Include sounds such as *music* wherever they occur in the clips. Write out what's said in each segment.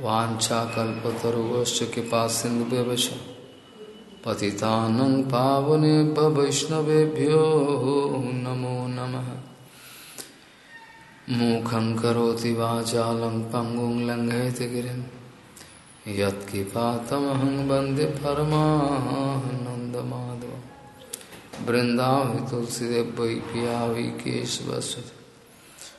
वाञ्छाकल्पतरुवश्च कृपा सिन्धुव्यवच पतितानं पावनेभ्य वैष्णवेभ्यो नमो नमः। मूखं करोति वाचालं पङ्गुं लङ्घयति गिरिं यत्किपातमहं वंदे परमानन्दमाधव। वृन्दावि तुलसीदेव वै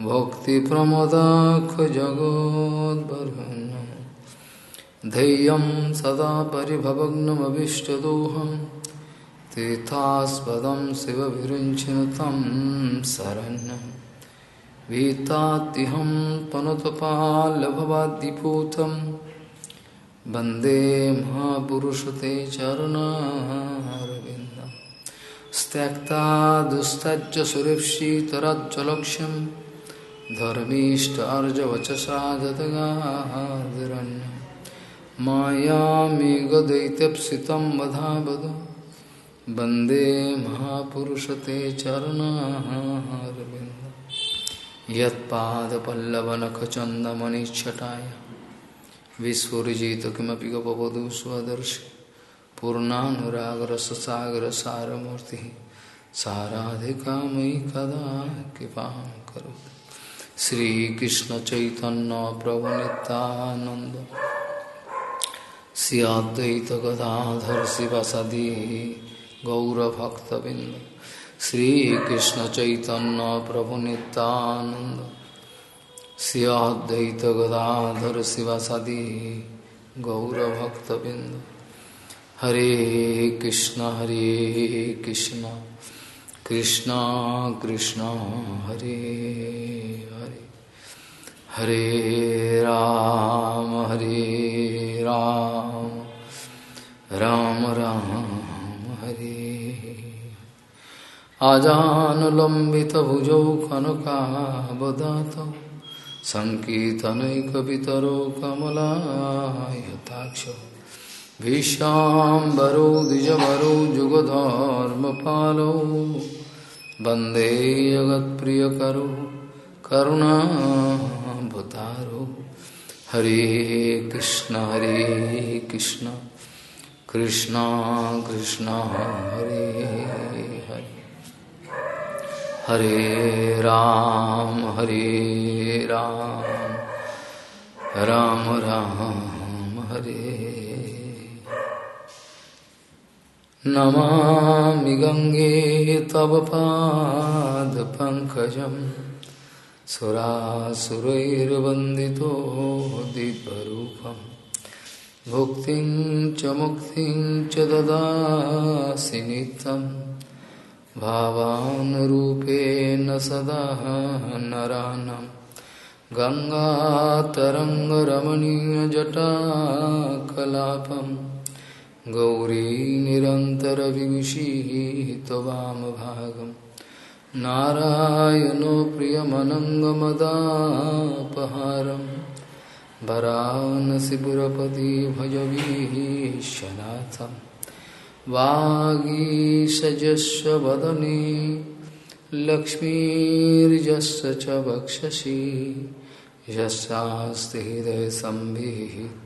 भक्तिप्रमदाखजगोद्बर्हन् धैर्यं सदा परिभवग्नमभिष्टदोहं। तीर्थास्पदं शिवविरुञ्चन तं शरण्यं। भीतात्यहं पनुतपाल्लभवाद्दिपूतं वंदे महापुरुषते चरणारविन्दं। त्यक्ता दुस्तज्ज सुरेप्सितरज्जलक्ष्यं धर्मीष्टार्जवचसा ददगादिरण्यम् मायामेघदैत्यप्सितं वधावद। वंदे महापुरुषते चरणारविन्द यत्पादपल्लवनखचन्दमनिच्छटाय विस्फुरिजित किमपि गपवधू स्वदर्शि। पूर्णानुरागरससागरसारमूर्तिः। साराधिका मयि कदा कृपां करोतु श्रीकृष्णचैतन्यप्रभुनितानन्द सियाद्वैत गदाधर शिवसदी गौरभक्तबिंद श्रीकृष्ण चैतन्य प्रभु नित्यानंद सियाद्वैत गदाधर शिवसदी गौरभक्तबिंद हरे कृष्ण हरे कृष्ण। कृष्ण कृष्ण, हरे हरे। हरे राम हरे राम। राम राम, हरे। आजानुलम्बितभुजौ कनकावदातौ सङ्कीर्तनैकपितरो कमलायताक्षौ। भीष्णाम्बरो द्विजवरो, जुगधर्मपालौ। वंदे जगत्प्रियकरो, करुणाभतारो। हरे कृष्ण हरे कृष्ण। कृष्ण कृष्ण, हरे हरे। हरे राम हरे राम। राम राम, हरे। नमामि गङ्गे तव पादपङ्कजम् सुरासुरैर्वन्दितो दिव्यरूपं भुक्तिं च मुक्तिं च ददासि नित्यं। भावानुरूपेण सदा नरानं। गौरी निरन्तरविभूषिः त्ववामभागम् नारायणो प्रियमनङ्गमदापहारं वरानसिपुरपति भजवीशनाथं वागीषजस्व वदने लक्ष्मीर्जस्य च वक्षसि। यस्यास्ति हृदयसम्भिः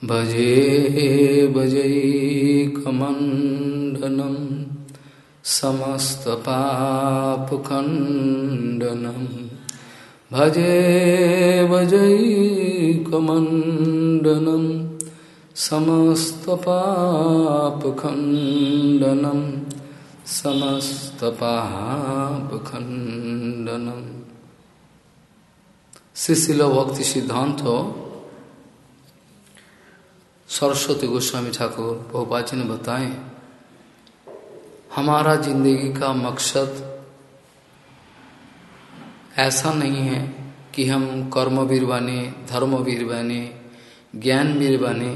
भजे भजैकमण्डनं समस्तपापखण्डनम् भजे भजैकमण्डनं समस्तपापखण्डनं समस्तपापखण्डनम् शिशिल भक्ति सिद्धांत हो सरस्वती गोस्वामी ठाकुर भोपाल जी ने बताए, हमारा ज़िंदगी का मकसद ऐसा नहीं है कि हम कर्मवीर बने, धर्मवीर बने, ज्ञानवीर बने।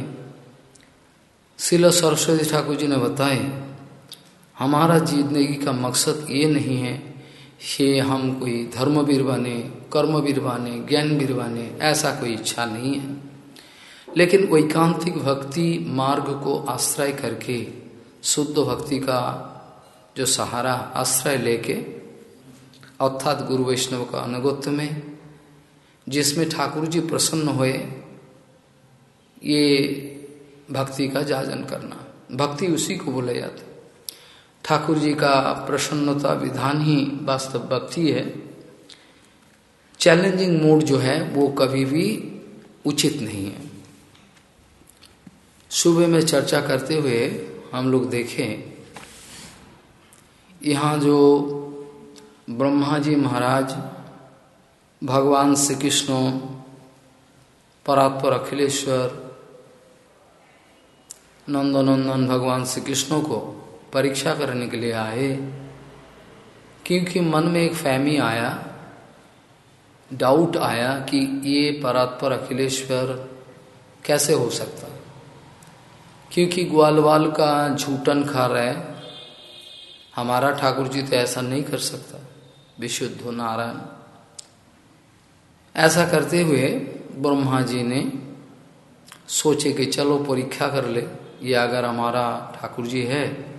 शिल सरस्वती ठाकुर जी ने बताए, हमारा ज़िंदगी का मकसद ये नहीं है कि हम कोई धर्मवीर बने, कर्मवीर बने, ज्ञानवीर बने, ऐसा कोई इच्छा नहीं है। लेकिन वैकांतिक भक्ति मार्ग को आश्रय करके, शुद्ध भक्ति का जो सहारा आश्रय लेके, अर्थात गुरु वैष्णव का अनुगत्य में, जिसमें ठाकुर जी प्रसन्न हुए, ये भक्ति का जाजन करना। भक्ति उसी को बोला जाता ठाकुर जी का प्रसन्नता विधान ही वास्तव भक्ति है। चैलेंजिंग मूड जो है, वो कभी भी उचित नहीं है। सुबह में चर्चा करते हुए हम लोग देखें, यहाँ जो ब्रह्मा जी महाराज, भगवान श्री कृष्ण परात्पर अखिलेश्वर, नंदनंदन भगवान श्री कृष्ण को परीक्षा करने के लिए आए, क्योंकि मन में एक फहमी आया डाउट आया कि ये परात्पर अखिलेश्वर कैसे हो सकता। क्योंकि ग्वालवाल का झूठन खा रहे हमारा ठाकुर जी तो ऐसा नहीं कर सकता। विशुद्ध नारायण। ऐसा करते हुए ब्रह्मा जी ने सोचे कि चलो परीक्षा कर ले, ये अगर हमारा ठाकुर जी है,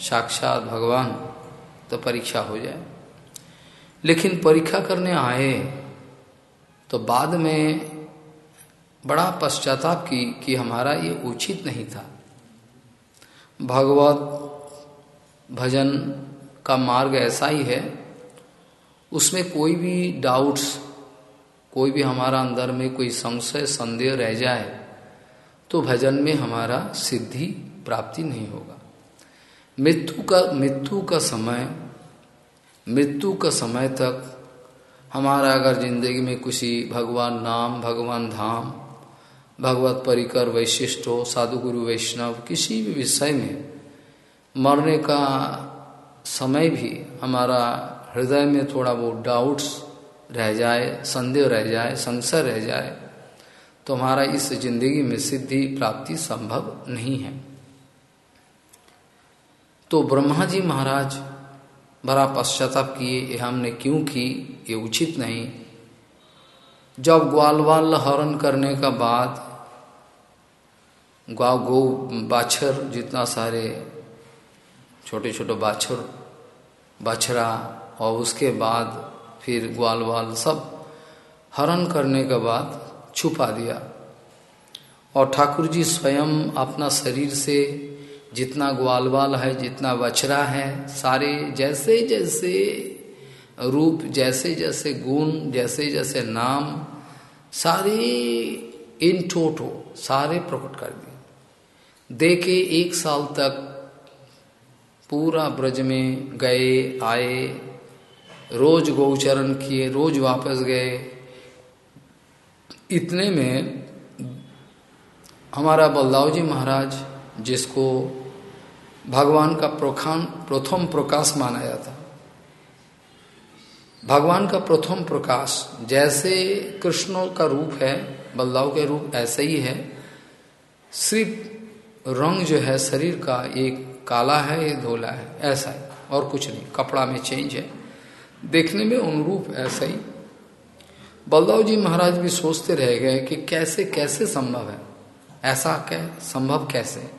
साक्षात भगवान तो परीक्षा हो जाए। लेकिन परीक्षा करने आए तो बाद में बड़ा पश्चाताप की, कि हमारा ये उचित नहीं था। भगवत भजन का मार्ग ऐसा ही है, उसमें कोई भी डाउट्स कोई भी हमारा अंदर में कोई संशय, संदेह रह जाए तो भजन में हमारा सिद्धि प्राप्ति नहीं होगा। मृत्यु का मृत्यु का समय, मृत्यु का समय तक हमारा अगर ज़िंदगी में किसी भगवान नाम, भगवान धाम भगवत परिकर, वैशिष्ट हो साधु गुरु वैष्णव, किसी भी विषय में मरने का समय भी हमारा हृदय में थोड़ा बहुत डाउट्स रह जाए, संदेह रह जाए, संशय रह जाए तो हमारा इस ज़िंदगी में सिद्धि, प्राप्ति संभव नहीं है। तो ब्रह्मा जी महाराज बड़ा पश्चाताप किए, ये हमने क्यों की? ये उचित नहीं। जब ग्वाल वाल हरण करने का बाद गाँव गो बाछर, जितना सारे छोटे छोटे बाछर, बछरा और उसके बाद फिर ग्वाल वाल सब हरण करने के बाद छुपा दिया। और ठाकुर जी स्वयं अपना शरीर से जितना ग्वाल वाल है, जितना बछरा है, सारे जैसे जैसे रूप, जैसे जैसे गुण, जैसे जैसे नाम, सारे इन टोटो सारे प्रकट कर दिए। देखे एक साल तक पूरा ब्रज में गए, आए, रोज गौचरण किए, रोज वापस गए। इतने में हमारा बलदाव जी महाराज, जिसको भगवान का प्रखान, प्रथम प्रकाश माना जाता। भगवान का प्रथम प्रकाश जैसे कृष्ण का रूप है, बलदाव के रूप ऐसे ही है। सिर्फ़ रंग जो है शरीर का एक काला है, ये धोला है, ऐसा है, और कुछ नहीं, कपड़ा में चेंज है। देखने में अनुरूप ऐसा ही। बलदाव जी महाराज भी सोचते रह गए कि कैसे कैसे संभव है? ऐसा क्या संभव कैसे?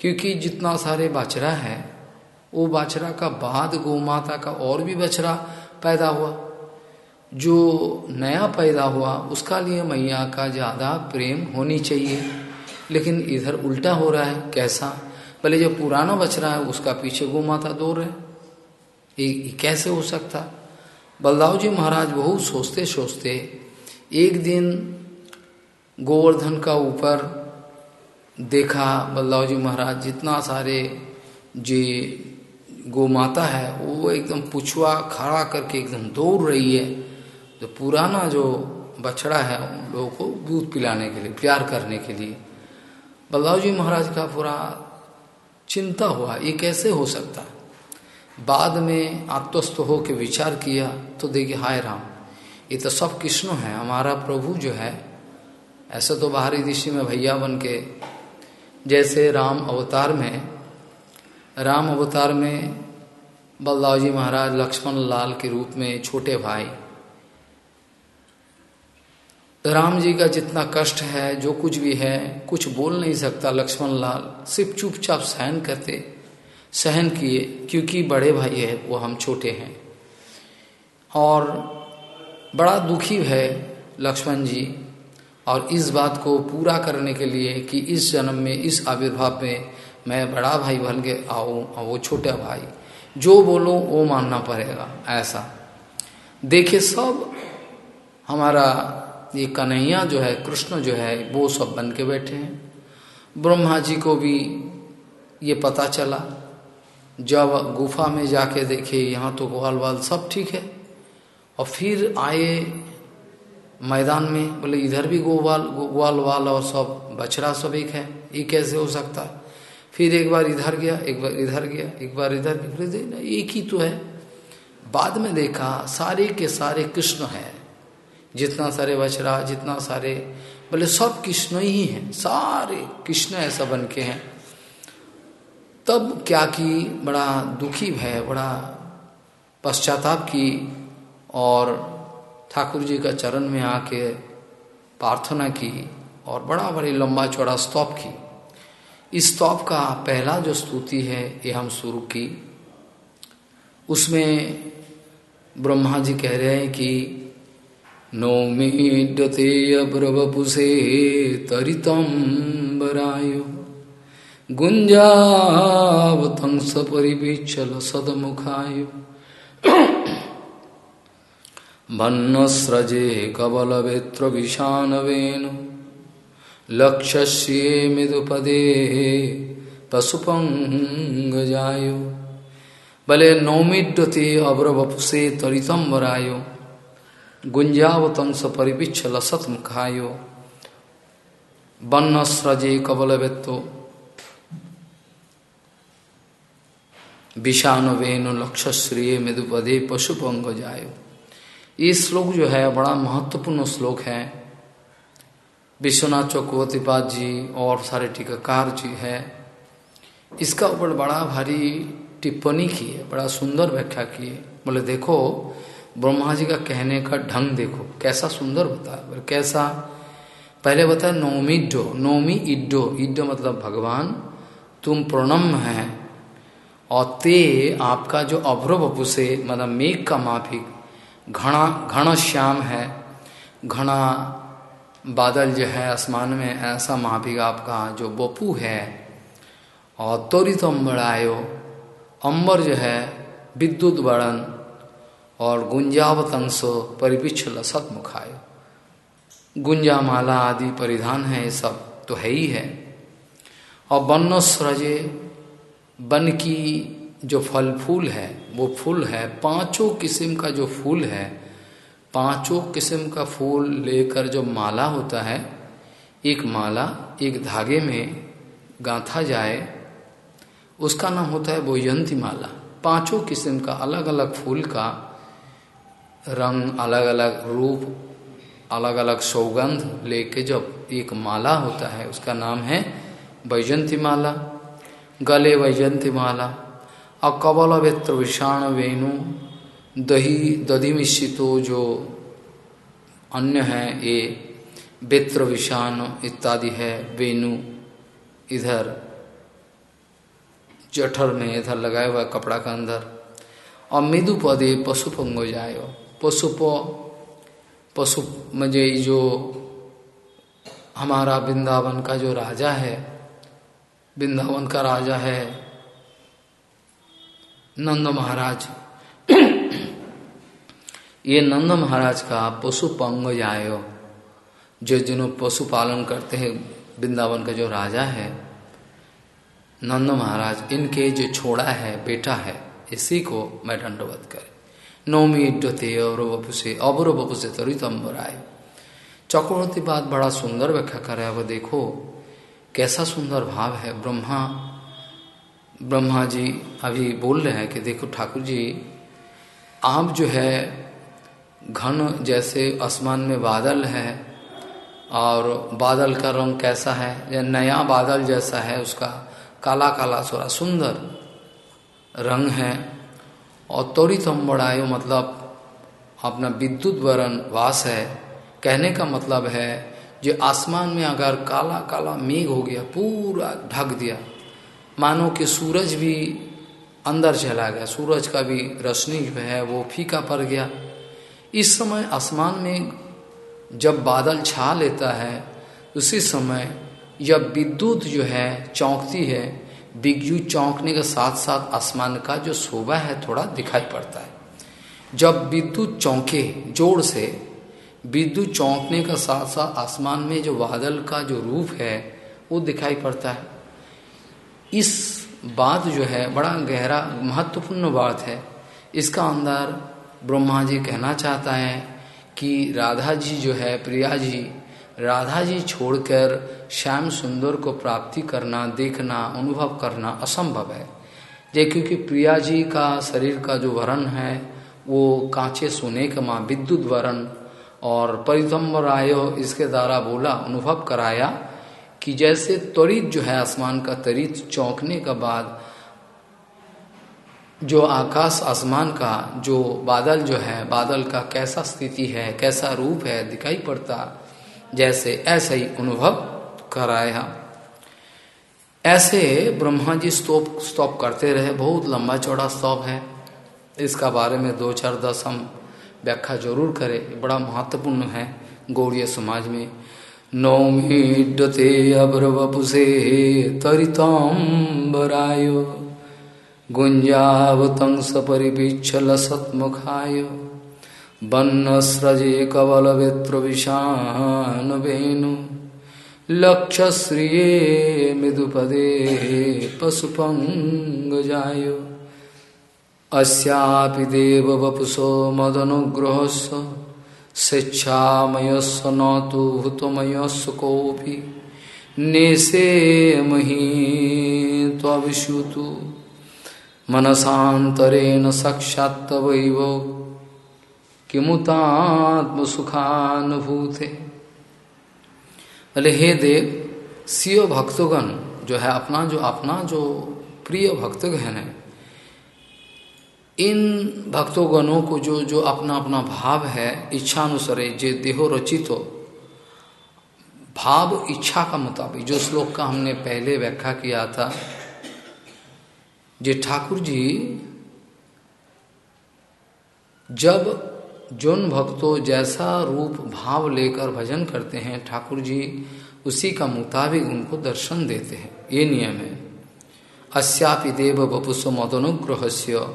क्योंकि जितना सारे बछड़ा है, वो बछड़ा का बाद गौ माता का और भी बछड़ा पैदा हुआ। जो नया पैदा हुआ, उसका लिए मैया का ज़्यादा प्रेम होनी चाहिए। लेकिन इधर उल्टा हो रहा है, कैसा? भले जो पुराना बछड़ा है, उसका पीछे गौ माता दो रहे ये कैसे हो सकता? बलदाव जी महाराज बहुत सोचते सोचते एक दिन गोवर्धन का ऊपर देखा बलदाव जी महाराज, जितना सारे जी गो माता है, वो एकदम पुछुआ, खड़ा करके एकदम दौड़ रही है। तो पुराना जो बछड़ा है, उन लोगों को दूध पिलाने के लिए, प्यार करने के लिए। बलदाव जी महाराज का पूरा चिंता हुआ, ये कैसे हो सकता? बाद में आत्मस्थ हो के विचार किया तो देखिए, हाय राम, ये तो सब कृष्ण है, हमारा प्रभु जो है, ऐसे तो बाहरी दिशा में भैया बन के, जैसे राम अवतार में, राम अवतार में बलदाव जी महाराज लक्ष्मण लाल के रूप में छोटे भाई राम जी का जितना कष्ट है, जो कुछ भी है, कुछ बोल नहीं सकता लक्ष्मण लाल। सिर्फ़ चुपचाप सहन करते, सहन किए, क्योंकि बड़े भाई है, वो हम छोटे हैं। और बड़ा दुखी है लक्ष्मण जी, और इस बात को पूरा करने के लिए कि इस जन्म में, इस आविर्भाव में मैं बड़ा भाई बन के आऊँ और वो छोटा भाई। जो बोलो, वो मानना पड़ेगा, ऐसा। देखे सब हमारा ये कन्हैया जो है, कृष्ण जो है, वो सब बन के बैठे हैं। ब्रह्मा जी को भी ये पता चला, जब गुफा में जाके देखे, यहाँ तो ग्वाल वाल सब ठीक है। और फिर आए मैदान में, बोले, इधर भी गोवाल ग्वाल वाल और सब, बछड़ा सब एक है, ये कैसे हो सकता? है फिर एक बार इधर गया, एक बार इधर गया, एक बार इधर गया। एक ही तो है। बाद में देखा, सारे के सारे कृष्ण है। जितना सारे बछड़ा जितना सारे, बोले सब कृष्ण ही हैं, सारे कृष्ण ऐसा बन के हैं। तब क्या की बड़ा दुखी भय, बड़ा पश्चाताप की और ठाकुर जी का चरण में आके प्रार्थना की और बड़ा बड़ी लंबा चौड़ा स्तोप की। इस स्तोप का पहला जो स्तुति है, ये हम शुरू की। उसमें ब्रह्मा जी कह रहे हैं कि नौमीडते अब्रवपुषे तरितम बरायु गुंजावतंस परिविचल सदमुखायु। भन्नस्रजे विषाणवेणु लक्ष्ये मृदुपदे पशुपंगजायो बले नौमिड्यते अब्रवपुषे तरितंबरायो गुंजावतंस परिविच्छल सतमुखायो बन्नस्रजे कबलवेत्तो। विषाणवेनु लक्ष्य मृदुपदे पशुपंग जायो। ये श्लोक जो है, बड़ा महत्वपूर्ण श्लोक है। विश्वनाथ चक्रवर्तीपाद जी और सारे टीकाकार जी है। इसका ऊपर बड़ा भारी टिप्पणी की है, बड़ा सुंदर व्याख्या की है। बोले, देखो ब्रह्मा जी का कहने का ढंग देखो। कैसा सुंदर होता है कैसा? पहले बताया, नौमी इड्डो। नौमी इड्डो। इड्डो मतलब भगवान, तुम प्रणम है। और ते आपका जो अभ्र बपुसे मतलब मेघ का माफिक घना घना श्याम है। घना बादल जो है आसमान में, ऐसा माफिक आपका जो बपू है। और त्वरित अम्बर आयो अम्बर जो है, विद्युत वर्णन। और गुंजावतंश परिपिछल सतमुखायो गुंजा माला आदि परिधान है, ये सब तो है ही है। और वन्नस्रजे वन की जो फल फूल है, वो फूल है। पाँचों किस्म का जो फूल है, पाँचों किस्म का फूल लेकर जो माला होता है, एक माला एक धागे में गांथा जाए, उसका नाम होता है बोयंती माला। पाँचों किस्म का अलग अलग फूल का रंग अलग अलग रूप अलग अलग सौगंध लेके जब एक माला होता है, उसका नाम है वैजंती माला गले वैजंती माला और कबल वेत्र विषाण वेणु, दही दधि मिश्रितो जो अन्य है, ये बेत्र विषाण इत्यादि है, वेणु, इधर जठर में, इधर लगाया हुआ कपड़ा का अंदर, और मृदु पदे पशु पंगो जायो। पशुप पशु मज़े जो हमारा वृंदावन का जो राजा है, वृंदावन का राजा है, नंद महाराज। *clears throat* ये नंद महाराज का पशु पंग जायो, जो जिन्हों पशु पालन करते हैं, वृंदावन का जो राजा है, नंद महाराज, इनके जो छोड़ा है, बेटा है, इसी को मैं दंडवत कर। नौमी डते और बपु से अबर बपु से तरित आय चक्रवर्ती बात बड़ा सुंदर व्याख्या कर रहा है। वो देखो, कैसा सुंदर भाव है। ब्रह्मा ब्रह्मा जी अभी बोल रहे हैं कि देखो ठाकुर जी, आप जो है, घन जैसे आसमान में बादल है और बादल का रंग कैसा है, या नया बादल जैसा है उसका काला काला थोड़ा सुंदर रंग है। और त्वरित हम बढ़ाए मतलब अपना विद्युत वरण वास है। कहने का मतलब है, जो आसमान में अगर काला काला मेघ हो गया, पूरा ढक दिया, मानो कि सूरज भी अंदर चला गया, सूरज का भी रोशनी जो है वो फीका पड़ गया। इस समय आसमान में जब बादल छा लेता है, उसी समय जब विद्युत जो है चौंकती है विद्युत चौंकने के साथ साथ आसमान का जो शोभा है थोड़ा दिखाई पड़ता है। जब विद्युत चौंके ज़ोर से, विद्युत चौंकने का साथ साथ आसमान में जो बादल का जो रूप है, वो दिखाई पड़ता है। इस बात जो है, बड़ा गहरा, महत्वपूर्ण बात है। इसका अंदर ब्रह्मा जी कहना चाहता है कि राधा जी जो है, प्रिया जी राधा जी छोड़कर श्याम सुंदर को प्राप्ति करना, देखना, अनुभव करना असंभव है। जे क्योंकि प्रिया जी का शरीर का जो वरण है, वो कांचे सोने का माँ विद्युत वरण और परितम्ब रायो इसके द्वारा बोला, अनुभव कराया कि जैसे त्वरित जो है आसमान का त्वरित चौंकने का बाद, जो आकाश आसमान का, जो बादल जो है, बादल का कैसा स्थिति है, कैसा रूप है, दिखाई पड़ता जैसे ऐसा ही अनुभव कराया ऐसे ब्रह्मा जी स्तोप स्तोप करते रहे। बहुत लंबा चौड़ा स्तोप है। इसका बारे में दो चार दस हम व्याख्या ज़रूर करें। बड़ा महत्वपूर्ण है गौड़ीय समाज में। नौमीडते अब्रवपुषे तरितांबराय गुंजावतंस परिपिच्छल सत्मुखाय। वन्नस्रजे कवलवेत्र विषान वेणु लक्षश्रिये मृदुपदे पशुपङ्गजाय। अस्यापि देव वपुषो मदनुग्रहस्य स्वेच्छामयस्व न तो हुतमयस्व कोऽपि। नेशे मही त्वविश्युतु मनसान्तरेण साक्षात्तवैव किमुतात्मसुखानुभूते। अरे हे देव, सियो भक्तगण जो है, अपना जो अपना जो प्रिय भक्तगण है, इन भक्तोगणों को जो जो अपना अपना भाव है, इच्छानुसार जे देहो रचित हो, भाव, इच्छा का मुताबिक, जो श्लोक का हमने पहले व्याख्या किया था, जे ठाकुर जी, जब जोन भक्तों जैसा रूप भाव लेकर भजन करते हैं, ठाकुर जी, उसी का मुताबिक उनको दर्शन देते हैं। ये नियम है। अस्यापि देव बपुसो मदनुग्रहस्य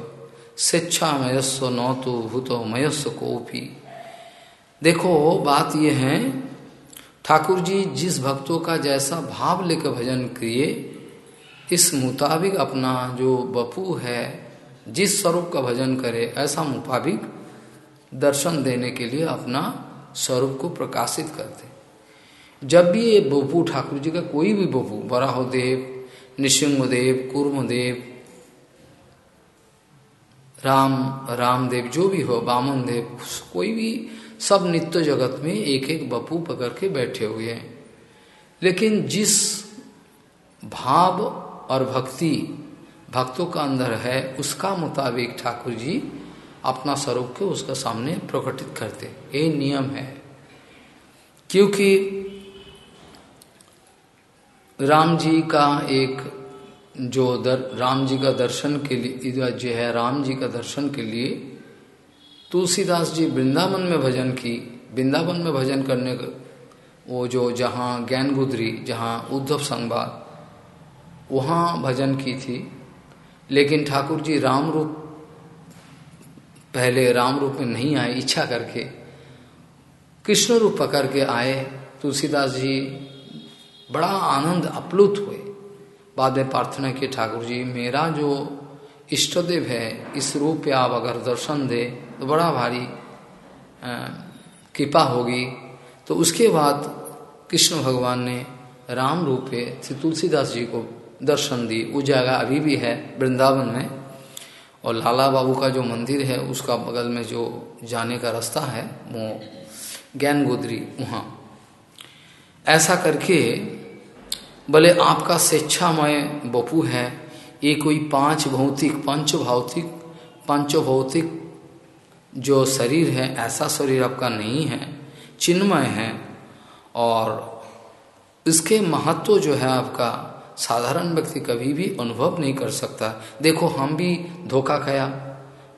स्वेच्छा मयस्व न तो भूतो मयस्व कोपी देखो, बात ये है, ठाकुर जी जिस भक्तों का जैसा भाव लेकर भजन किए, इस मुताबिक अपना जो बपू है, जिस स्वरूप का भजन करे, ऐसा मुताबिक दर्शन देने के लिए अपना स्वरूप को प्रकाशित करते। जब भी ये बपू ठाकुर जी का कोई भी बपू बराहोदेव निशिंगदेव कुर्मदेव, राम, रामदेव, जो भी हो बामन देव कोई भी, सब नित्य जगत में एक एक बपू पकड़ के बैठे हुए हैं। लेकिन जिस भाव और भक्ति भक्तों का अंदर है, उसका मुताबिक ठाकुर जी अपना स्वरूप के उसका सामने प्रकटित करते। ये नियम है। क्योंकि राम जी का एक जो दर, राम जी का दर्शन के लिए जो है राम जी का दर्शन के लिए तुलसीदास जी वृंदावन में भजन की वृंदावन में भजन करने का वो जो जहाँ ज्ञान गुदरी जहाँ उद्धव संवाद वहाँ भजन की थी। लेकिन ठाकुर जी राम रूप पहले राम रूप में नहीं आए, इच्छा करके। कृष्ण रूप पकड़ के आए, तुलसीदास जी बड़ा आनंद अप्लुत हुए। बाद में प्रार्थना की, ठाकुर जी, मेरा जो इष्टदेव है, इस रूप पे आप अगर दर्शन दे तो बड़ा भारी कृपा होगी। तो उसके बाद कृष्ण भगवान ने राम रूप पे, श्री तुलसीदास जी को दर्शन दी वो जगह अभी भी है, वृंदावन में। और लाला बाबू का जो मंदिर है, उसका बगल में जो जाने का रास्ता है, वो ज्ञान गोदरी, वहाँ। ऐसा करके, भले आपका स्वेच्छामय बपू है, ये कोई पाँच भौतिक, पंच भौतिक पंच भौतिक जो शरीर है, ऐसा शरीर आपका नहीं है, चिन्मय है, और इसके महत्व जो है आपका साधारण व्यक्ति कभी भी अनुभव नहीं कर सकता। देखो, हम भी धोखा खाया।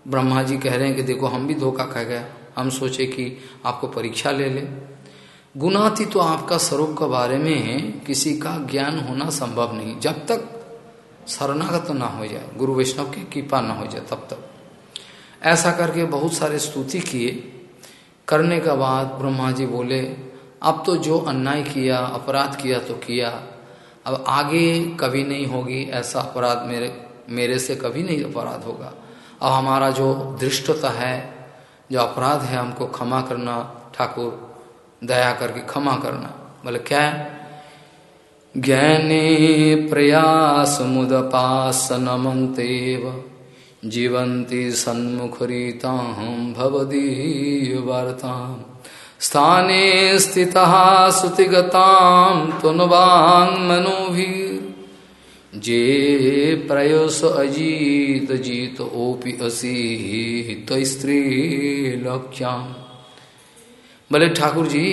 ब्रह्मा जी कह रहे हैं कि देखो, हम भी धोखा खा गया। हम सोचे कि आपको परीक्षा ले ले। गुनाती तो आपका स्वरूप के बारे में किसी का ज्ञान होना संभव नहीं। जब तक शरणागत ना हो जाए, गुरु वैष्णव की कृपा ना हो जाए, तब तक। ऐसा करके बहुत सारे स्तुति किए। करने के बाद ब्रह्मा जी बोले, अब तो जो अन्याय किया, अपराध किया तो किया। अब आगे कभी नहीं होगी ऐसा अपराध मेरे मेरे से कभी नहीं अपराध होगा। अब हमारा जो दृष्टता है, जो अपराध है हमको क्षमा करना, ठाकुर, दया करके क्षमा करना। बोले, क्या? ज्ञाने प्रयास मुदपास नमंतेव जीवंती सन्मुखरीता भवदीय वार्ता स्थाने स्थितः श्रुतिगतां तुन्वाङ् मनोभिर् जे प्रयोस अजीत, जीत ओपि असी स्त्री लक्ष्याम। बोले ठाकुर जी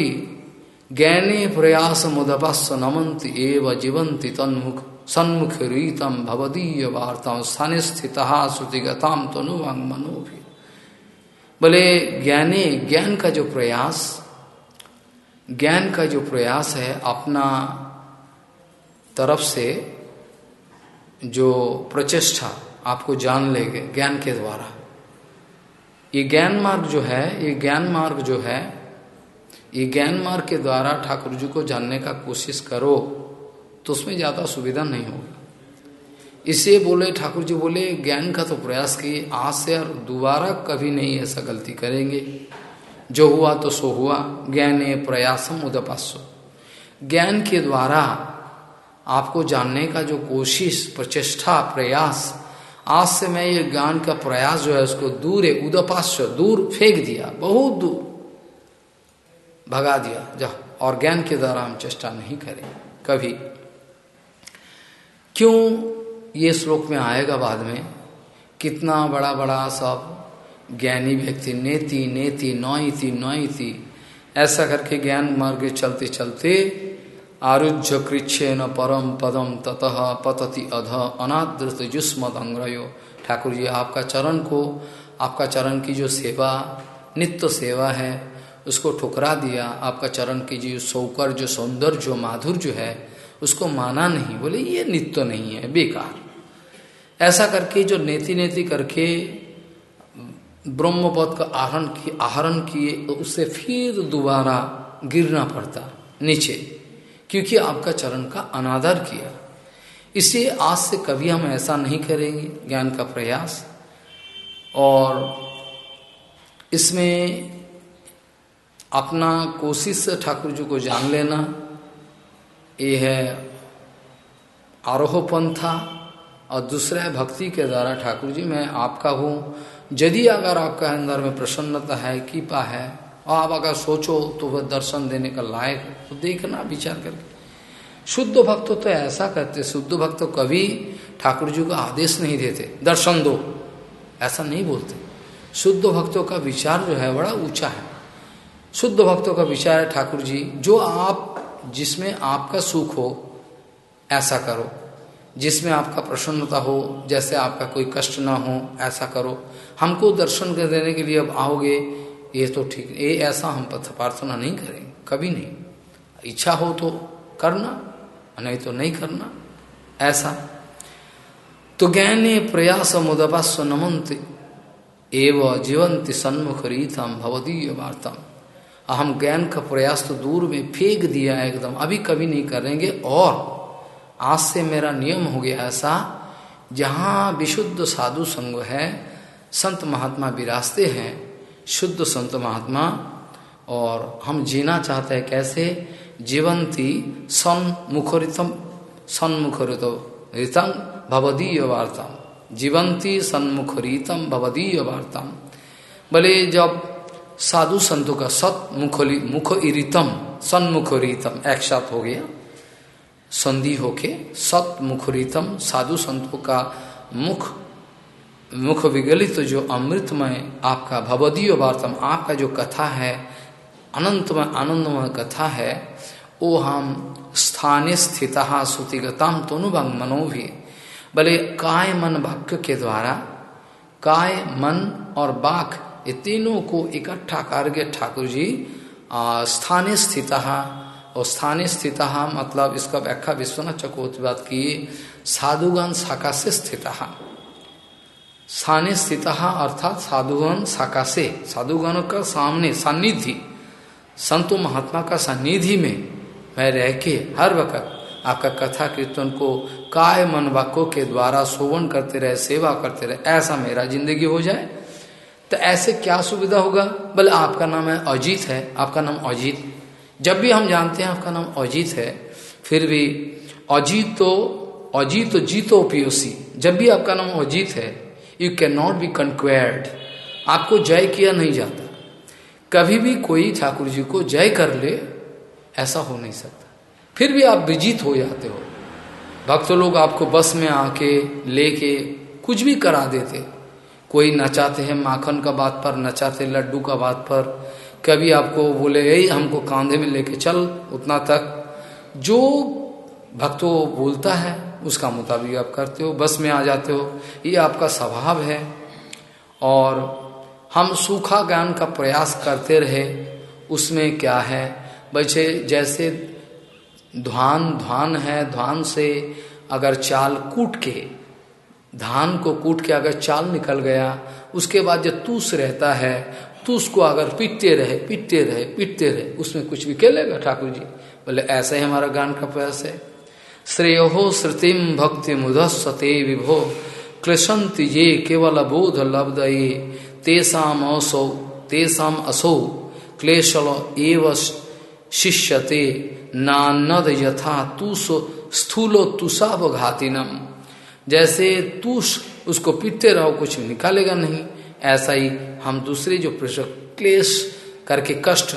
ज्ञाने प्रयास मुदपस्व नमंत एव जीवंति तन्मुख, सन्मुख रीतम भवदीय वार्ता स्थाने स्थित श्रुतिगताम तनुवांग मनोभी। बोले ज्ञाने ज्ञान का जो प्रयास ज्ञान का जो प्रयास है अपना तरफ़ से जो प्रचेष्टा आपको जान लेंगे ज्ञान के द्वारा। ये ज्ञान मार्ग जो है, ये ज्ञान मार्ग जो है, ये ज्ञान मार्ग के द्वारा ठाकुर जी को जानने का कोशिश करो तो उसमें ज़्यादा सुविधा नहीं होगी। इसे बोले, ठाकुर जी बोले, ज्ञान का तो प्रयास किए, आज से और दोबारा कभी नहीं ऐसा गलती करेंगे। जो हुआ तो सो हुआ, ज्ञान प्रयासम उदपास्व ज्ञान के द्वारा आपको जानने का जो कोशिश, प्रचेष्टा, प्रयास, आज से मैं ये ज्ञान का प्रयास जो है उसको दूर है उदपाश्व दूर फेंक दिया, बहुत दूर भगा दिया। जा, और ज्ञान के द्वारा हम चेष्टा नहीं करें, कभी। क्यों ये श्लोक में आएगा बाद में? कितना बड़ा बड़ा सब ज्ञानी व्यक्ति, नेति नेति नौती नौती ऐसा करके ज्ञान मार्ग चलते चलते आरुज्य कृच्छे न परम पदम ततः पतति अध अनादृत जुस्मद अंग्रयो। ठाकुर जी, आपका चरण को, आपका चरण की जो सेवा, नित्य सेवा है, उसको ठुकरा दिया। आपका चरण की जो सौकर, जो सौंदर्य, जो माधुर जो है, उसको माना नहीं। बोले, ये नित्य नहीं है, बेकार। ऐसा करके जो नेति नेति करके ब्रह्मपद का आहरण की, आहरण किए तो उससे फिर दोबारा गिरना पड़ता, नीचे, क्योंकि आपका चरण का अनादर किया। इसे आज से कभी हम ऐसा नहीं करेंगे, ज्ञान का प्रयास। और इसमें अपना कोशिश ठाकुर जी को जान लेना, ये है आरोह पंथा और दूसरा है, भक्ति के द्वारा ठाकुर जी, मैं आपका हूँ यदि अगर आपका अंदर में प्रसन्नता है, कीपा है और आप अगर सोचो तो वह दर्शन देने का लायक तो देखना, विचार करके। शुद्ध भक्त तो ऐसा करते, शुद्ध भक्त तो कभी ठाकुर जी को आदेश नहीं देते, दर्शन दो, ऐसा नहीं बोलते। शुद्ध भक्तों का विचार जो है, बड़ा ऊँचा है। शुद्ध भक्तों का विचार है ठाकुर जी जो आप, जिसमें आपका सुख हो, ऐसा करो। जिसमें आपका प्रसन्नता हो, जैसे आपका कोई कष्ट ना हो, ऐसा करो। हमको दर्शन कर देने के लिए अब आओगे, ये तो ठीक ये ऐसा हम पथ प्रार्थना नहीं करेंगे, कभी नहीं। इच्छा हो तो करना, नहीं तो नहीं करना, ऐसा। तो ज्ञाने प्रयास मुदपस्व नमंत एव जीवंत सन्मुख रीतम भवदीय वार्तम। हम ज्ञान का प्रयास तो दूर में फेंक दिया एकदम। अभी कभी नहीं करेंगे और आज से मेरा नियम हो गया ऐसा, जहाँ विशुद्ध साधु संग है, संत महात्मा विरासते हैं, शुद्ध संत महात्मा, और हम जीना चाहते हैं कैसे? जीवंती सन्मुखरितम सन्मुखरित रितम भवदीय वार्ता जीवंती सन्मुखरितम भवदीय वार्ता भले जब साधु संतों का सत मुखली मुख इरितम सन्मुखरितम एक साथ हो गया। संधि होके सत मुखरितम साधु संतों का मुख मुख विगलित तो जो अमृतमय आपका भवदीय वार्तम, आपका जो कथा है, अनंतमय, आनंदमय कथा है वो हम स्थानीय स्थित श्रुतिगताम तनुभंग मनो भी। भले काय मन वाक्य के द्वारा, काय मन और बाक, ये तीनों को इकट्ठा करके ठाकुर जी स्थानीय स्थित और स्थानीय स्थित मतलब इसका व्याख्या विश्वनाथ चकोति बात की, साधुगण शाखा से स्थित। स्थानीय स्थित अर्थात साधुगण शाखा से साधुगण का सामने सानिधि संतो महात्मा का सानिधि में मैं रह के हर वक्त आपका कथा कीर्तन को काय मन वाक्यों के द्वारा शोभन करते रहे, सेवा करते रहे, ऐसा मेरा ज़िंदगी हो जाए तो ऐसे क्या सुविधा होगा? बोले, आपका नाम है अजीत है, आपका नाम अजीत। जब भी हम जानते हैं आपका नाम अजीत है, फिर भी अजीत तो अजीत तो जीतो पीओसी, जब भी आपका नाम अजीत है you can not be conquered आपको जय किया नहीं जाता। कभी भी कोई ठाकुर जी को जय कर ले, ऐसा हो नहीं सकता। फिर भी आप विजित हो जाते हो। भक्त लोग आपको बस में आके, लेके, कुछ भी करा देते। कोई नचाते हैं माखन का बात पर, नचाते लड्डू का बात पर कभी आपको बोले, यही हमको कांधे में लेके चल, उतना तक। जो भक्तों बोलता है, उसका मुताबिक आप करते हो, बस में आ जाते हो। ये आपका स्वभाव है। और हम सूखा ज्ञान का प्रयास करते रहे, उसमें क्या है? बच्चे जैसे धान धान है धान से अगर चाल कूट के धान को कूट के अगर चाल निकल गया, उसके बाद जो तूस रहता है तूस को अगर पीटते रहे पीटते रहे पीटते रहे, उसमें कुछ भी खेलेगा ठाकुर जी बोले, ऐसा ही हमारा गान का प्रयास है। श्रेयो श्रुतिम भक्ति मुदस्ते विभो। कृषंति ये केवल बोध लब्ध ये तेसाम असौ तेसाम असौ। क्लेशल एव शिष्यते। नानद यथा तुष स्थूलो तुषाव घातिनम जैसे तुष उसको पीटते रहो, कुछ निकालेगा नहीं। ऐसा ही हम दूसरे जो क्लेश करके कष्ट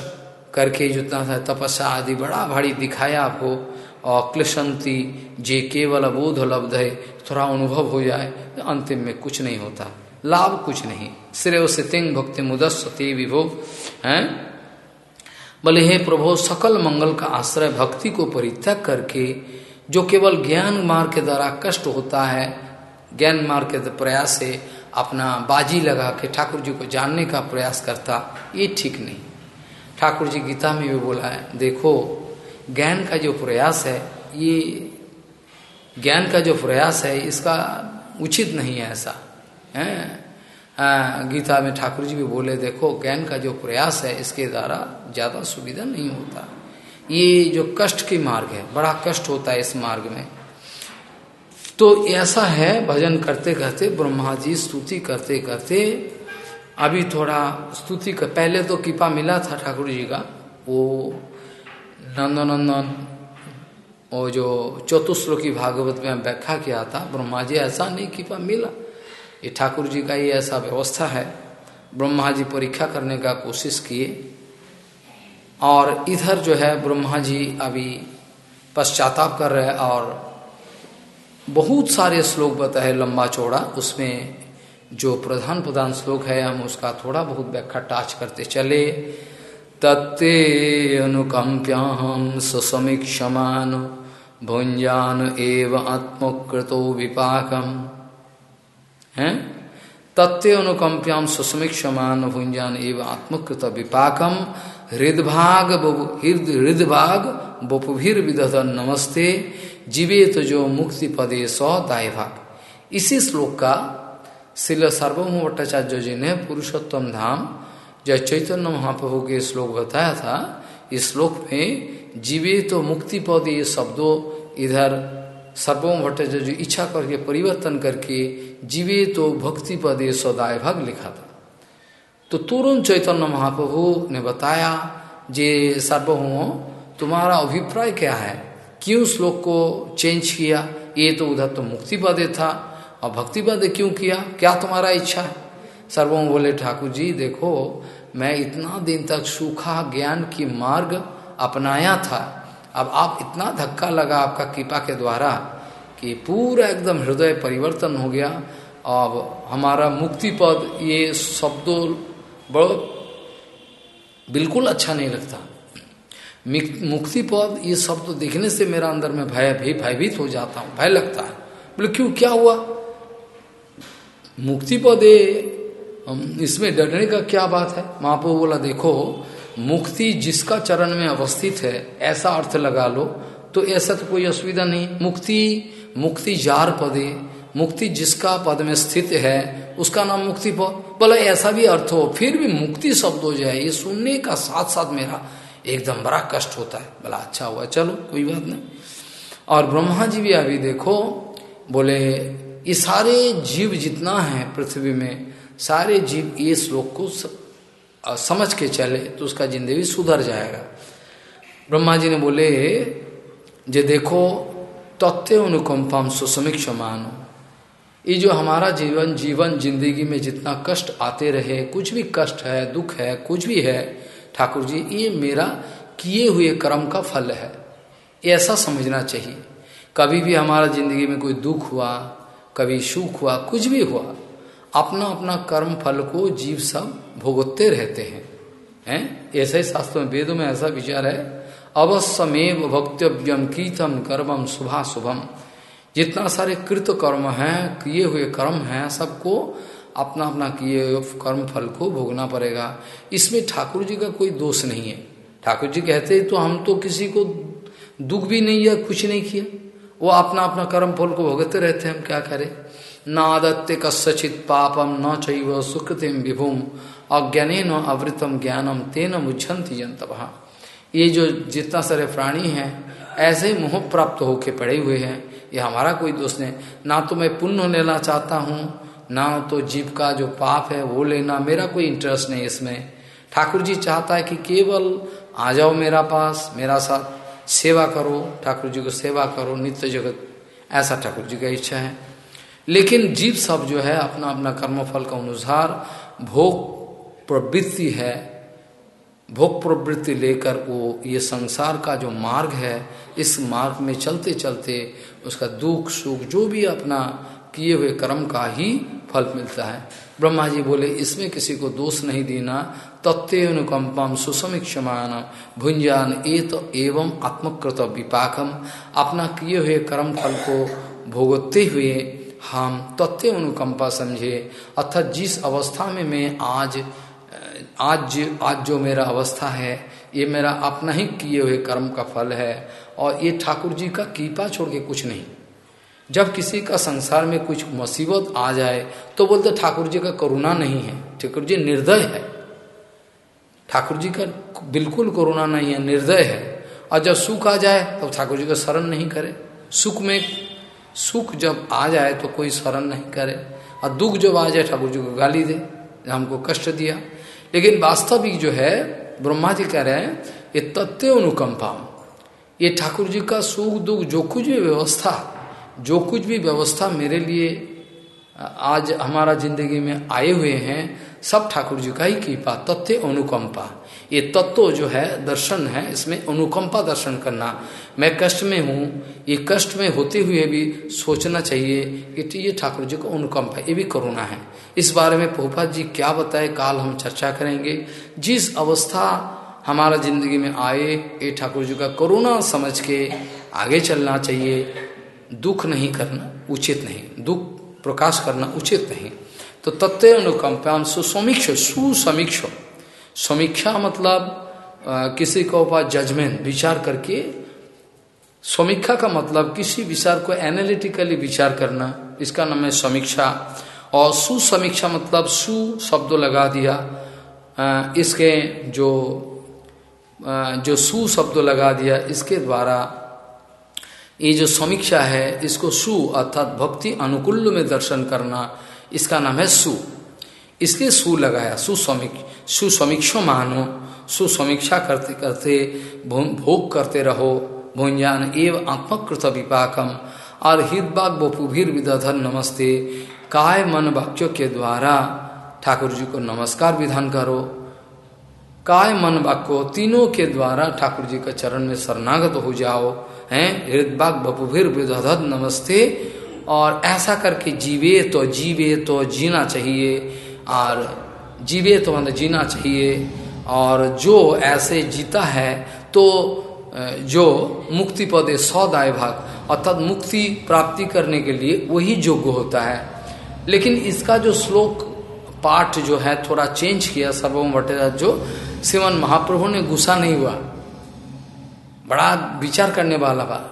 करके जितना था तपस्या आदि बड़ा भारी दिखाया आपको और क्लिशंती जे केवल बोध लब्ध है, थोड़ा अनुभव हो जाए तो अंतिम में कुछ नहीं होता। लाभ कुछ नहीं। श्रेय से तिंग भक्ति मुदस्वती विभो, हैं? बोले, हे प्रभु, सकल मंगल का आश्रय भक्ति को परित्याग करके, जो केवल ज्ञान मार्ग के द्वारा कष्ट होता है, ज्ञान मार्ग के प्रयास से अपना बाजी लगा के ठाकुर जी को जानने का प्रयास करता, ये ठीक नहीं। ठाकुर जी गीता में भी बोला है, देखो, ज्ञान का जो प्रयास है, ये ज्ञान का जो प्रयास है, इसका उचित नहीं है ऐसा। है? गीता में ठाकुर जी भी बोले, देखो, ज्ञान का जो प्रयास है, इसके द्वारा ज़्यादा सुविधा नहीं होता। ये जो कष्ट की मार्ग है, बड़ा कष्ट होता है इस मार्ग में। तो ऐसा है भजन करते करते, ब्रह्मा जी स्तुति करते करते, अभी थोड़ा स्तुति कर, पहले तो कृपा मिला था ठाकुर जी का, वो नंदनंदन वो जो चतुश्लोकी भागवत में व्याख्या किया था, ब्रह्मा जी, ऐसा नहीं कृपा मिला। ये ठाकुर जी का ही ऐसा व्यवस्था है। ब्रह्मा जी परीक्षा करने का कोशिश किए। और इधर जो है, ब्रह्मा जी अभी पश्चाताप कर रहे और बहुत सारे श्लोक बताए लंबा चौड़ा, उसमें जो प्रधान प्रधान श्लोक है, हम उसका थोड़ा बहुत व्याख्या टाच करते चले। तत्ते अनुकंप्याम समीक्षमान भुंजान एव आत्मकृतो विपाकम। है? तत्व अनुकंप्याम सुसमीक्षमान भुंजान एव आत्मकृत विपाकम। हृदभाग हृदभाग बपुभिर विदधन नमस्ते। जीवे तो जो मुक्ति पदे सौ दाय भाग। इसी श्लोक का शिल सार्वभौम भट्टाचार्य जी ने पुरुषोत्तम धाम जो चैतन्य महाप्रभु के श्लोक बताया था। इस श्लोक में जीवे तो मुक्ति पद ये शब्दों इधर सर्वम भट्टाचार्य इच्छा करके परिवर्तन करके जीवे तो भक्ति पद सौदाय भाग लिखा था। तो तुरंत चैतन्य महाप्रभु ने बताया, जे सार्वभौम तुम्हारा अभिप्राय क्या है? क्यों श्लोक को चेंज किया? ये तो उधर तो मुक्ति पदे था। और भक्ति पदे क्यों किया? क्या तुम्हारा इच्छा है? सर्वम बोले ठाकुर जी देखो, मैं इतना दिन तक सूखा ज्ञान की मार्ग अपनाया था। अब आप इतना धक्का लगा आपका कृपा के द्वारा कि पूरा एकदम हृदय परिवर्तन हो गया। अब हमारा मुक्ति पद, ये शब्दों बड़ो बिल्कुल अच्छा नहीं लगता। मुक्ति पद ये शब्द देखने से मेरा अंदर में भय, भी भयभीत हो जाता हूँ, भय लगता है। बोले, क्यों, क्या हुआ? मुक्ति पद इसमें डरने का क्या बात है? महाप्रभु बोला, देखो, मुक्ति जिसका चरण में अवस्थित है, ऐसा अर्थ लगा लो तो ऐसा तो कोई असुविधा नहीं। मुक्ति मुक्ति जार पदे, मुक्ति जिसका पद में स्थित है, उसका नाम मुक्ति पद बोला, ऐसा भी अर्थ हो, फिर भी मुक्ति शब्द हो जाए, ये सुनने का साथ साथ मेरा एकदम बड़ा कष्ट होता है। बोला अच्छा हुआ, चलो, कोई बात नहीं। और ब्रह्मा जी भी अभी देखो, बोले, ये सारे जीव जितना है पृथ्वी में, सारे जीव ये श्लोक को समझ के चले तो उसका ज़िंदगी सुधर जाएगा। ब्रह्मा जी ने बोले, जे देखो तथ्य अनुकंपम सुसमीक्ष मानो। ये जो हमारा जीवन जीवन, ज़िंदगी में जितना कष्ट आते रहे, कुछ भी कष्ट है, दुख है, कुछ भी है ठाकुर जी ये मेरा किए हुए कर्म का फल है। ऐसा समझना चाहिए। कभी भी हमारा ज़िंदगी में कोई दुख हुआ, कभी सुख हुआ, कुछ भी हुआ अपना अपना कर्म फल को जीव सब भोगते रहते हैं। हैं? ऐसे ही शास्त्र में, वेदों में ऐसा विचार है अवश्यमेव भक्तव्यम कीतम कर्मम शुभा शुभम जितना सारे कृत कर्म हैं, किए हुए कर्म हैं, सबको अपना अपना किए कर्म फल को भोगना पड़ेगा। इसमें ठाकुर जी का कोई दोष नहीं है। ठाकुर जी कहते तो हम तो किसी को दुख भी नहीं या कुछ नहीं किया। वो अपना अपना कर्म फल को भोगते रहते हैं, हम क्या करें? नादत्य कस्यचित पापम न चैव सुकृतिम विभुम। अज्ञान न अवृतम ज्ञानम तेन मुझंती जनतभ ये जो जितना सारे प्राणी हैं, ऐसे ही मोह प्राप्त होके पड़े हुए हैं। ये हमारा कोई दोष नहीं। ना तो मैं पुण्य लेना चाहता हूँ ना तो जीव का जो पाप है वो लेना मेरा कोई इंटरेस्ट नहीं इसमें। ठाकुर जी चाहता है कि केवल आ जाओ मेरा पास, मेरा साथ, सेवा करो, ठाकुर जी को सेवा करो, नित्य जगत। ऐसा ठाकुर जी का इच्छा है। लेकिन जीव सब जो है, अपना अपना कर्मफल का अनुसार भोग प्रवृत्ति है, भोग प्रवृत्ति लेकर वो ये संसार का जो मार्ग है, इस मार्ग में चलते चलते उसका दुख सुख जो भी अपना किए हुए कर्म का ही फल मिलता है। ब्रह्मा जी बोले, इसमें किसी को दोष नहीं देना। तत्व अनुकंपम सुसमीक्षमान भुंजान ए तो एवं आत्मकृत विपाकम। अपना किए हुए कर्म फल को भोगते हुए हम तत्व अनुकंपा समझे। अर्थात जिस अवस्था में मैं आज आज आज जो मेरा अवस्था है, ये मेरा अपना ही किए हुए कर्म का फल है। और ये ठाकुर जी का कृपा छोड़ के कुछ नहीं। जब किसी का संसार में कुछ मुसीबत आ जाए तो बोलते, ठाकुर जी का करुणा नहीं है। ठाकुर जी, निर्दय है। ठाकुर जी का बिल्कुल करुणा नहीं है, निर्दय है। और जब सुख आ जाए तो ठाकुर जी का शरण नहीं करे। सुख में, सुख जब आ जाए तो कोई शरण नहीं करे। और दुख जब आ जाए, ठाकुर जी को गाली दे, हमको कष्ट दिया। लेकिन वास्तविक जो है, ब्रह्मा जी कह रहे हैं, ये तत्व अनुकंपा ये ठाकुर जी का सुख दुख, जो कुछ भी व्यवस्था जो कुछ भी व्यवस्था मेरे लिए आज हमारा ज़िंदगी में आए हुए हैं, सब ठाकुर जी का ही कृपा, तथ्य अनुकंपा। ये तत्व जो है, दर्शन है, इसमें अनुकंपा दर्शन करना। मैं कष्ट में हूँ, ये कष्ट में होते हुए भी सोचना चाहिए कि ये ठाकुर जी को अनुकंपा, ये भी करुणा है। इस बारे में पोपा जी क्या बताए, काल हम चर्चा करेंगे। जिस अवस्था हमारा ज़िंदगी में आए, ये ठाकुर जी का करुणा समझ के आगे चलना चाहिए। दुख नहीं करना उचित नहीं दुख प्रकाश करना उचित नहीं। तो तत्व अनुकंपाम सुसमीक्ष सुसमीक्ष। समीक्षा मतलब आ, किसी के ऊपर जजमेंट विचार करके समीक्षा का मतलब किसी विचार को एनालिटिकली विचार करना इसका नाम है समीक्षा। और सुसमीक्षा मतलब सु शब्द लगा दिया आ, इसके जो आ, जो सु शब्द लगा दिया इसके द्वारा ये जो समीक्षा है, इसको सु अर्थात भक्ति अनुकूल में दर्शन करना, इसका नाम है सु। इसलिए सु लगाया सुसमीक्ष सुसमीक्षो मानो, सुसमीक्षा करते करते भोग करते रहो भुंजान एव आत्मकृत विपाकम। और हृदबाग बपुभीर विदधन नमस्ते। काय मन वाक्यों के द्वारा ठाकुर जी को नमस्कार विधान करो। काय मन वाक्यो तीनों के द्वारा ठाकुर जी के चरण में शरणागत हो जाओ। हैं? हृदबाग बपुभीर विदधन नमस्ते। और ऐसा करके जीवे तो जीवे तो जीना चाहिए। और जीवे तो मतलब जीना चाहिए। और जो ऐसे जीता है तो जो मुक्ति पदे सौदाय भाग, अर्थात मुक्ति प्राप्ति करने के लिए वही योग्य होता है। लेकिन इसका जो श्लोक पाठ जो है, थोड़ा चेंज किया सर्वम भट्टाचार्य जो श्रीमन महाप्रभु ने गुस्सा नहीं हुआ। बड़ा विचार करने वाला बा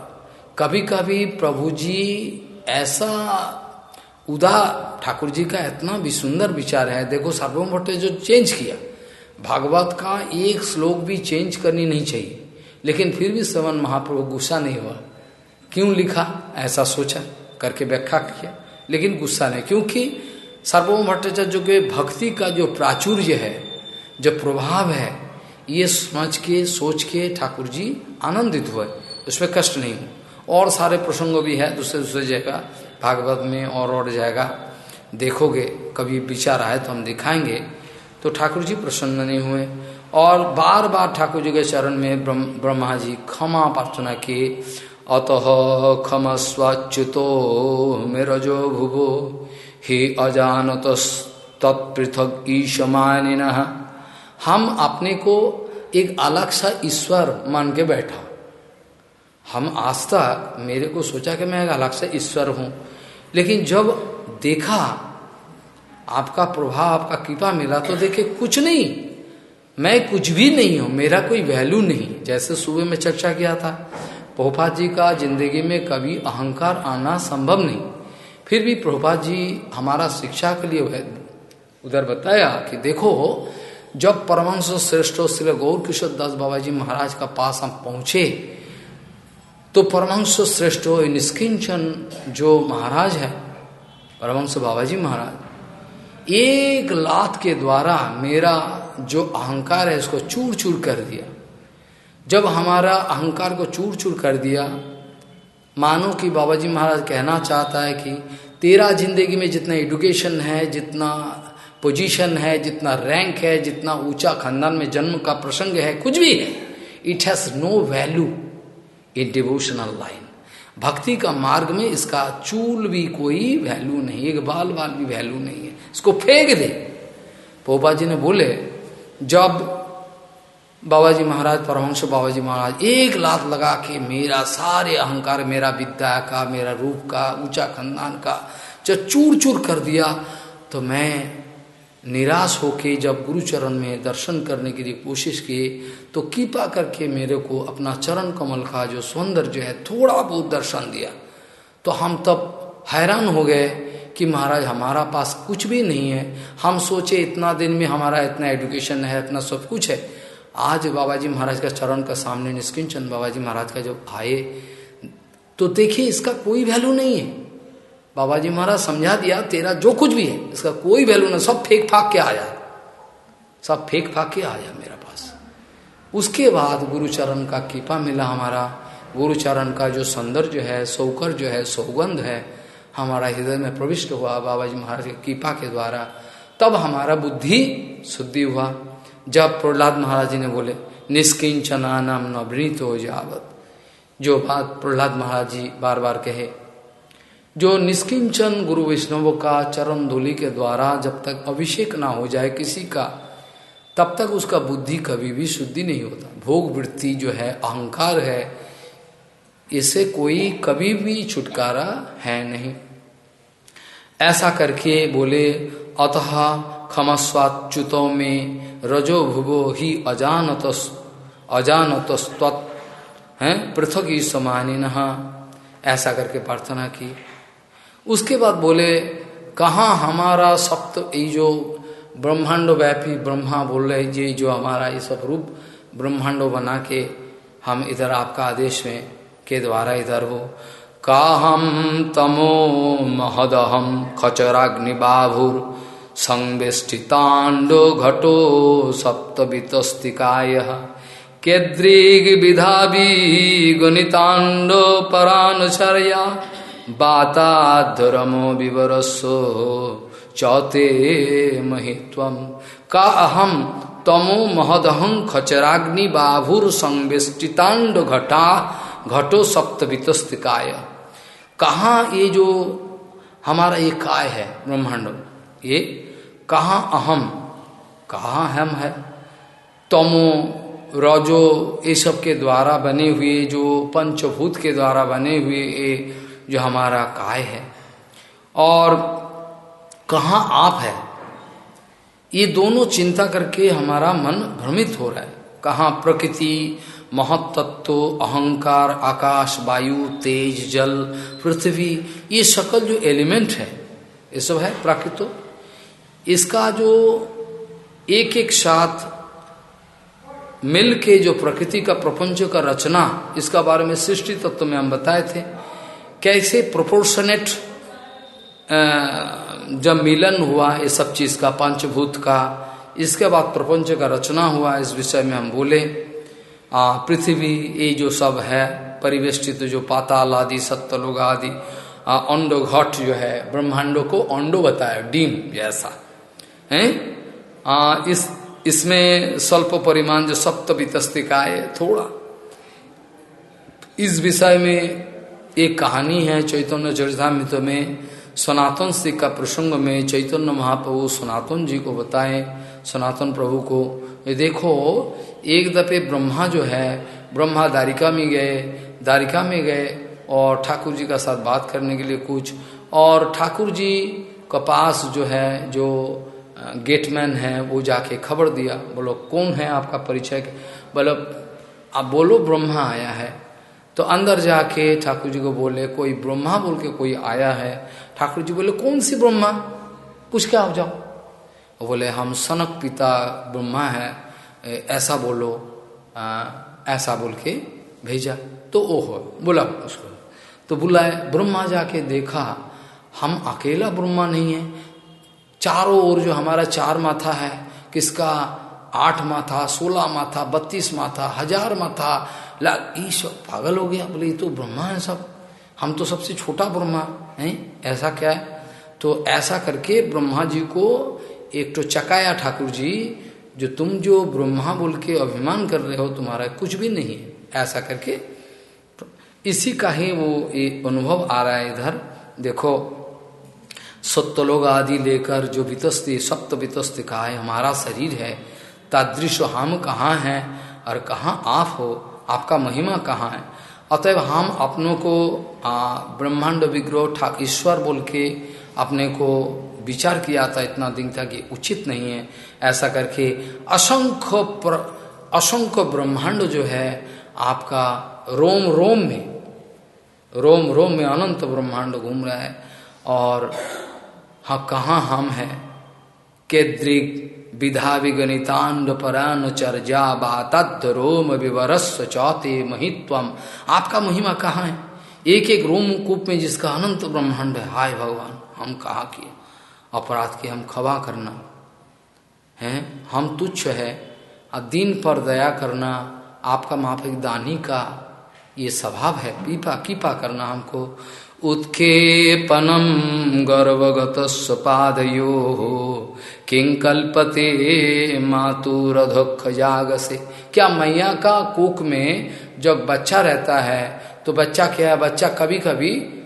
कभी कभी प्रभु जी ऐसा उदा ठाकुर जी का इतना भी सुंदर विचार है। देखो सर्वम भट्टे जो चेंज किया, भागवत का एक श्लोक भी चेंज करनी नहीं चाहिए। लेकिन फिर भी श्रवण महाप्रभु गुस्सा नहीं हुआ। क्यों लिखा? ऐसा सोचा, करके व्याख्या किया। लेकिन गुस्सा नहीं। क्योंकि सर्वभौम भट्टाचार्य के भक्ति का जो प्राचुर्य है, जो प्रभाव है ये समझ के, सोच के ठाकुर जी आनंदित हुए। उसमें कष्ट नहीं हो और सारे प्रसंग भी है, दूसरे दूसरे जगह भागवत में और और जाएगा देखोगे, कभी विचार आए तो हम दिखाएँगे। तो ठाकुर जी प्रसन्न नहीं हुए। और बार बार ठाकुर जी के चरण में ब्रह्म ब्रह्मा जी क्षमा प्रार्थना किए अतः खम स्वाच्युतो मेरजो भुवो। ही अजानत तत्पृथक ईशमानिन। हम अपने को एक अलग सा ईश्वर मान के बैठा। हम आज तक मेरे को सोचा कि मैं एक अलग सा ईश्वर हूँ। लेकिन जब देखा, आपका प्रभाव, आपका कृपा मिला तो देखे कुछ नहीं। मैं कुछ भी नहीं हूँ, मेरा कोई वैल्यू नहीं। जैसे सुबह में चर्चा किया था, प्रभुपाद जी का ज़िंदगी में कभी अहंकार आना संभव नहीं। फिर भी प्रभुपाद जी हमारा शिक्षा के लिए उधर बताया कि देखो जब परमंश श्रेष्ठ श्री गौर किशोर दास बाबा जी महाराज का पास हम पहुँचे तो परमंश श्रेष्ठ निष्किंचन जो महाराज है परमंश बाबा जी महाराज, एक लात के द्वारा मेरा जो अहंकार है इसको चूर चूर कर दिया। जब हमारा अहंकार को चूर चूर कर दिया, मानो कि बाबा जी महाराज कहना चाहता है कि तेरा ज़िंदगी में जितना एडुकेशन है, जितना पोजीशन है, जितना रैंक है, जितना ऊँचा खानदान में जन्म का प्रसंग है, कुछ भी है। It has no value in devotional line भक्ति का मार्ग में इसका चूल भी कोई वैल्यू नहीं एक बाल बाल भी वैल्यू नहीं है। इसको फेंक दे। पोपा जी ने बोले, जब बाबा जी महाराज, परमहंस बाबा जी महाराज एक लात लगा के मेरा सारे अहंकार, मेरा विद्या का, मेरा रूप का, ऊँचा खानदान का जब चूर चूर कर दिया तो मैं निराश होके जब गुरु चरण में दर्शन करने के लिए कोशिश की तो कृपा करके मेरे को अपना चरण कमल का जो सौंदर्य है, थोड़ा बहुत दर्शन दिया। तो हम तब हैरान हो गए कि महाराज, हमारा पास कुछ भी नहीं है। हम सोचे इतना दिन में हमारा इतना एडुकेशन है, इतना सब कुछ है। आज बाबा जी महाराज का चरण का सामने निष्किन चंद बाबा जी महाराज का जब आए तो देखिए इसका कोई वैल्यू नहीं है। बाबा जी महाराज, समझा दिया, तेरा जो कुछ भी है, इसका कोई वैल्यू नहीं, सब फेंक फाक के आया। सब फेंक फाक के आया मेरा पास। उसके बाद गुरुचरण का कृपा मिला हमारा। गुरुचरण का जो सौंदर्य जो है सौकर जो है, सौगंध है, हमारा हृदय में प्रविष्ट हुआ बाबा जी महाराज की कृपा के द्वारा। तब हमारा बुद्धि शुद्धि हुआ। जब प्रहलाद महाराज जी ने बोले निष्किंचना नाम नवृत हो जावत जो बात प्रहलाद महाराज जी बार बार कहे जो निष्किंचन गुरु वैष्णव का चरण धूलि के द्वारा जब तक अभिषेक ना हो जाए किसी का, तब तक उसका बुद्धि कभी भी शुद्धि नहीं होता। भोग वृत्ति जो है, अहंकार है, इसे कोई कभी भी छुटकारा है नहीं। ऐसा करके बोले, अतः खमस्वाच्युतो में रजो भुवो ही अजानत अजानत है? पृथक ही समानी ऐसा करके प्रार्थना की। उसके बाद बोले, कहा हमारा सप्त ये जो ब्रह्मांड व्यापी ब्रह्मा बोल रहे ये जो हमारा ये सब रूप ब्रह्मांडो बना के हम इधर आपका आदेश में, के द्वारा इधर हो काहम तमो महदहम खचराग्नि खचराग्निबाभुर संवेष्टितांडो घटो सप्तवितस्तिकाय। केद्रिग विधावी गणितांडो परानुचर्या बाताधरमो विवरसो चौते महित्वम का अहम तमो महदहं खचराग्नि बाभुर संवेष्टितांड घटा घटो सप्त काय कहा ये जो हमारा ये काय है, ब्रह्मांड? ये कहा अहम कहा हम है? तमो रजो, ये सब के द्वारा बने हुए जो पंचभूत के द्वारा बने हुए ये जो हमारा काय है। और कहा आप है? ये दोनों चिंता करके हमारा मन भ्रमित हो रहा है। कहा प्रकृति, महत्त्व, अहंकार, आकाश, वायु, तेज, जल, पृथ्वी, ये सकल जो एलिमेंट है, ये सब है प्राकृत। इसका जो एक एक साथ मिल के जो प्रकृति का प्रपंच का रचना, इसका बारे में सृष्टि तत्व में हम बताए थे। कैसे प्रोपोर्शनेट जब मिलन हुआ ये सब चीज़ का पंचभूत का इसके बाद प्रपंच का रचना हुआ इस विषय में हम बोले पृथ्वी ये जो सब है परिवेष्टित जो पाताल आदि सत्यलोग आदि अंडो घट जो है ब्रह्मांडो को अंडो बताया डीम जैसा है? आ, इस इसमें स्वल्प परिमाण जो सप्त वितस्तिकाय थोड़ा इस विषय में एक कहानी है चैतन्य चरितामित में। सनातन श्री का प्रसंग में चैतन्य महाप्रभु सनातन जी को बताए, सनातन प्रभु को, ये देखो, एक दफे ब्रह्मा जो है, ब्रह्मा दारिका में गए दारिका में गए और ठाकुर जी का साथ बात करने के लिए कुछ, और ठाकुर जी का पास जो है, जो गेटमैन है, वो जाके खबर दिया, बोलो, कौन है आपका परिचय? बोलो, आप बोलो, ब्रह्मा आया है। तो अंदर जाके ठाकुर जी को बोले कोई ब्रह्मा बोल के कोई आया है? ठाकुर जी बोले कौन सी ब्रह्मा? पूछ के आप जाओ। बोले हम सनक पिता ब्रह्मा है ऐसा बोलो आ, ऐसा बोल के भेजा। तो ओ हो बोला उसको। तो बुलाए ब्रह्मा जाके देखा हम अकेला ब्रह्मा नहीं है। चारों ओर जो हमारा चार माथा है किसका आठ माथा, सोलह माथा, बत्तीस माथा, हज़ार माथा। ईश्वर, पागल हो गया, बोले, ये तो ब्रह्मा है सब। हम तो सबसे छोटा ब्रह्मा है। ऐसा क्या है? तो ऐसा करके ब्रह्मा जी को एक तो चकाया ठाकुर जी, जो तुम जो ब्रह्मा बोल के अभिमान कर रहे हो, तुम्हारा कुछ भी नहीं है। ऐसा करके इसी का ही वो ये अनुभव आ रहा है इधर। देखो सत्यलोग आदि लेकर जो वितस्ती, सप्त वितस्त का है, हमारा शरीर है तादृश हम कहाँ हैं और कहाँ आप हो? आपका महिमा कहाँ है? अतएव हम अपनों को ब्रह्मांड विग्रह ठाक ईश्वर बोल के अपने को विचार किया था इतना दिन था ये उचित नहीं है। ऐसा करके असंख्य असंख्य ब्रह्मांड जो है, आपका रोम रोम में, रोम रोम में अनंत ब्रह्मांड घूम रहा है। और हाँ कहाँ हम हैं? केद्रिक विधा विगणितांड परान चर्जा बातद रोम विवरस्व चौते महित्वम। आपका महिमा कहाँ है? एक एक रोम कूप में जिसका अनंत ब्रह्मांड है। हाय भगवान, हम कहा किए? अपराध के हम खबा करना। है? हम तुच्छ है। दिन पर दया करना, आपका माफिक दानी का, ये स्वभाव है। पीपा, कीपा करना हमको। उत्खेपनम गर्वगत पादयो किंकल्पते मातुरधोख जाग से क्या मैया का कुक में जब बच्चा रहता है तो बच्चा क्या है? बच्चा कभी कभी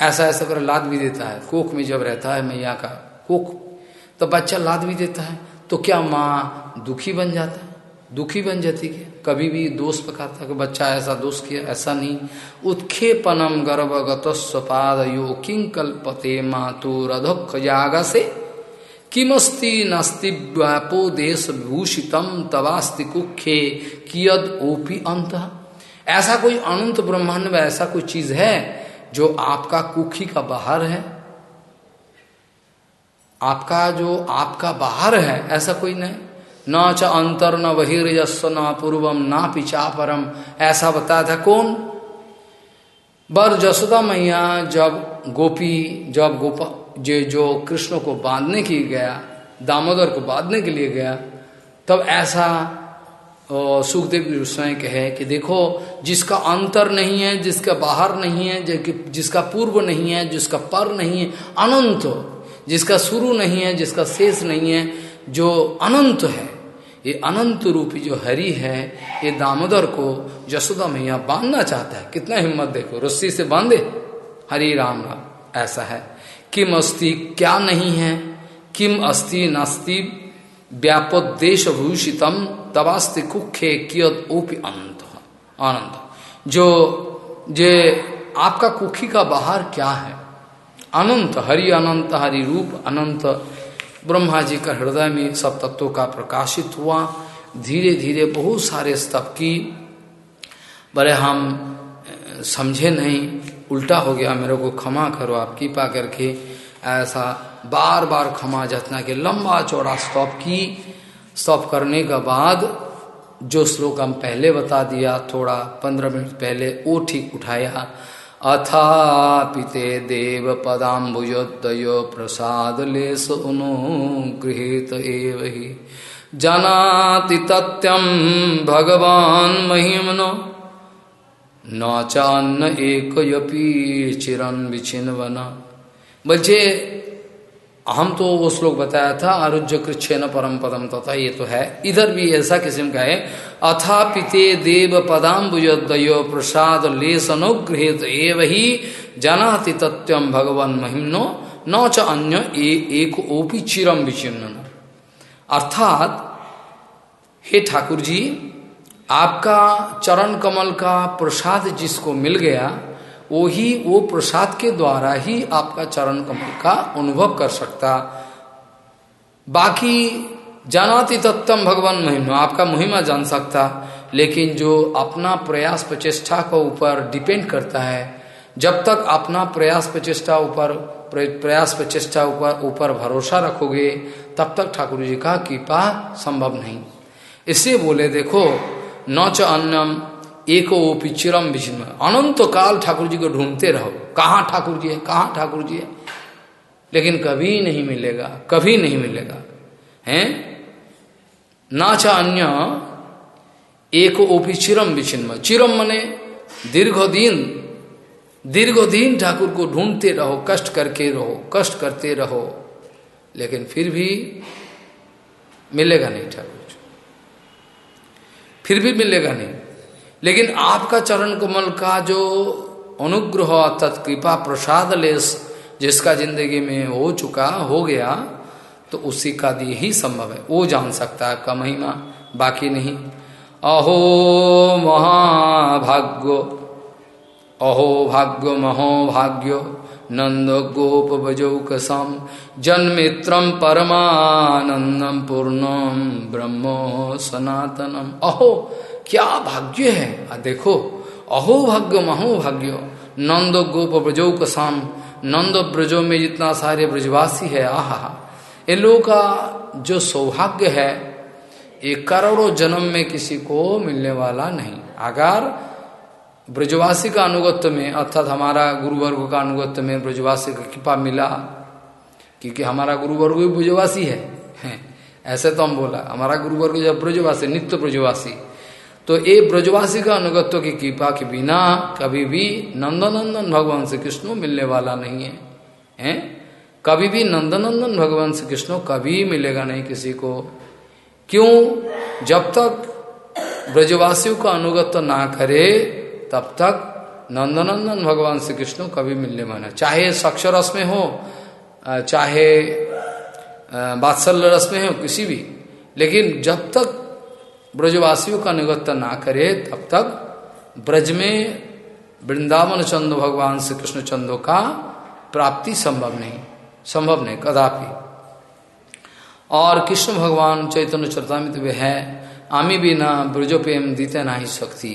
ऐसा ऐसा कर लाद भी देता है। कोख में जब रहता है मैया का कोख तो बच्चा लाद भी देता है। तो क्या माँ दुखी बन जाता है? दुखी बन जाती क्या? कभी भी दोष पकाता कि बच्चा ऐसा दोष किया, ऐसा नहीं। उत्खेपनम गर्भगत स्वपाद यो किं कल्पते मातुरधोक्ष जागा से किमस्ति नास्ति व्यापो देश भूषितम तवास्ति कुखे कियद ओपी अंत। ऐसा कोई अनंत ब्रह्मांड में ऐसा कोई चीज़ है जो आपका कुखी का बाहर है? आपका जो आपका बाहर है, ऐसा कोई नहीं? न च अंतर न बहिर्यस्व न पूर्वम ना पिछा परम ऐसा बताया था कौन? बर जसोदा मैया जब गोपी, जब गोपा जो जो कृष्ण को बांधने के गया, दामोदर को बांधने के लिए गया, तब ऐसा सुखदेव गोस्वाई कहे कि देखो, जिसका अंतर नहीं है, जिसका बाहर नहीं है जिसका पूर्व नहीं है, जिसका पर नहीं है, अनंत, जिसका शुरू नहीं है, जिसका शेष नहीं है, जो अनंत है, ये अनंत रूपी जो हरि है, ये दामोदर को जसोदा मैया बांधना चाहता है। कितना हिम्मत देखो, रस्सी से बांधे, हरि राम राम, ऐसा है। किम अस्ति, क्या नहीं है? किम अस्ति नास्ति? व्यापोदेश भूषितम तवास्ति कुखे कियत ओपी अनंत आनंद जो, जे आपका कुखी का बाहर क्या है? अनंत हरि अनंत हरि रूप अनंत ब्रह्मा जी का हृदय में सब तत्वों का प्रकाशित हुआ। धीरे धीरे बहुत सारे स्तव की बड़े हम समझे नहीं उल्टा हो गया, मेरे को क्षमा करो, आप कृपा करके ऐसा बार बार क्षमा जतना के लंबा चौड़ा स्तॉप की। स्टॉप करने के बाद जो श्लोक हम पहले बता दिया, थोड़ा पंद्रह मिनट पहले, वो ठीक उठाया। अथा पिते देव पदाम्बुजोदयो प्रसाद ले लेस अनुगृहित एव ही जानाति तत्यम भगवान महिमनो। न चान्न एक यपी चिरन विचिन्वन। बच्चे हम तो वो श्लोक बताया था आरुज्य न परम पदम तथा ये तो है। इधर भी ऐसा किस्म का है अथा पिते देव पदाम्बुजोदयो प्रसाद लेसनुगृहित एव ही जनाति तत्व भगवान महिमनो न च अन्य ए, एक ओपी चिरम विचिन्न अर्थात हे ठाकुर जी आपका चरण कमल का प्रसाद जिसको मिल गया, वो ही, वो प्रसाद के द्वारा ही आपका चरण कमल का अनुभव कर सकता। बाकी जानाति तत्तम भगवान महिमा, आपका महिमा जान सकता, लेकिन जो अपना प्रयास प्रचेष्टा को ऊपर डिपेंड करता है, जब तक अपना प्रयास प्रचेष्टा ऊपर प्रयास प्रचेष्टा ऊपर ऊपर भरोसा रखोगे, तब तक ठाकुर जी का कृपा संभव नहीं। इससे बोले, देखो न च अन्नम एक चिरम विचिन्न अनंत काल ठाकुर जी को ढूंढते रहो। कहाँ ठाकुर जी है? कहाँ ठाकुर जी है? लेकिन कभी नहीं मिलेगा, कभी नहीं मिलेगा। हैं? नाचा अन्य एक ओपी चिरम विचिन्न चिरम मने दीर्घ दिन दीर्घ दिन ठाकुर को ढूंढते रहो, कष्ट करके रहो, कष्ट करते रहो। लेकिन फिर भी मिलेगा नहीं ठाकुर फिर भी मिलेगा नहीं। लेकिन आपका चरण कमल का जो अनुग्रह अर्थात कृपा प्रसाद लेस जिसका ज़िंदगी में हो चुका, हो गया तो उसी का दिए ही संभव है। वो जान सकता है आपका महिमा बाकी नहीं। अहो महाभाग्यो, अहो भाग्यो, महो भाग्यो। नंद गोप भजौकसम जन्मित्रम परमानंदम पूर्णम ब्रह्मो सनातनम अहो, क्या भाग्य है? आ, देखो, अहो भाग्य, महो भाग्य। नंद गोप ब्रजो कसाम नंद ब्रजो में जितना सारे ब्रजवासी है, आहा। इन लोगों का जो सौभाग्य है, ये करोड़ों जन्म में किसी को मिलने वाला नहीं। अगर ब्रजवासी का अनुगत्य में अर्थात हमारा गुरुवर्ग का अनुगत्य में ब्रजवासी का कृपा मिला क्योंकि हमारा गुरुवर्ग भी ब्रजवासी है, ऐसे तो हम बोला हमारा गुरुवर्ग जब ब्रजवासी नित्य ब्रजवासी तो ये ब्रजवासी का अनुगत्व की कृपा के बिना कभी भी नंदनंदन भगवान श्री कृष्ण मिलने वाला नहीं है। हैं कभी भी नंदनंदन भगवान श्री कृष्ण कभी मिलेगा नहीं किसी को। क्यों? जब तक ब्रजवासियों का अनुगत्व ना करे तब तक नंदनंदन भगवान श्री कृष्ण कभी मिलने वाला चाहे सक्षर रस में हो चाहे बात्सल्य रस में हो, किसी भी। लेकिन जब तक ब्रजवासियों का निगत्ता ना करे, तब तक ब्रज में वृंदावन चंद्र भगवान श्री कृष्ण चंद्र का प्राप्ति संभव नहीं संभव नहीं, कदापि। और कृष्ण भगवान चैतन्य चरतामित वे है, आमी बिना ब्रजोपेम दीते ना ही शक्ति।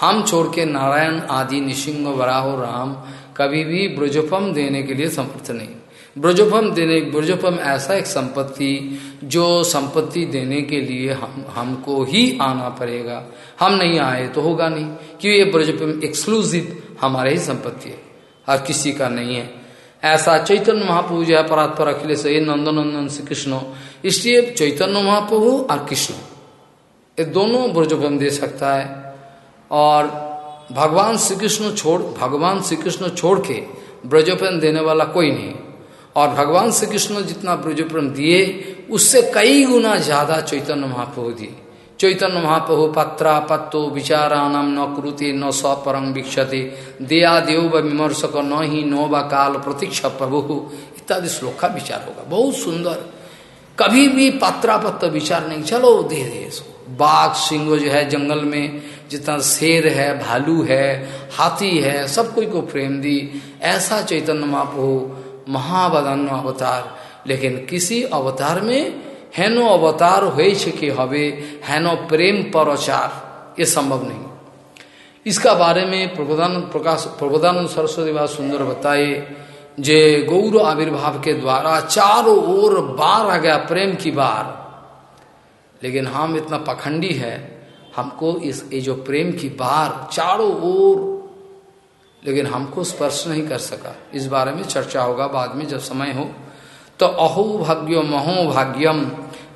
हम छोड़ के नारायण आदि निशिंग वराहो राम कभी भी ब्रजोपम देने के लिए समर्थ नहीं। ब्रजोपम देने, ब्रजोपम ऐसा एक संपत्ति जो संपत्ति देने के लिए हम, हमको ही आना पड़ेगा। हम नहीं आए तो होगा नहीं क्यों ये ब्रजोपम एक्सक्लूसिव हमारे ही संपत्ति है। हर किसी का नहीं है। ऐसा चैतन्य महाप्रभु जो है परात्पर अखिलेश नंदनंदन श्री कृष्ण। इसलिए चैतन्य महाप्रभु और कृष्ण। ये दोनों ब्रजोपम दे सकता है। और भगवान श्री कृष्ण छोड़, भगवान श्री कृष्ण छोड़ के ब्रजोपन देने वाला कोई नहीं। और भगवान श्री कृष्ण जितना ब्रजोपन दिए, उससे कई गुना ज़्यादा चैतन्य महाप्रभु दिए। चैतन्य महाप्रभु पत्रा पत्तो विचारानम न कुरुते, न स्वपरम वीक्षते, दया देव विमर्शक न ही नो व काल प्रतीक्षा प्रभु। इत्यादि श्लोक का विचार होगा। बहुत सुंदर। कभी भी पत्रा पत्र विचार नहीं। चलो दे दे बाघ सिंह जो है जंगल में जितना शेर है, भालू है, हाथी है, सब कोई को प्रेम दी, ऐसा चैतन्य महाप्रभु महावदान्य अवतार। लेकिन किसी अवतार में हेनो अवतार हो कि हवे, हेनो प्रेम परचार, ये संभव नहीं। इसका बारे में प्रबोधान प्रकाश प्रबोधानंद सरस्वती बात सुंदर बताए, जे गौर आविर्भाव के द्वारा चारों ओर बार आ गया प्रेम की बार। लेकिन हम इतना पखंडी है हमको इस, ये जो प्रेम की बार चारों ओर, लेकिन हमको स्पर्श नहीं कर सका। इस बारे में चर्चा होगा बाद में जब समय हो। तो अहो भाग्यो महो भाग्यम,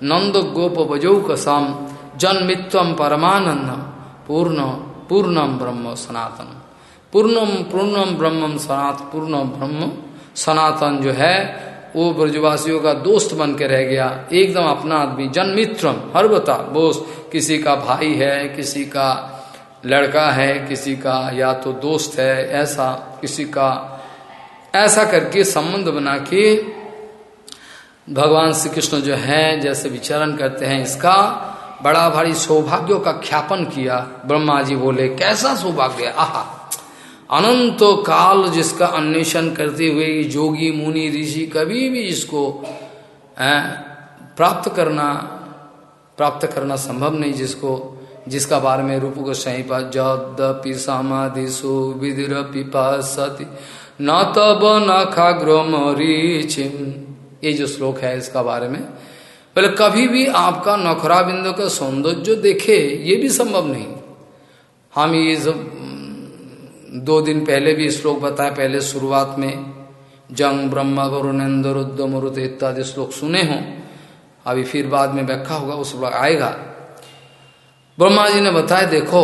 नंद गोप बजौ कसम, जन्मित्व परमानंदम, पूर्ण पूर्णम ब्रह्म सनातन पूर्णम पूर्णम ब्रह्म सनात, पूर्ण ब्रह्म सनातन जो है, वो ब्रजवासियों का दोस्त बन के रह गया। एकदम अपना आदमी जन्मित्रम हर बता, बोस किसी का भाई है, किसी का लड़का है, किसी का या तो दोस्त है, ऐसा, किसी का ऐसा करके संबंध बना के भगवान श्री कृष्ण जो है, जैसे विचरण करते हैं, इसका बड़ा भारी सौभाग्यों का ख्यापन किया। ब्रह्मा जी बोले, कैसा सौभाग्य? आहा, अनंत काल जिसका अन्वेषण करते हुए जोगी, मुनि, ऋषि कभी भी इसको प्राप्त करना प्राप्त करना संभव नहीं जिसको, जिसका बारे में रूप को सही पास जदपि समाधिशु विधिर पिपासति। न तब न खाग्रम ये जो श्लोक है इसका बारे में पहले कभी भी आपका नखरा बिंदु का सौंदर्य देखे, ये भी संभव नहीं। हम ये सब दो दिन पहले भी श्लोक बताए, पहले शुरुआत में जंग ब्रह्म रुद्र इत्यादि श्लोक सुने हो। अभी फिर बाद में व्याख्या होगा, उस वक्त आएगा। ब्रह्मा जी ने बताया, देखो,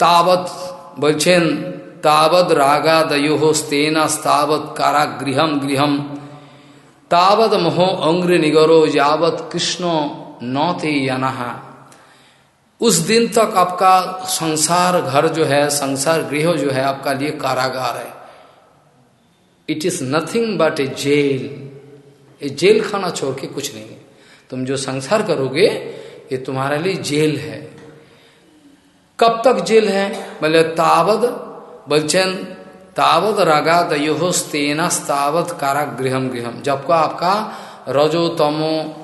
तावत बचेन तावत रागा दयो स्तेना स्तावत कारागृहम गृहम तावत मोहो अंग्र निगरो यावत कृष्ण नौते यनहा उस दिन तक आपका संसार घर जो है, संसार गृह जो है, आपका लिए कारागार है। It is nothing but a jail ये जेल खाना छोड़ के कुछ नहीं है। तुम जो संसार करोगे, ये तुम्हारे लिए जेल है। कब तक जेल है? बोले तावद, बलचन, तावद रागा दयो तेना तावत कारागृहम गृहम। जब का आपका रजो तमो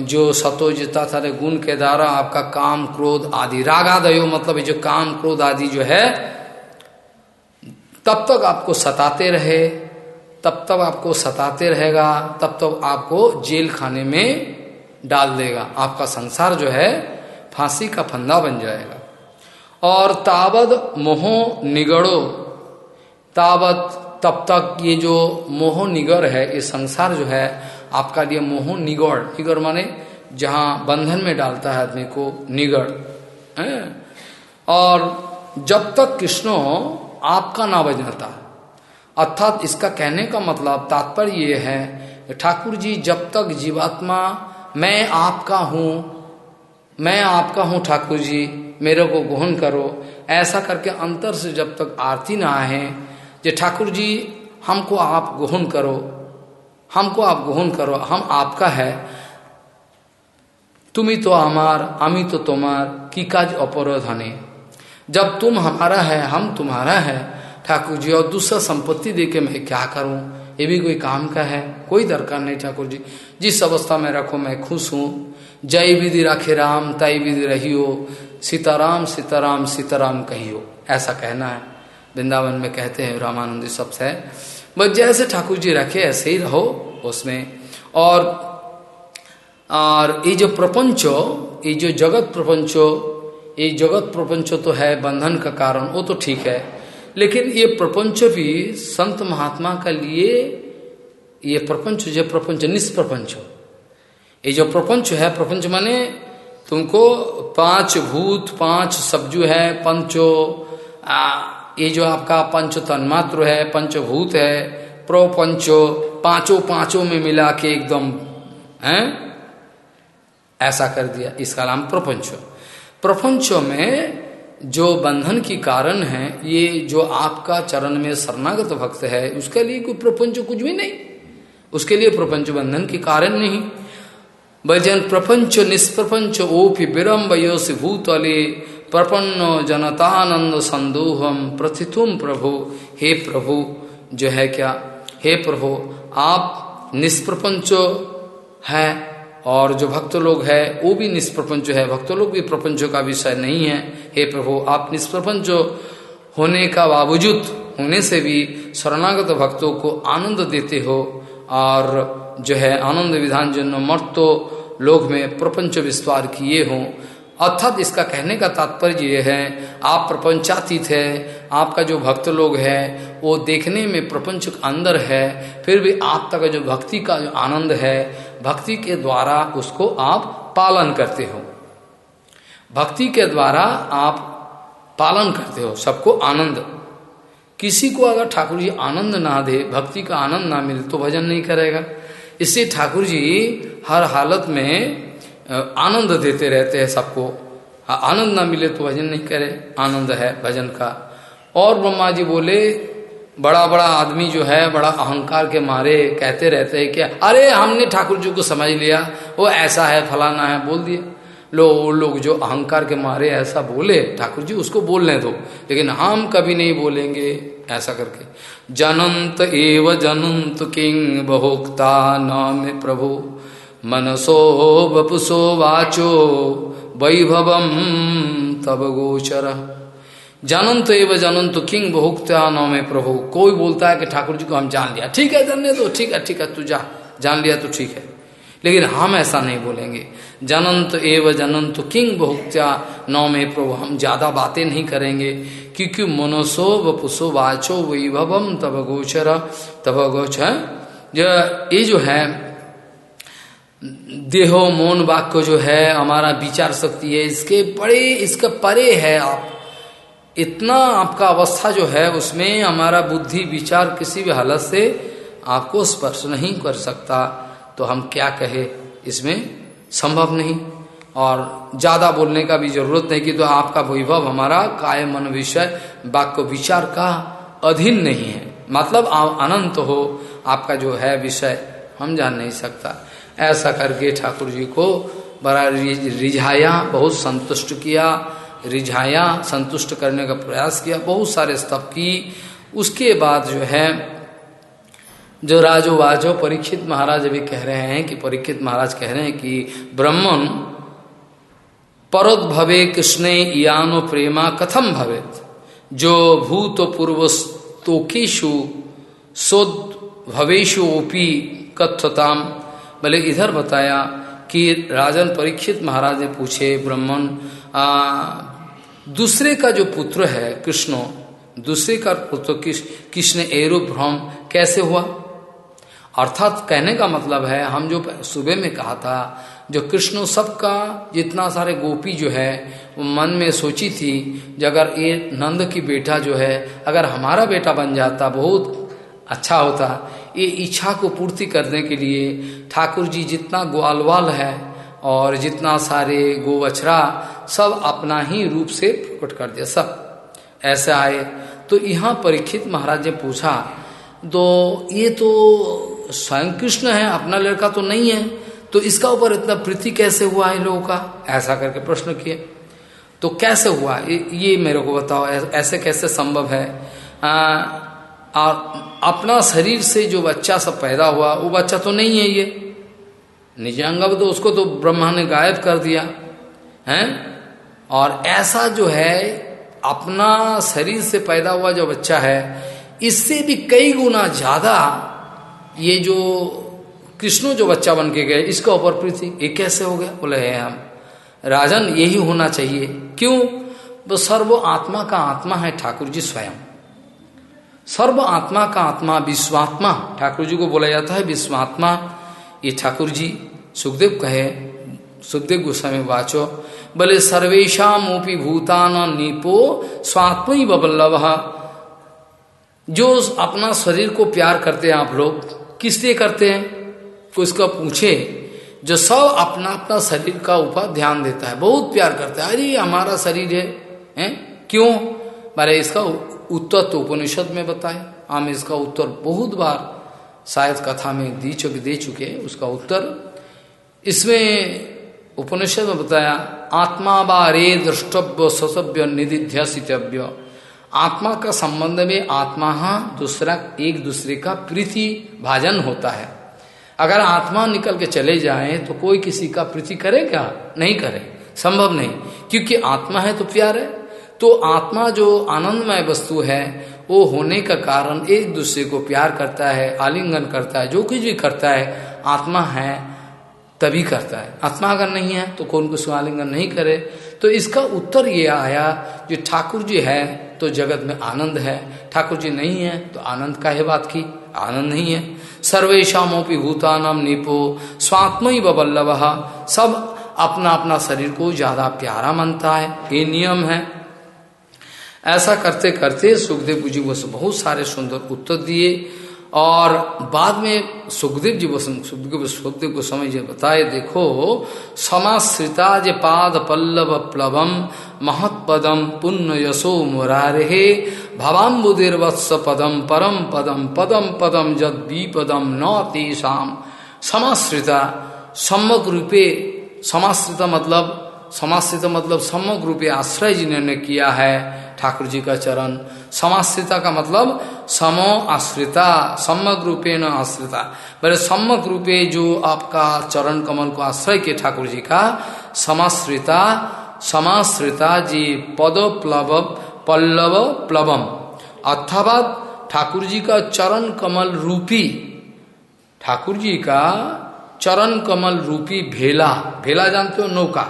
जो सतोजिता सारे गुण के द्वारा आपका काम क्रोध आदि रागा रागादयो मतलब जो काम क्रोध आदि जो है, तब तक आपको सताते रहे। तब तक आपको सताते रहेगा, तब तक आपको जेल खाने में डाल देगा। आपका संसार जो है, फांसी का फंदा बन जाएगा। और तावत मोहो निगड़ो। तावत तब तक ये जो मोह निगर है, ये संसार जो है, आपका लिए मोह निगड़। निगड़ माने जहाँ बंधन में डालता है आदमी को निगड़। और जब तक कृष्णो आपका ना बजाता अर्थात इसका कहने का मतलब तात्पर्य ये है, ठाकुर जी, जब तक जीवात्मा मैं आपका हूँ, मैं आपका हूँ ठाकुर जी, मेरे को ग्रहण करो। ऐसा करके अंतर से जब तक आरती ना आए, जे ठाकुर जी, हमको आप ग्रहण करो, हमको आप ग्रहण करो, हम आपका है। তুমি तो हमार अमी तो तुम्हार, की काज अपराधाने जब तुम हमारा है, हम तुम्हारा है ठाकुर जी, और दूसरा संपत्ति दे के मैं क्या करूँ? ये भी कोई काम का है? कोई दरकार नहीं ठाकुर जी। जिस अवस्था में रखो, मैं खुश हूँ। जय विधि रखे राम तय विधि रहियो। सीताराम सीताराम सीताराम कहियो। ऐसा कहना है। वृंदावन में कहते हैं, रामानंदी सबसे बस जैसे ठाकुर जी रखे, ऐसे ही रहो उसमें। और और ये जो प्रपंचो, ये जो जगत प्रपंचो, ये जगत प्रपंचो तो है बंधन का कारण, वो तो ठीक है। लेकिन ये प्रपंच भी संत महात्मा का लिए ये प्रपंच जो प्रपंच निष्प्रपंच। ये जो प्रपंच है प्रपंच माने तुमको पाँच भूत पाँच सब जो है पंचो आ, ये जो आपका पंच तन्मात्र है पंचभूत है प्रपंचो पाँचों पाँचों में मिला के एकदम है? ऐसा कर दिया इसका नाम प्रपंच। प्रपंचों में जो बंधन की कारण है, ये जो आपका चरण में शरणागत भक्त है, उसके लिए कोई प्रपंच कुछ भी नहीं। उसके लिए प्रपंच बंधन की कारण नहीं। भजन प्रपंच निष्प्रपंच ओपि विरम्ब योसि भूतले, प्रपन्न जनतानंद संदोहम प्रथितुम प्रभु। हे प्रभु, जो है क्या? हे प्रभु, आप निष्प्रपंच है। और जो भक्त लोग है, वो भी निष्प्रपंच है। भक्त लोग भी प्रपंचों का विषय नहीं है। हे प्रभु, आप निष्प्रपंच होने का बावजूद, होने से भी शरणागत भक्तों को आनंद देते हो और जो है आनंद विधान जन्म मर्तो लोग में प्रपंच विस्तार किए हों। अर्थात इसका कहने का तात्पर्य यह है, आप प्रपंचातीत है, आपका जो भक्त लोग है, वो देखने में प्रपंच अंदर है, फिर भी आप तक जो भक्ति का जो आनंद है भक्ति के द्वारा उसको आप पालन करते हो। भक्ति के द्वारा आप पालन करते हो, सबको आनंद। किसी को अगर ठाकुर जी आनंद ना दे, भक्ति का आनंद ना मिले तो भजन नहीं करेगा। इससे ठाकुर जी हर हालत में आनंद देते रहते हैं सबको। आनंद ना मिले तो भजन नहीं करे, आनंद है भजन का। और ब्रह्मा जी बोले बड़ा बड़ा आदमी जो है, बड़ा अहंकार के मारे कहते रहते हैं कि, अरे, हमने ठाकुर जी को समझ लिया, वो ऐसा है, फलाना है, बोल दिया लो, लोग जो अहंकार के मारे ऐसा बोले, ठाकुर जी, उसको बोलने दो, लेकिन हम कभी नहीं बोलेंगे, ऐसा करके। जनंत एव जनंत किंग बहोक्ता नाम प्रभु, मनसो वपुसो वाचो वैभवम तब गोचर। जानंत एवं जानंत किंग बहुक्त्या नौ में प्रभु। कोई बोलता है कि ठाकुर जी को हम जान लिया। ठीक है जानने दो, ठीक है ठीक है, तू जा। जान लिया तो ठीक है। लेकिन हम ऐसा नहीं बोलेंगे। जनंत एव जनंत किंग बहुक्त्या नौ में प्रभु। हम ज़्यादा बातें नहीं करेंगे। क्योंकि मनसो वपुसो वाचो वैभवम तब गोचर तब गोचर ये जो है, देहो, मौन वाक्य जो है, हमारा विचार शक्ति है, इसके बड़े इसका परे है आप। इतना आपका अवस्था जो है, उसमें हमारा बुद्धि, विचार किसी भी हालत से आपको स्पर्श नहीं कर सकता। तो हम क्या कहे? इसमें संभव नहीं। और ज़्यादा बोलने का भी ज़रूरत नहीं कि तो आपका वैभव, हमारा काय मन विषय, वाक्य विचार का अधीन नहीं है। मतलब अनंत हो, आपका जो है विषय, हम जान नहीं सकता। ऐसा करके ठाकुर जी को बड़ा रिझाया, बहुत संतुष्ट किया। रिझाया, संतुष्ट करने का प्रयास किया, बहुत सारे स्तप की। उसके बाद जो है, जो राजो वाजो, परीक्षित महाराज अभी कह रहे हैं कि, परीक्षित महाराज कह रहे हैं कि, ब्रह्मन परोत भवे कृष्ण यानो प्रेमा कथम भवेत। जो भूत पूर्व तोकेशु सोद भवेशु ओपी कथताम। भले इधर बताया कि राजन परीक्षित महाराज ने पूछे ब्राह्मण दूसरे का जो पुत्र है कृष्ण, दूसरे का पुत्र कृष्ण एरो भ्रम कैसे हुआ? अर्थात कहने का मतलब है, हम जो सुबह में कहा था, जो कृष्ण सबका जितना सारे गोपी जो है, वो मन में सोची थी, जो अगर ये नंद की बेटा जो है, अगर हमारा बेटा बन जाता, बहुत अच्छा होता, ये इच्छा को पूर्ति करने के लिए ठाकुर जी जितना ग्वालवाल है और जितना सारे गोवछरा सब अपना ही रूप से प्रकट कर दिया सब। ऐसे आए। तो यहाँ परीक्षित महाराज ने पूछा तो ये तो स्वयं कृष्ण है अपना लड़का तो नहीं है तो इसका ऊपर इतना प्रीति कैसे हुआ इन लोगों का? ऐसा करके प्रश्न किए। तो कैसे हुआ? ये मेरे को बताओ ऐसे कैसे संभव है? आ, आ, अपना शरीर से जो बच्चा सब पैदा हुआ वो बच्चा तो नहीं है ये। निजांग तो उसको तो ब्रह्मा ने गायब कर दिया, है? और ऐसा जो है, अपना शरीर से पैदा हुआ जो बच्चा है, इससे भी कई गुना ज़्यादा ये जो कृष्ण जो बच्चा बन के गए, इसका ऊपर प्रीति, ये कैसे हो गया? बोले, है हम, राजन, यही होना चाहिए। क्यों? वो सर्व आत्मा का आत्मा है ठाकुर जी स्वयं। सर्व आत्मा का आत्मा विश्वात्मा ठाकुर जी को बोला जाता है विश्वात्मा। ये ठाकुर जी सुखदेव कहे सुखदेव गोस्वामी वाचो बोले सर्वेशा मोपी भूतान नीपो स्वात्म बल्लभ जो अपना शरीर को प्यार करते हैं आप लोग किस लिए करते हैं? कोई इसका पूछे जो सब अपना अपना शरीर का ऊपर ध्यान देता है बहुत प्यार करता है। अरे हमारा शरीर है, है? क्यों? मारे इसका उत्तर तो उपनिषद में बताए। हम इसका उत्तर बहुत बार शायद कथा में दी चुके, दे चुके उसका उत्तर इसमें उपनिषद में बताया, आत्मा बारे द्रष्टव्य ससभ्य निधिध्यासितव्य आत्मा का संबंध में आत्मा दूसरा, एक दूसरे का प्रीति भाजन होता है। अगर आत्मा निकल के चले जाए तो कोई किसी का प्रीति करे क्या? नहीं करे। संभव नहीं। क्योंकि आत्मा है तो प्यार है। तो आत्मा जो आनंदमय वस्तु है वो होने का कारण एक दूसरे को प्यार करता है, आलिंगन करता है, जो कुछ भी करता है, आत्मा है, तभी करता है। आत्मा अगर नहीं है तो कौन कुछ आलिंगन नहीं करे? तो इसका उत्तर ये आया जो ठाकुर जी है तो जगत में आनंद है। ठाकुर जी नहीं है तो आनंद का है बात की? आनंद नहीं है। सर्वेशामोपी भूतानम निपो स्वात्म ही बल्लभ सब अपना अपना शरीर को ज़्यादा प्यारा मानता है। ये नियम है। ऐसा करते करते सुखदेव जी वो बहुत सारे सुंदर उत्तर दिए और बाद में सुखदेव जी सुखदेव सुखदेव को समझ बताए देखो, समाश्रिता जे पाद पल्लव प्लवम महत्पदम पुण्य यशो मुरारे भवाम्बुदिर्वत्स पदम परम पदम पदम पदम जद पदम न तेषाम। समाश्रिता, सम्यक रूपे, समाश्रिता मतलब समाश्रित मतलब सम्यक रूपे आश्रय जिन्होंने किया है। ठाकुर जी का चरण, समाश्रिता का मतलब समो आश्रिता, सम्यक रूपे न आश्रिता। बोले, सम्यक रूपे जो आपका चरण कमल को आश्रय के ठाकुर जी का, समाश्रिता समाश्रिता जी पद प्लव पल्लव प्लवम। अथवा ठाकुर जी का चरण कमल रूपी ठाकुर जी का चरण कमल रूपी भेला भेला जानते हो नौका।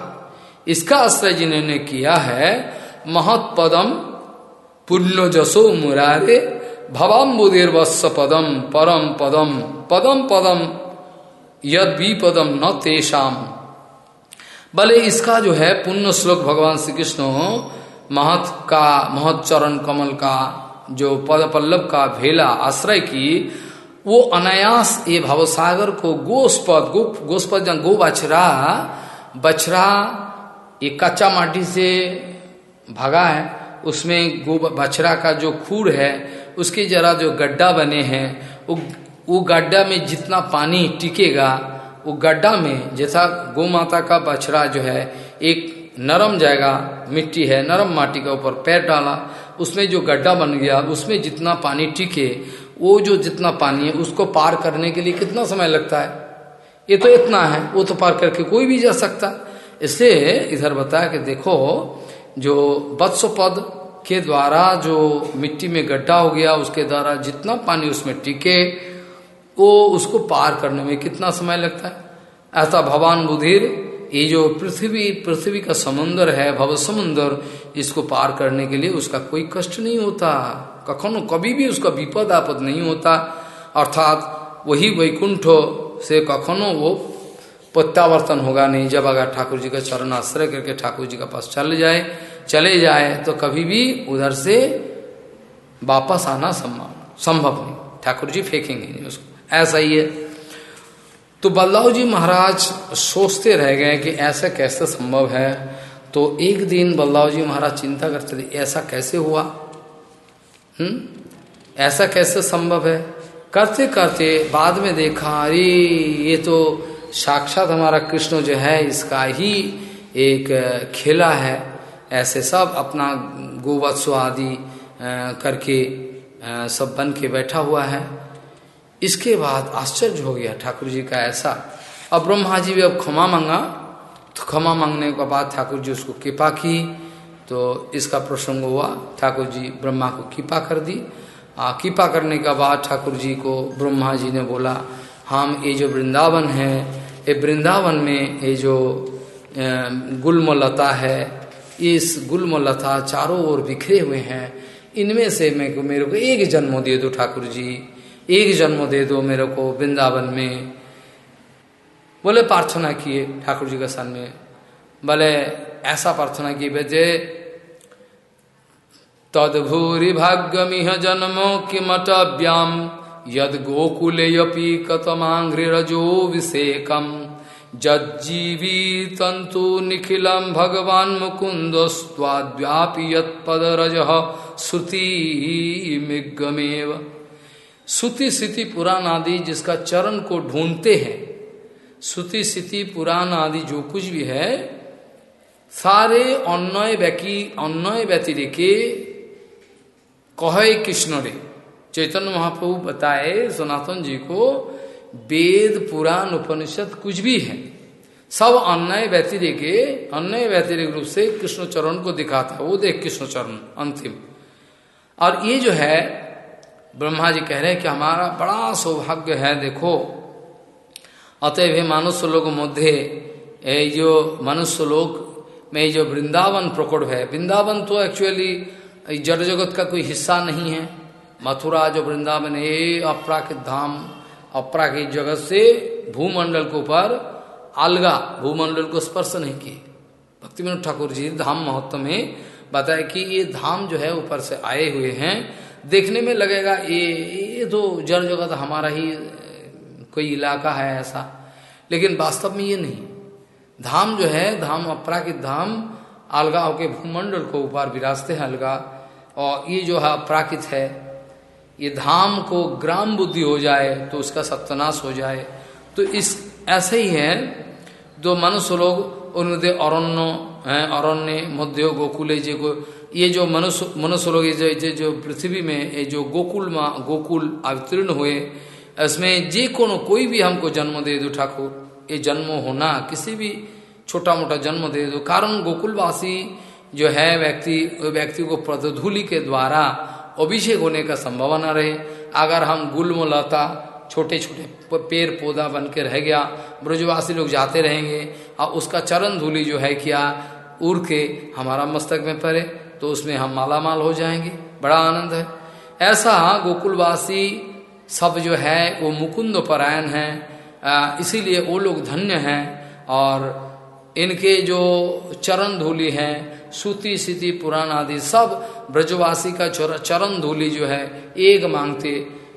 इसका आश्रय जिन्होंने किया है महत्पदम पुण्य जसो मुरारे भवाम्बुदेर वत्स पदम परम पदम पदम पदम यद पदम न तेषाम। भले इसका जो है पुण्य श्लोक भगवान श्री कृष्ण महत का, महत चरण कमल का, जो पद पल्लव का भेला आश्रय की, वो अनायास ये भवसागर को गोस्पद, गो गोस्पद गो बछरा बछरा ये कच्चा माटी से भगा है, उसमें गो बछड़ा का जो खूर है, उसके जरा जो गड्ढा बने हैं, वो वो गड्ढा में जितना पानी टिकेगा, वो गड्ढा में जैसा गौ माता का बछड़ा जो है, एक नरम जाएगा मिट्टी है, नरम माटी के ऊपर पैर डाला, उसमें जो गड्ढा बन गया, उसमें जितना पानी टिके, वो जो जितना पानी है, उसको पार करने के लिए कितना समय लगता है? ये तो इतना है, वो तो पार करके कोई भी जा सकता। इसलिए इधर बताया कि देखो जो वत्स पद के द्वारा जो मिट्टी में गड्ढा हो गया, उसके द्वारा जितना पानी उसमें टिके, वो उसको पार करने में कितना समय लगता है? ऐसा भगवान बुधिर, ये जो पृथ्वी पृथ्वी का समुन्दर है, भव समुन्दर इसको पार करने के लिए उसका कोई कष्ट नहीं होता। कखनो कभी भी उसका विपद आपद नहीं होता। अर्थात वही वैकुंठ से कखनो वो प्रत्यावर्तन होगा नहीं। जब अगर ठाकुर जी का चरण आश्रय करके ठाकुर जी का पास चल जाए, चले जाए तो कभी भी उधर से वापस आना संभव संभव नहीं। ठाकुर जी फेंकेंगे नहीं उसको। ऐसा ही है। तो बल्लाव जी महाराज सोचते रह गए कि ऐसा कैसे संभव है। तो एक दिन बल्लाव जी महाराज चिंता करते थे, ऐसा कैसे हुआ? हम्म? ऐसा कैसे संभव है? करते करते बाद में देखा, अरे, ये तो साक्षात हमारा कृष्ण जो है, इसका ही एक खेला है। ऐसे सब अपना गोवत्सो आदि करके सब बन के बैठा हुआ है। इसके बाद आश्चर्य हो गया ठाकुर जी का ऐसा। अब ब्रह्मा जी भी अब क्षमा मांगा। तो क्षमा मांगने के बाद ठाकुर जी उसको कृपा की। तो इसका प्रसंग हुआ। ठाकुर जी ब्रह्मा को कृपा कर दी। कृपा करने के बाद ठाकुर जी को ब्रह्मा जी ने बोला, हम ये जो वृंदावन है ये वृंदावन में ये जो गुलम लता है, इस गुलम लता चारों ओर बिखरे हुए हैं। इनमें से मेरे को मेरे को एक जन्म दे दो ठाकुर जी। एक जन्म दे दो मेरे को वृंदावन में। बोले, प्रार्थना किए ठाकुर जी के सामने बोले, ऐसा प्रार्थना किए बेजे तदभूरि भाग्यमिह जन्मो किमटव्याम यद गोकुलेयपि कतमाघ्रिरजो विषेकम जज्जीवी तंतु निखिलम भगवान मुकुंद स्वाद्व्यापी यदरज श्रुति मिगमेव श्रुति स्थिति पुराण आदि जिसका चरण को ढूंढते हैं श्रुति स्थिति पुराण आदि जो कुछ भी है, सारे अन्वय व्यक्ति अन्वय व्यतिरिके कहे कृष्ण रे चैतन्य महाप्रभु बताए, सनातन जी को वेद, पुराण, उपनिषद कुछ भी है। सब अन्य व्यतिरिके अन्य व्यतिरिक रूप से कृष्ण चरण को दिखाता है। वो देख कृष्ण चरण, अंतिम। और ये जो है, ब्रह्मा जी कह रहे हैं कि हमारा बड़ा सौभाग्य है, देखो। अतएव मनुष्य लोग मध्य जो मनुष्य लोग, में जो वृंदावन प्रकट है। वृंदावन तो एक्चुअली जड़ जगत का कोई हिस्सा नहीं है। मथुरा जो वृंदावन ये अपराकृत धाम अपराकृत जगत से भूमंडल के ऊपर अलगा, भूमंडल को स्पर्श नहीं किए। भक्ति विनोद ठाकुर जी, धाम महत्व में बताया कि ये धाम जो है ऊपर से आए हुए हैं। देखने में लगेगा, ये ये तो जड़ जगत हमारा ही, कोई इलाका है ऐसा। लेकिन वास्तव में ये नहीं। धाम जो है, धाम अपराकित धाम अलगा होके भूमंडल को ऊपर विराजते हैं अलगा। और ये जो है, अपराकित है ये धाम को ग्राम बुद्धि हो जाए तो उसका सत्यानाश हो जाए। तो इस, ऐसे ही है जो मनुष्य लोग उन्होंने अरण्य, है, अरण्य, मध्य गोकुले जी, ये जो मनुष्य मनुष्य लोग जो जो पृथ्वी में, ये जो गोकुल मा, गोकुल अवतीर्ण हुए, इसमें जे कोनो कोई भी हमको जन्म दे दो ठाकुर, ये जन्म होना, किसी भी छोटा मोटा जन्म दे दो। कारण गोकुलवासी जो है, व्यक्ति व्यक्ति को प्रधुली के द्वारा अभिषेक होने का संभावना रहे। अगर हम गुलम लता छोटे छोटे पेड़ पौधा बन के रह गया, ब्रजवासी लोग जाते रहेंगे, और उसका चरण धूली जो है क्या उड़ के हमारा मस्तक में पड़े तो उसमें हम माला माल हो जाएँगे। बड़ा आनंद है। ऐसा हाँ गोकुलवासी सब जो है, वो मुकुंद परायण है इसीलिए वो लोग धन्य हैं, और इनके जो चरण धूली हैं सूती सीति पुराण आदि सब ब्रजवासी का चरण धूली जो है, एक मांगते,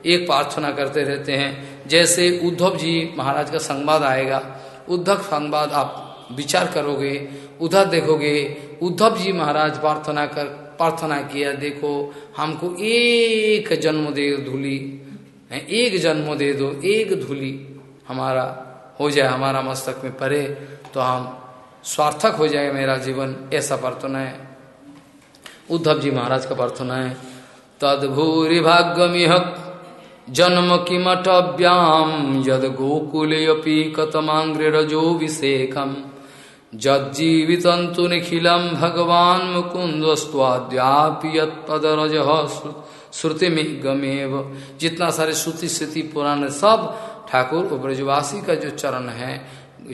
एक प्रार्थना करते रहते हैं। जैसे उद्धव जी महाराज का संवाद आएगा, उद्धव संवाद आप विचार करोगे, उधर देखोगे, उद्धव जी महाराज प्रार्थना कर प्रार्थना किया, देखो, हमको एक जन्म दे धूली एक जन्म दे दो, एक धूली हमारा हो जाए, हमारा मस्तक में परे तो हम स्वार्थक हो जाए मेरा जीवन, ऐसा प्रार्थना है। उद्धव जी महाराज का प्रार्थना है। तद भूरि भाग्यमिह जन्म किमटव्याम यद गोकुले कतमांग्रजो विषेकम जज्जीवितंतु निखिलम भगवान मुकुंद स्वाद्यापियदरज श्रुति में गमेव जितना सारे श्रुति स्थिति पुराण सब ठाकुर ब्रजवासी का जो चरण है,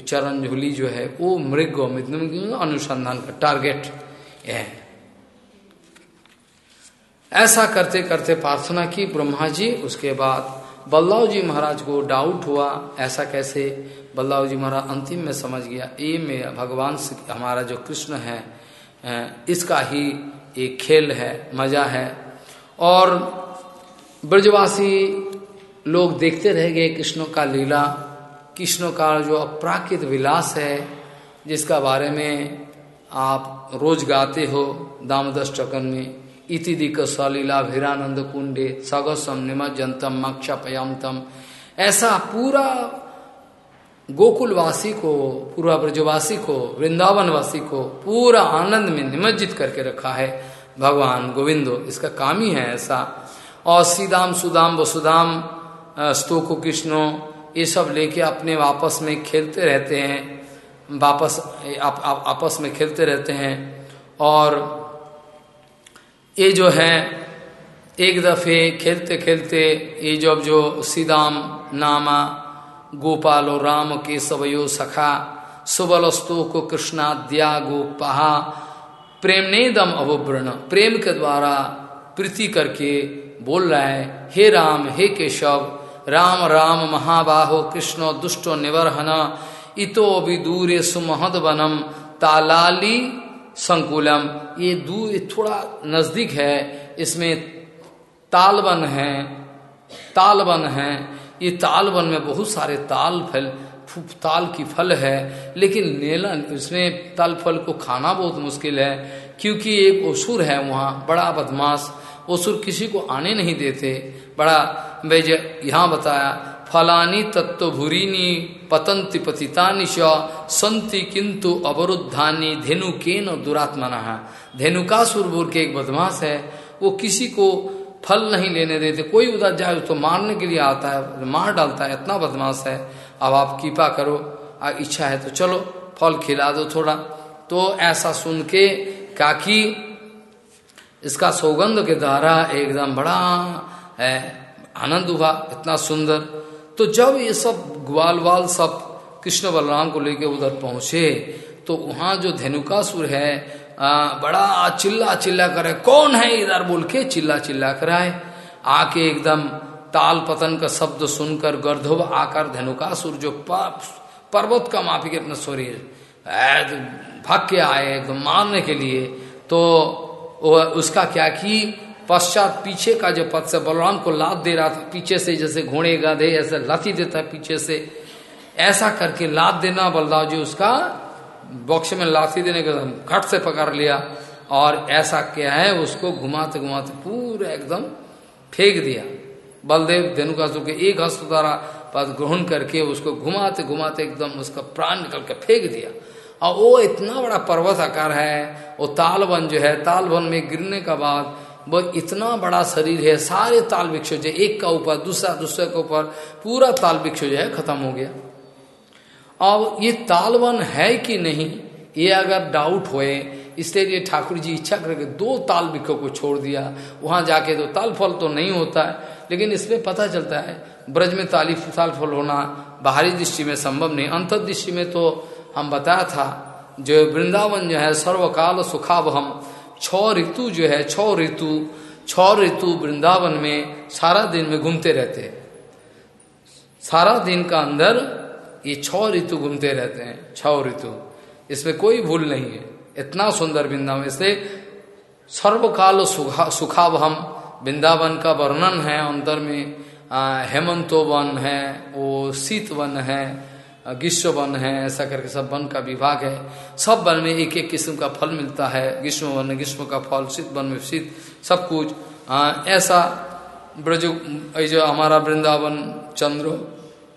चरण झूली जो है, वो मृग अनुसंधान का टारगेट है। ऐसा करते करते प्रार्थना की ब्रह्मा जी, उसके बाद बल्लाव जी महाराज को डाउट हुआ, ऐसा कैसे? बल्लाव जी महाराज अंतिम में समझ गया ये में भगवान, हमारा जो कृष्ण है इसका ही एक खेल है, मज़ा है। और ब्रजवासी लोग देखते रह गए कृष्ण का लीला। कृष्ण का जो अपराकृत विलास है, जिसका बारे में आप रोज गाते हो, दामोदर चकन में इति दिक सलीला भीरानंद कुंडे सगसम निमज्जनतम मक्षपयमतम ऐसा पूरा गोकुलवासी को पूरा ब्रजवासी को वृंदावनवासी को पूरा आनंद में निमज्जित करके रखा है भगवान गोविंदो। इसका काम ही है ऐसा। और सीदाम सुदाम वसुदाम स्तोको कृष्णो ये सब लेके अपने वापस में खेलते रहते हैं। वापस आप, आप, आपस में खेलते रहते हैं। और ये जो है, एक दफे खेलते खेलते ये जब जो सीदाम नामा गोपालो राम के सबयो सखा सुबलस्तु को कृष्णाद्या गोपहा प्रेम ने दम अवोवर्ण प्रेम के द्वारा प्रीति करके बोल रहा है, हे राम, हे केशव, राम राम, महाबाहो, कृष्ण, दुष्टो निवर्हन, इतो विदूरे सुमहद वनम, तालाली संकुलम, ये दूर थोड़ा नज़दीक है, इसमें तालवन है तालवन है, ये तालवन में बहुत सारे ताल फल ताल की फल है, लेकिन नेलन, इसमें ताल फल को खाना बहुत मुश्किल है, क्योंकि एक असुर है वहाँ, बड़ा बदमाश, असुर किसी को आने नहीं देते, बड़ा, वैज यहाँ बताया फलानी तत्व भूरीनी पतंति पतितानि संति किंतु अवरुद्धानी धेनु के न दुरात्मना। धेनुकासुर बोल के एक बदमाश है वो किसी को फल नहीं लेने देते। कोई उधर जाए उसको मारने के लिए आता है मार डालता है इतना बदमाश है। अब आप कृपा करो आ, इच्छा है तो चलो फल खिला दो थोड़ा। तो ऐसा सुन के काकी इसका सौगंध के द्वारा एकदम बड़ा है आनंद हुआ इतना सुंदर। तो जब ये सब ग्वाल वाल सब कृष्ण बलराम को लेके उधर पहुँचे तो वहाँ जो धेनुकासुर है आ, बड़ा चिल्ला चिल्ला करे कौन है इधर? बोल के चिल्ला चिल्ला कराए। आके एकदम ताल पतन का शब्द सुनकर गर्धव आकर धनुकासुर जो पर्वत का माफ़ी के अपना शरीर भाग के आए एकदम मारने के लिए। तो उसका क्या कि पश्चात पीछे का जो पथ से बलराम को लात दे रहा था, पीछे से जैसे घोड़े गाधे, ऐसे लाती देता पीछे से। ऐसा करके लात देना बलराम जी उसका बॉक्स में लाती देने के घट से पकड़ लिया और ऐसा क्या है, उसको घुमाते घुमाते पूरा एकदम फेंक दिया। बलदेव धेनुका के एक हस्त द्वारा पद ग्रहण करके उसको घुमाते घुमाते एकदम उसका प्राण निकल के फेंक दिया। और वो इतना बड़ा पर्वत आकार है, वो तालवन जो है, तालवन में गिरने का बाद वो इतना बड़ा शरीर है, सारे ताल वृक्ष जो एक का ऊपर, दूसरा, दूसरे के ऊपर, पूरा ताल वृक्ष जो है, खत्म हो गया। अब ये तालवन है कि नहीं, ये अगर डाउट होए, इसलिए ठाकुर जी इच्छा करके दो ताल वृक्षों को छोड़ दिया। वहाँ जाके तो ताल फल तो नहीं होता है, लेकिन इसमें पता चलता है, ब्रज में ताली ताल फल होना बाहरी दृष्टि में संभव नहीं। अंतर दृष्टि में तो हम बताया था, जो वृंदावन जो है, सर्वकाल सुखावहम छ ऋतु जो है छ ऋतु छ ऋतु वृंदावन में सारा दिन में घूमते रहते हैं। सारा दिन का अंदर ये छ ऋतु घूमते रहते हैं छ ऋतु। इसमें कोई भूल नहीं है। इतना सुंदर वृंदावन इसलिए सर्वकाल सुखा, सुखावहम वृंदावन का वर्णन है। अंदर में हेमंतो वन है, वो शीत वन है ग्रीष्म वन है ऐसा करके सब वन का विभाग है। सब वन में एक एक किस्म का फल मिलता है। ग्रीष्म वन ग्रीष्म का फल शीत वन में शीत सब कुछ। आ, ऐसा ब्रज जो हमारा वृंदावन चंद्र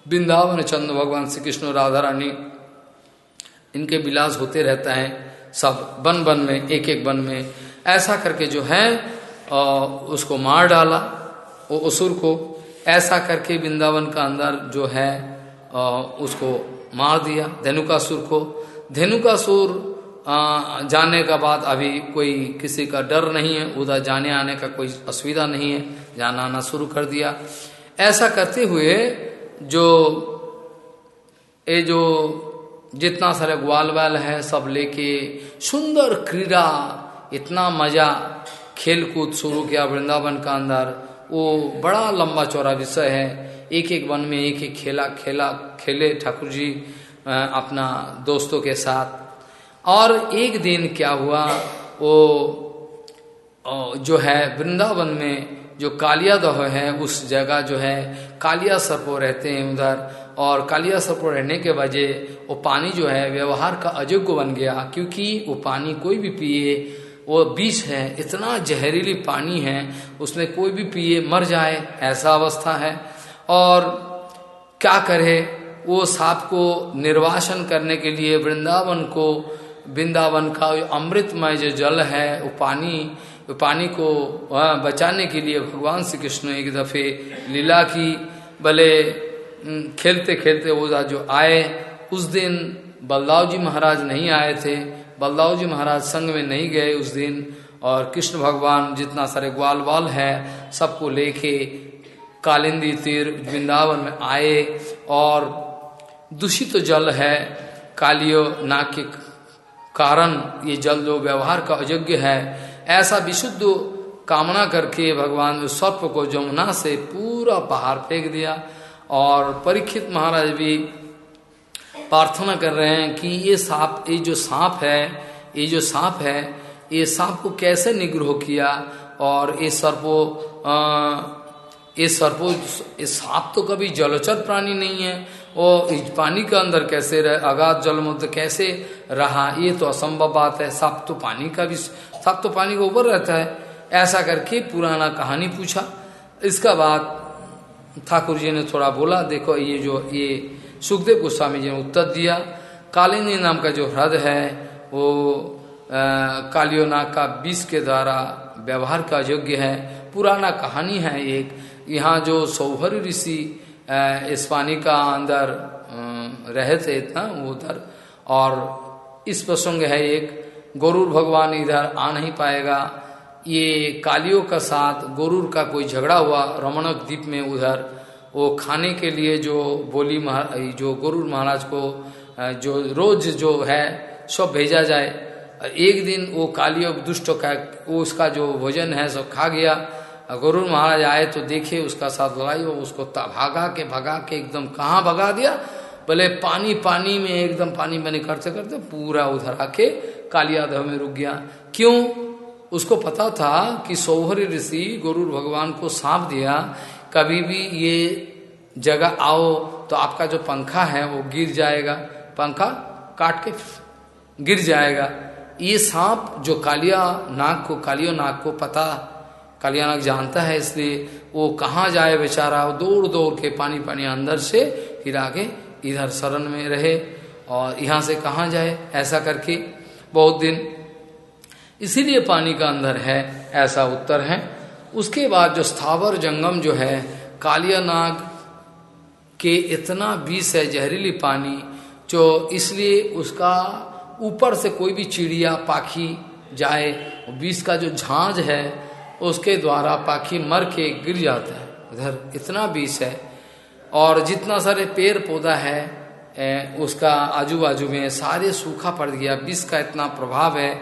वृंदावन चंद्र भगवान श्री कृष्ण राधा रानी इनके विलास होते रहता है सब वन वन में एक एक वन में। ऐसा करके जो है आ, उसको मार डाला वो असुर को। ऐसा करके वृंदावन का अंदर जो है उसको मार दिया, धेनुकासुर को। धेनुकासुर जाने का बाद अभी कोई किसी का डर नहीं है, उधर जाने आने का कोई असुविधा नहीं है, जाना आना शुरू कर दिया। ऐसा करते हुए जो, ये जो जितना सारे ग्वाल वाल है, सब लेके सुंदर क्रीड़ा, इतना मज़ा खेल कूद शुरू किया वृंदावन का अंदर। वो बड़ा लंबा चौड़ा विषय है। एक एक वन में एक एक खेला खेला, खेले ठाकुर जी अपना दोस्तों के साथ। और एक दिन क्या हुआ, वो जो है वृंदावन में जो कालिया दह है, उस जगह जो है कालिया सर्पो रहते हैं उधर। और कालिया सर्पो रहने के वजह वो पानी जो है, व्यवहार का अयोग्य बन गया। क्योंकि वो पानी कोई भी पिए, वो विष है, इतना जहरीली पानी है, उसमें कोई भी पिए मर जाए, ऐसा अवस्था है। और क्या करे? वो सांप को निर्वासन करने के लिए वृंदावन को, वृंदावन का अमृतमय जो जल है, वो पानी वो पानी को बचाने के लिए भगवान श्री कृष्ण एक दफे लीला की, भले खेलते खेलते वो जो आए, उस दिन बलदाव जी महाराज नहीं आए थे, बलदाव जी महाराज संग में नहीं गए उस दिन, और कृष्ण भगवान जितना सारे ग्वाल वाल है, सबको लेके कालिंदी तीर वृंदावन में आए और दूषित तो जल है, कालियो नाक के कारण ये जल जो व्यवहार का अयोग्य है, ऐसा विशुद्ध कामना करके भगवान ने सर्प को जमुना से पूरा पहाड़ फेंक दिया और परीक्षित महाराज भी प्रार्थना कर रहे हैं कि ये सांप, ये जो सांप है, ये जो सांप है, ये सांप को कैसे निग्रह किया और ये सर्पो ये सर्पो, ये सांप तो कभी जलचर प्राणी नहीं है। वो पानी के अंदर कैसे रहे, अगाध जल मुद्ध कैसे रहा, ये तो असंभव बात है। सांप तो पानी का भी, सांप तो पानी के ऊपर रहता है। ऐसा करके पुराना कहानी पूछा। इसका बाद ठाकुर जी ने थोड़ा बोला, देखो ये जो, ये सुखदेव गोस्वामी जी ने उत्तर दिया। कालिनी नाम का जो ह्रद है, वो कालियोनाग का विष के द्वारा व्यवहार का योग्य है। पुराना कहानी है एक। यहाँ जो सौभर ऋषि इस पानी का अंदर रहे थे इतना उधर। और इस प्रसंग है एक, गरुड़ भगवान इधर आ नहीं पाएगा। ये कालियों का साथ, गरुड़ का कोई झगड़ा हुआ रमणक द्वीप में उधर। वो खाने के लिए जो बोली जो गरुड़ महाराज को जो रोज जो है, सब भेजा जाए। एक दिन वो कालियो दुष्ट का, वो उसका जो भोजन है, सब खा गया। गरुड़ महाराज आए तो देखे उसका साथ लड़ाई हो, उसको भागा के, भगा के एकदम कहाँ भगा दिया? बोले पानी पानी में एकदम पानी मैंने करते करते पूरा उधर आके कालियादह में रुक गया। क्यों? उसको पता था कि सौहरी ऋषि गुरु भगवान को सांप दिया, कभी भी ये जगह आओ तो आपका जो पंखा है वो गिर जाएगा। पंखा काट के गिर जाएगा। ये सांप जो कालिया नाग को, कालियो नाग को पता कल्याणक जानता है, इसलिए वो कहाँ जाए बेचारा? वो दौड़ के पानी पानी अंदर से फिर आगे इधर शरण में रहे और यहाँ से कहाँ जाए? ऐसा करके बहुत दिन इसीलिए पानी का अंदर है, ऐसा उत्तर है। उसके बाद जो स्थावर जंगम जो है कालिया नाग के इतना विष है जहरीली पानी, जो इसलिए उसका ऊपर से कोई भी चिड़िया, पाखी जाए विष का जो झांझ है उसके द्वारा पाखी मर के गिर जाता है। इधर इतना विष है और जितना सारे पेड़ पौधा है ए, उसका आजू बाजू में सारे सूखा पड़ गया विष का इतना प्रभाव है।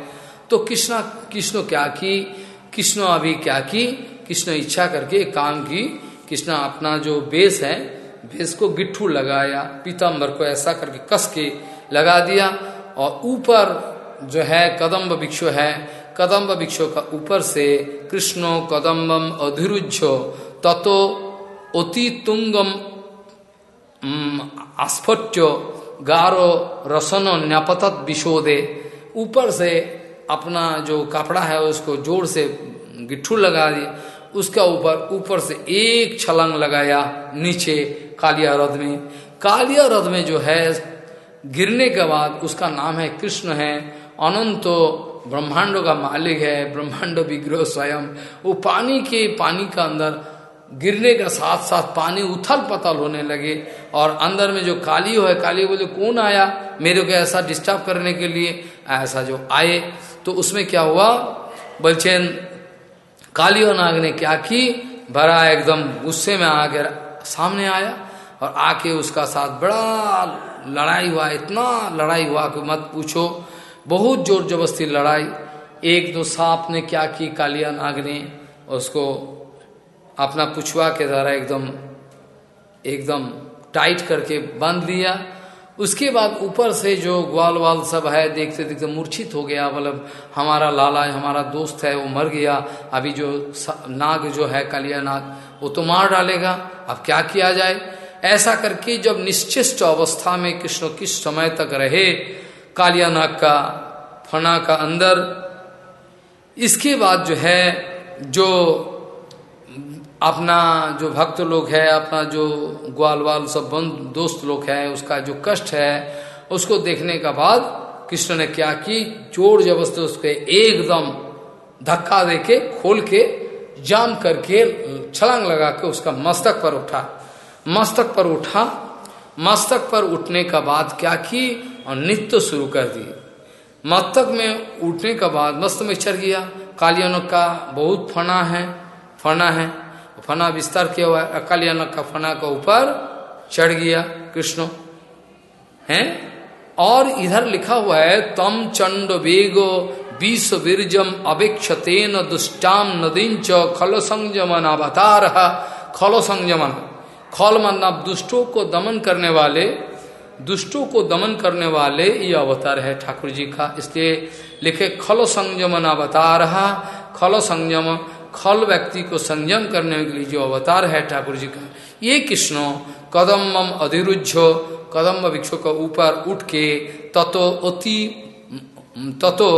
तो कृष्णा कृष्ण क्या की? कृष्ण अभी क्या की? कृष्ण इच्छा करके काम की। कृष्ण अपना जो बेस है बेस को गिट्ठू लगाया पीताम्बर को ऐसा करके कस के लगा दिया और ऊपर जो है कदम्ब भिक्षु है कदम्ब वृक्षों का ऊपर से, कृष्णो कदम्बम अधिरुज्यो ततो अति तुंगम आस्फट्यो, गारो रसनो न्यापतत विशोदे। ऊपर से अपना जो कपड़ा है, उसको ज़ोर से गिट्ठू लगा दिया उसका ऊपर ऊपर से एक छलंग लगाया, नीचे कालिया रथ में। कालिया रथ में जो है, गिरने के बाद उसका नाम है कृष्ण है। अनंतो ब्रह्मांडों का मालिक है, ब्रह्मांड विग्रह स्वयं। वो पानी के पानी का अंदर गिरने का साथ साथ पानी उथल पथल होने लगे और अंदर में जो काली हो है काली बोले, कौन आया मेरे को ऐसा डिस्टर्ब करने के लिए? ऐसा जो आए तो उसमें क्या हुआ? बलचैन, काली और नाग ने क्या की? बड़ा एकदम गुस्से में आकर सामने आया और आके उसका साथ बड़ा लड़ाई हुआ, इतना लड़ाई हुआ कि मत पूछो। बहुत ज़ोर जबरस्ती लड़ाई। एक दो सांप ने क्या की, कालिया नाग ने उसको अपना पुछवा के द्वारा एकदम एकदम टाइट करके बाँध दिया उसके बाद ऊपर से जो ग्वाल वाल सब है, देखते देखते मूर्छित हो गया। मतलब हमारा लाला है हमारा दोस्त है, वो मर गया। अभी जो नाग जो है, कालिया नाग, वो तो मार डालेगा। अब क्या किया जाए? ऐसा करके जब निश्चिष्ट अवस्था में कृष्ण किस समय तक रहे कालिया नाग का फना का अंदर। इसके बाद जो है, जो अपना जो भक्त लोग है, अपना जो ग्वाल वाल सब बंद दोस्त लोग है, उसका जो कष्ट है, उसको देखने का बाद कृष्ण ने क्या की ज़ोर ज़बरदस्त उसके एकदम धक्का देके, खोल के, जाम करके, छलांग लगा के उसका मस्तक पर उठा। मस्तक पर उठा। मस्तक पर उठने का बाद क्या की और नित्य शुरू कर दिए। मस्तक में उठने के बाद मस्त में चढ़ गया। कालियानक का बहुत फना है फना है। फना विस्तार किया हुआ है। कालियानक का फना का ऊपर चढ़ गया कृष्ण। है? और इधर लिखा हुआ है, तम चंड वेगो विश्व वीरजम अवेक्षतेन दुष्टाम नदींच खल संयमन अवतार। खल संयमन खल मतलब दुष्टों को दमन करने वाले दुष्टों को दमन करने वाले ये अवतार है ठाकुर जी का। इसलिए लिखे, खल संयमन अवतार, खल संयम, खल व्यक्ति को संयम करने के लिए जो अवतार है ठाकुर जी का। ये कृष्ण कदम अधिरुझ कदम वृक्षों के ऊपर उठ के ततो अति ततो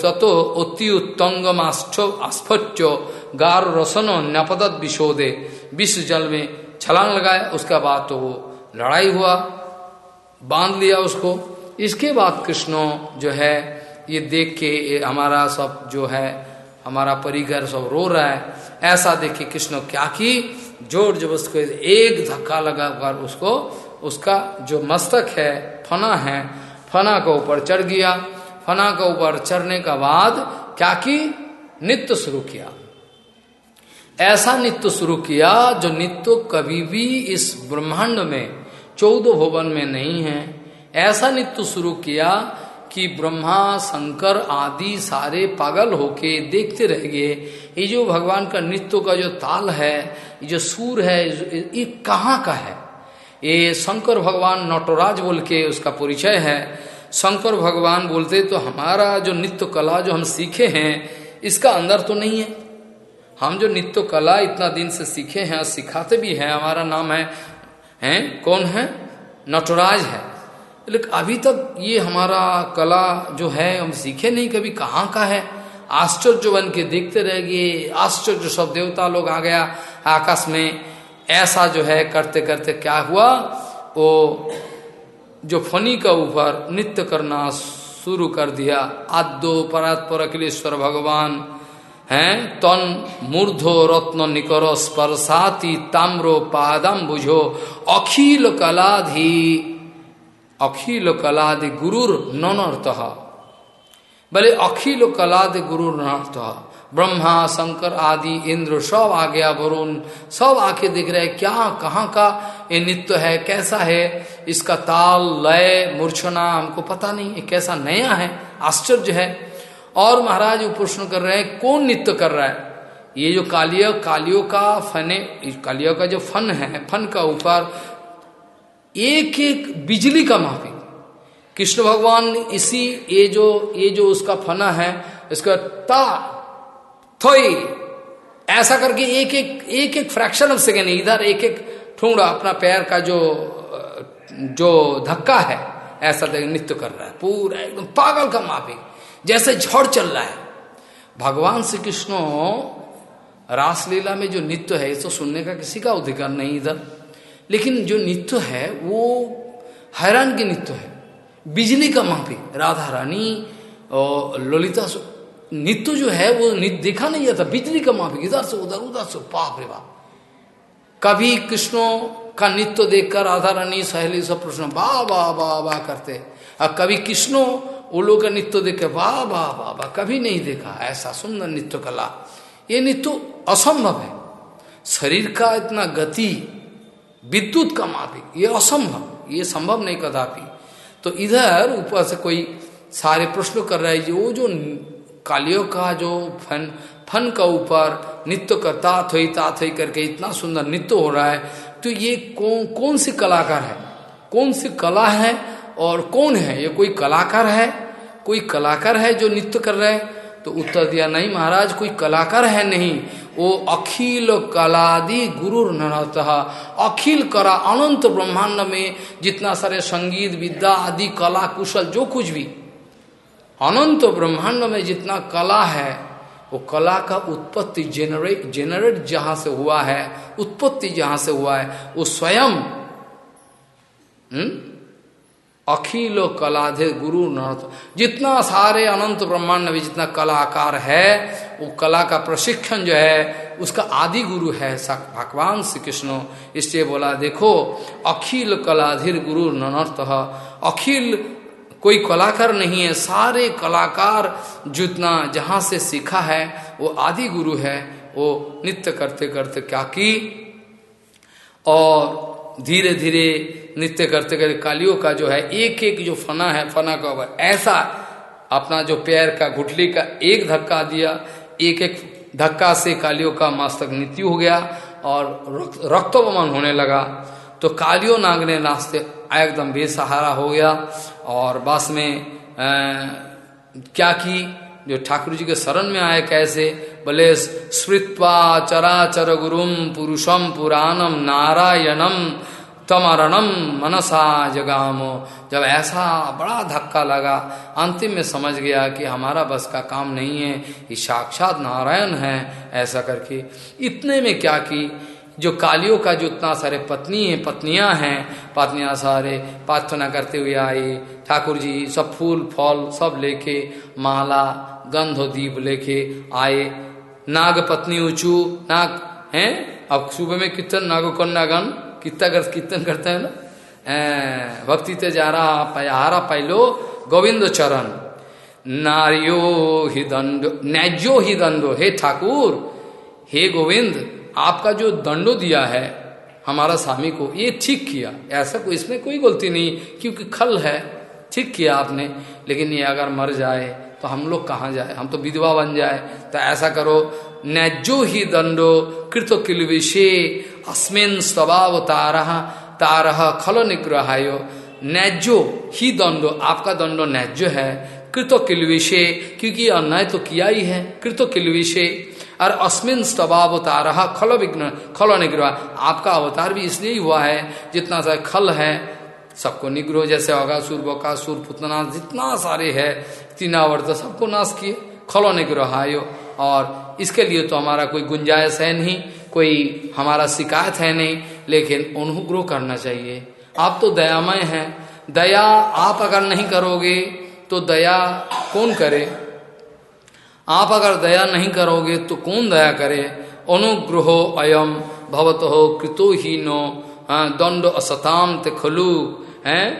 ततो अति उत्तंगम आस्फट्य गार रसन न्यापदत विशोदे विश्व जल में छलांग लगाए, उसका बाद तो वो लड़ाई हुआ, बाँध लिया उसको। इसके बाद कृष्ण जो है, ये देख के, ये हमारा सब जो है, हमारा परिकर सब रो रहा है। ऐसा देख के कृष्ण क्या की? ज़ोर ज़बरदस्त एक धक्का लगा कर उसको, उसका जो मस्तक है, फना है, फना के ऊपर चढ़ गया। फना के ऊपर चढ़ने का बाद क्या की? नित्य शुरू किया। ऐसा नित्य शुरू किया जो नित्य कभी भी इस ब्रह्मांड में चौदह भवन में नहीं है। ऐसा नित्य शुरू किया कि ब्रह्मा, शंकर आदि सारे पागल होके देखते रह गए। ये जो भगवान का नृत्य का जो ताल है, ये जो सूर है, ये कहाँ का है? ये शंकर भगवान नटराज बोल के उसका परिचय है। शंकर भगवान बोलते तो हमारा जो नित्य कला जो हम सीखे हैं, इसका अंदर तो नहीं है। हम जो नित्य कला इतना दिन से सीखे हैं और सिखाते भी हैं, हमारा नाम है हैं? कौन है? नटराज है। लेकिन अभी तक ये हमारा कला जो है, हम सीखे नहीं कभी, कहाँ का है? आश्चर्य बन के देखते रह गए। आश्चर्य सब देवता लोग आ गया आकाश में। ऐसा जो है, करते करते क्या हुआ? वो जो फनी का ऊपर नृत्य करना शुरू कर दिया। आद्यो परात्पर अखिलेश्वर भगवान हैं? तन मूर्धो रत्न निकर स्पर्शाति ताम्रो पादम बुझो। अखिल कलाधि, अखिल कलादि गुरुर ननर्थ। बोले अखिल कलादि गुरुर ननर्थ। ब्रह्मा, शंकर आदि, इंद्र सब आ गया वरुण। सब आके दिख रहे क्या, कहाँ का ये नित्य है, कैसा है? इसका ताल, लय, मूर्छना, हमको पता नहीं ये कैसा नया है, आश्चर्य है। और महाराज प्रश्न कर रहे हैं, कौन नित्य कर रहा है? ये जो कालियो, कालियों का फने कालियों का जो फन है, फन का ऊपर एक एक बिजली का माफ़ी। कृष्ण भगवान इसी, ये जो ये जो उसका फना है, इसका ता, थोई, ऐसा करके एक एक एक एक फ्रैक्शन ऑफ़ सेकेंड इधर एक एक ठूँगा अपना पैर का जो जो धक्का है, ऐसा नृत्य कर रहा है, पूरा एकदम पागल का माफ़ी। जैसे झड़ चल रहा है। भगवान श्री कृष्ण रासलीला में जो नित्य है तो सुनने का किसी का अधिकार नहीं इधर। लेकिन जो नित्य है, वो हैरान की नित्य है। बिजली का माफ़ी राधा रानी और ललिता नित्य जो है, वो देखा नहीं जाता। बिजली का माफ़ी इधर से उधर उधर से। पाप रे बाप। कभी कृष्णों का नित्य देखकर राधा रानी, सहेली सब प्रश्न, वाह वाह वाह वाह करते। और कभी कृष्णों वो लोग का नृत्य देख वाह वाह वाह वाह, कभी नहीं देखा ऐसा सुंदर नृत्य कला। ये नृत्य असंभव है। शरीर का इतना गति, विद्युत का मापिक ये असंभव, ये संभव नहीं कदापि। तो इधर ऊपर से कोई सारे प्रश्न कर रहे हैं वो जो कालियों का जो फन फन का ऊपर नित्य करता थोई ताथई करके इतना सुंदर नृत्य हो रहा है तो ये कौन कौन सी कलाकार है? कौन सी कला है और कौन है? ये कोई कलाकार है? कोई कलाकार है जो नृत्य कर रहे है? तो उत्तर दिया, नहीं महाराज, कोई कलाकार है नहीं। वो अखिल कलादि गुरु अखिल कला अनंत ब्रह्मांड में जितना सारे संगीत, विद्या आदि, कला, कुशल, जो कुछ भी। अनंत ब्रह्मांड में जितना कला है, वो कला का उत्पत्ति जेनरेट जेनरेट जहाँ से हुआ है, उत्पत्ति जहाँ से हुआ है, वो स्वयं। हम्म? अखिलो कलाधे गुरु नर्थ जितना सारे अनंत ब्रह्मांड में जितना कलाकार है, वो कला का प्रशिक्षण जो है, उसका आदि गुरु है भगवान श्री कृष्ण इसलिए बोला, देखो, अखिल कलाधिर गुरु ननर्थ अखिल कोई कलाकार नहीं है, सारे कलाकार जितना जहाँ से सीखा है, वो आदि गुरु है। वो नित्य करते करते क्या की? और धीरे धीरे नित्य करते करते कालियों का जो है एक एक जो फना है फना का ऐसा अपना जो पैर का घुटली का एक धक्का दिया एक एक धक्का से कालियों का मस्तक मृत्यु हो गया और रक्तवमन होने लगा। तो कालियो नाग ने एकदम बेसहारा हो गया और बस में आ, क्या की? जो ठाकुर जी के शरण में आए कैसे? बोले, स्मृत्वा चराचर गुरुम पुरुषम पुराणम नारायणम तमरणम मनसा जगामो। जब ऐसा बड़ा धक्का लगा, अंतिम में समझ गया कि हमारा बस का काम नहीं है, ये साक्षात नारायण है, ऐसा करके। इतने में क्या की? जो कालियों का जो इतना सारे पत्नी है, पत्नियाँ हैं, पत्नियाँ सारे प्रार्थना करते हुए आई ठाकुर जी सब फूल, फल सब लेके, माला, गंध दीप लेके आए। नाग पत्नी ऊंचू, नाग, हैं? अब सुबह में कीर्तन नागो कन्यागन कितना कर, कीर्तन करते हैं ना? भक्ति ते जा रहा पयारा पैलो गोविंद चरण। नारियो ही दंडो नैजो ही दंडो। हे ठाकुर, हे गोविंद आपका जो दंडो दिया है, हमारा स्वामी को, ये ठीक किया। ऐसा कोई, इसमें कोई गलती नहीं, क्योंकि खल है, ठीक किया आपने। लेकिन ये अगर मर जाए तो हम लोग कहाँ जाए? हम तो विधवा बन जाए। तो ऐसा करो, नैजो ही दंडो, कृत किलविशे अस्मिन स्वभाव तारह तारह खल निग्रहायो। नैजो ही दंडो, आपका दंडो नैजो है, कृतो किल विषे, क्योंकि अन्याय तो किया ही है। कृतो किलविशे और अस्मिन स्वभावतार खल विघ्न, खल निग्रह। आपका अवतार भी इसलिए हुआ है, जितना सा खल है, सबको निग्रह जैसे अगासुर बकासुर पुतना जितना सारे है तीनावर्त सबको नाश किए। खलो निग्रह आयो। और इसके लिए तो हमारा कोई गुंजाइश है नहीं, कोई हमारा शिकायत है नहीं, लेकिन अनुग्रह करना चाहिए। आप तो दयामय हैं। दया आप अगर नहीं करोगे तो दया कौन करे? आप अगर दया नहीं करोगे तो कौन दया करे? अनुग्रहो अयम भवत हो कृतो ही नो। दंड असताम ते खलु। है?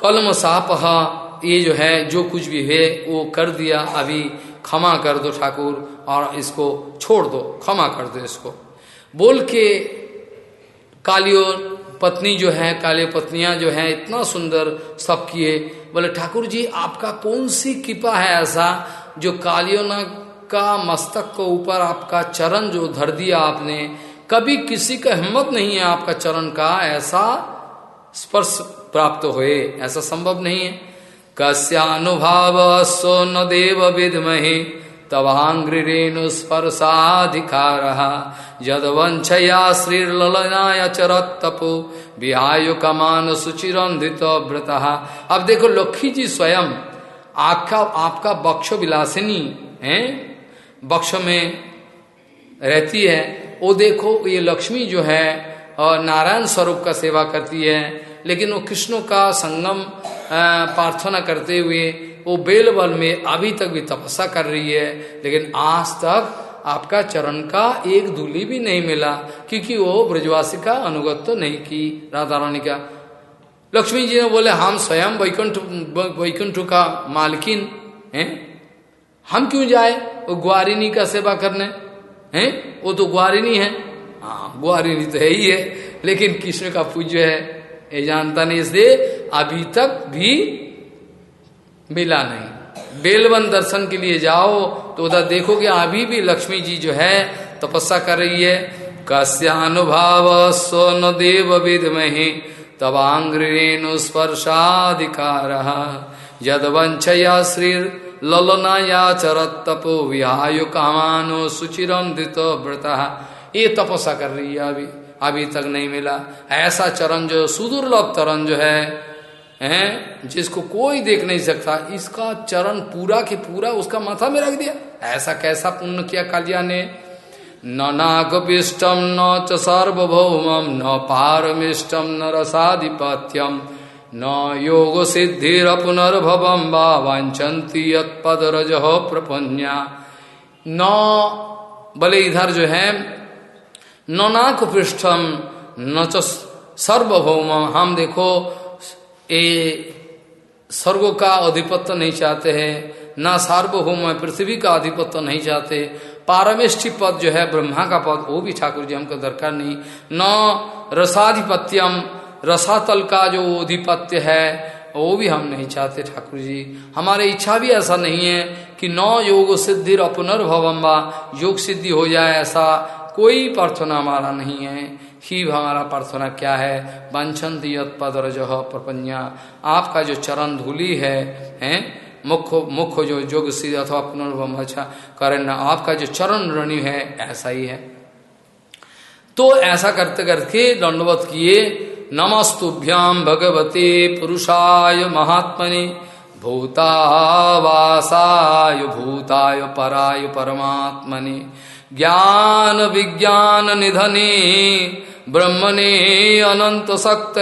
कलम साप, ये जो है, जो कुछ भी है, वो कर दिया। अभी क्षमा कर दो ठाकुर, और इसको छोड़ दो। क्षमा कर दो इसको। बोल के कालियो पत्नी जो है काले पत्नियाँ जो है, इतना सुंदर सब किए। बोले, ठाकुर जी, आपका कौन सी कृपा है ऐसा? जो कालियोना का मस्तक को ऊपर आपका चरण जो धर दिया आपने, कभी किसी का हिम्मत नहीं है आपका चरण का, ऐसा स्पर्श प्राप्त हुए। ऐसा संभव नहीं है। कस्यानुभाव सो न देव विदमहे तवांग्रेणु स्पर्शाधिकार। यदवंशया श्रीलनाया चरत तपो विहाय कमान सुचिरंधित व्रत अब देखो लक्ष्मी जी स्वयं आपका आपका बक्ष विलासिनी, है? बक्ष में रहती है। वो देखो, ये लक्ष्मी जो है और नारायण स्वरूप का सेवा करती है, लेकिन वो कृष्ण का संगम प्रार्थना करते हुए, वो बेलबल में अभी तक भी तपस्या कर रही है, लेकिन आज तक आपका चरण का एक धूली भी नहीं मिला, क्योंकि वो ब्रजवासी का अनुगत तो नहीं की, राधा रानी का। लक्ष्मी जी ने बोले, हम स्वयं वैकुंठ वैकुंठ का मालकिन हैं। हम क्यों जाए? वो ग्वारिनी का सेवा करने, हैं? वो तो ग्वारिनी है। हाँ ग्वारिनी तो है ही है, लेकिन कृष्ण का पूज्य है। ये जानता नहीं, इसलिए अभी तक भी मिला नहीं। बेलवन दर्शन के लिए जाओ तो उधर देखोगे अभी भी लक्ष्मी जी जो है, तपस्या कर रही है। कस्यानुभाव सोन देव विद में तवांग्रेणु स्पर्शाधिकार। यदवंशया श्री ललनाया चरत तपो विहायु कामानो सुचिरम धृत व्रत। ये तपस्या कर रही है अभी अभी तक नहीं मिला। ऐसा चरण जो, सुदुर्लभ चरण जो है, हैं, जिसको कोई देख नहीं सकता, इसका चरण पूरा के पूरा उसका माथा में रख दिया। ऐसा कैसा पुण्य किया कालिया ने? न नागपिष्टम न च न पारमिष्टम न रसाधिपत्यम न योग सिद्धिर पुनर्भवम वा वांछन्ति यद प्रपन्या। न बोले इधर जो है नाक पृष्ठम न च हम देखो ये स्वर्ग का अधिपत्य नहीं चाहते हैं, न सार्वभौम पृथ्वी का अधिपत्य नहीं चाहते। पारमेष्ठि पद जो है, ब्रह्मा का पद, वो भी ठाकुर जी हमको दरकार नहीं। न रसाधिपत्यम, रसातल का जो अधिपत्य है, वो भी हम नहीं चाहते ठाकुर जी। हमारे इच्छा भी ऐसा नहीं है कि नौ योग सिद्धि और पुनर्भवम्बा योग सिद्धि हो जाए ऐसा कोई प्रार्थना हमारा नहीं है। ही हमारा प्रार्थना क्या है? वंशंत पद रज प्रपंजा आपका जो चरण धूली है, हैं मुख्य मुख्य जो योग सिद्ध अथवा पुनर्भम अच्छा करें आपका जो चरण रणि है, ऐसा ही है। तो ऐसा करते करके दंडवत किए नमस्तुभ्याम भगवते पुरुषाय महात्मने, भूतावासाय, भूताय पराय परमात्मने, ज्ञान विज्ञान निधने ब्रह्मणे अनंत शक्त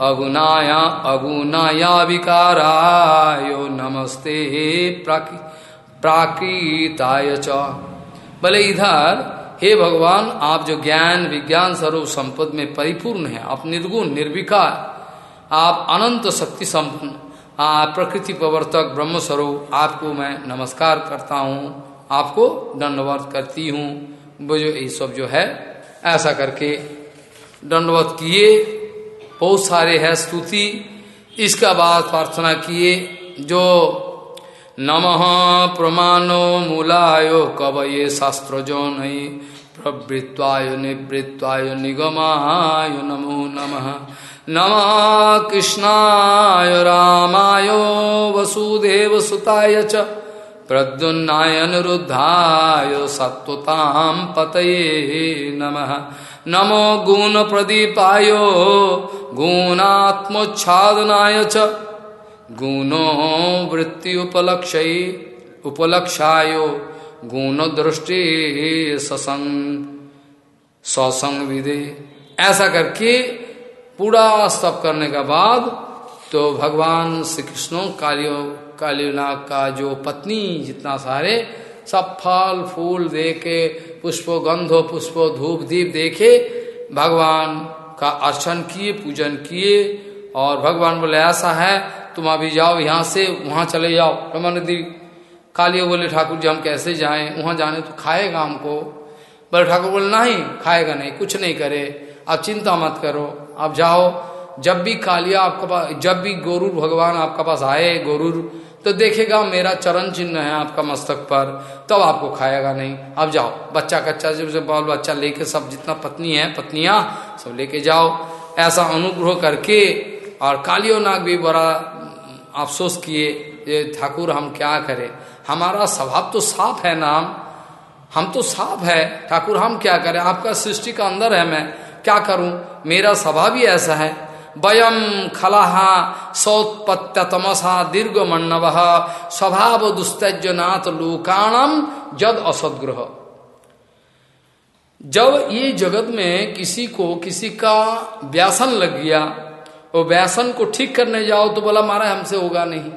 अगुनाया अगुनाया विकाराय नमस्ते प्राकृताय च। भले इधर, हे भगवान, आप जो ज्ञान, विज्ञान स्वरूप संपद में परिपूर्ण है, आप निर्गुण, निर्विकार, आप अनंत शक्ति संपन्न, आप प्रकृति प्रवर्तक ब्रह्म स्वरूप आपको मैं नमस्कार करता हूँ, आपको दंडवत करती हूँ। जो ये सब जो है, ऐसा करके दंडवत किए बहुत सारे है स्तुति। इसका बाद प्रार्थना किए, जो नमः प्रमाणो मूलायो कवये शास्त्र जो नहीं प्रवृत्वाय निवृत्वाय निगमाय नमो नमः। नम कृष्णाय रामाय वसुदेव सुताय च प्रद्युन्नाय अनिरुद्धाय सत्वतां पतये नमः। नमो गुण प्रदीपाय गुणात्मोच्छादनाय च गुणो वृत्ति उपलक्ष उपलक्षाय गुण दृष्टि ससंग ससंग विदे ऐसा करके पूरा स्तप करने के बाद तो भगवान श्री कृष्ण कालियो कालीनाग का जो पत्नी जितना सारे, सब फल, फूल दे के पुष्पो, गंधो, पुष्पो, धूप, दीप देखे भगवान का अर्चन किए, पूजन किए और भगवान बोले, ऐसा है, तुम अभी जाओ यहाँ से, वहाँ चले जाओ। रमा नदी कालियो बोले, ठाकुर जी, हम कैसे जाएँ? वहाँ जाने तो खाएगा हमको। बोले ठाकुर बोले, नहीं, खाएगा नहीं, कुछ नहीं करे। आप चिंता मत करो, आप जाओ। जब भी कालिया आपके पास, जब भी गोरुर भगवान आपका पास आए, गोरुर तो देखेगा मेरा चरण चिन्ह है आपका मस्तक पर, तब तो आपको खाएगा नहीं। अब जाओ, बच्चा कच्चा, जब से बाल बच्चा लेके सब जितना पत्नी है, पत्नियाँ सब लेके जाओ। ऐसा अनुग्रह करके और कालियो नाग भी बड़ा अफसोस किए ये ठाकुर, हम क्या करें? हमारा स्वभाव तो साफ़ है नाम। हम तो साफ़ है। ठाकुर, हम क्या करें? आपका सृष्टि का अंदर है मैं। क्या करूँ? मेरा स्वभाव ही ऐसा है। वयम खलाहा सौत्पत्यतमसा दीर्घ मण्डव स्वभाव दुस्तनाथ लोकाणम जद असदग्रह जब ये जगत में किसी को किसी का व्यासन लग गया, वो व्यासन को ठीक करने जाओ तो बोला, मारा, हमसे होगा नहीं।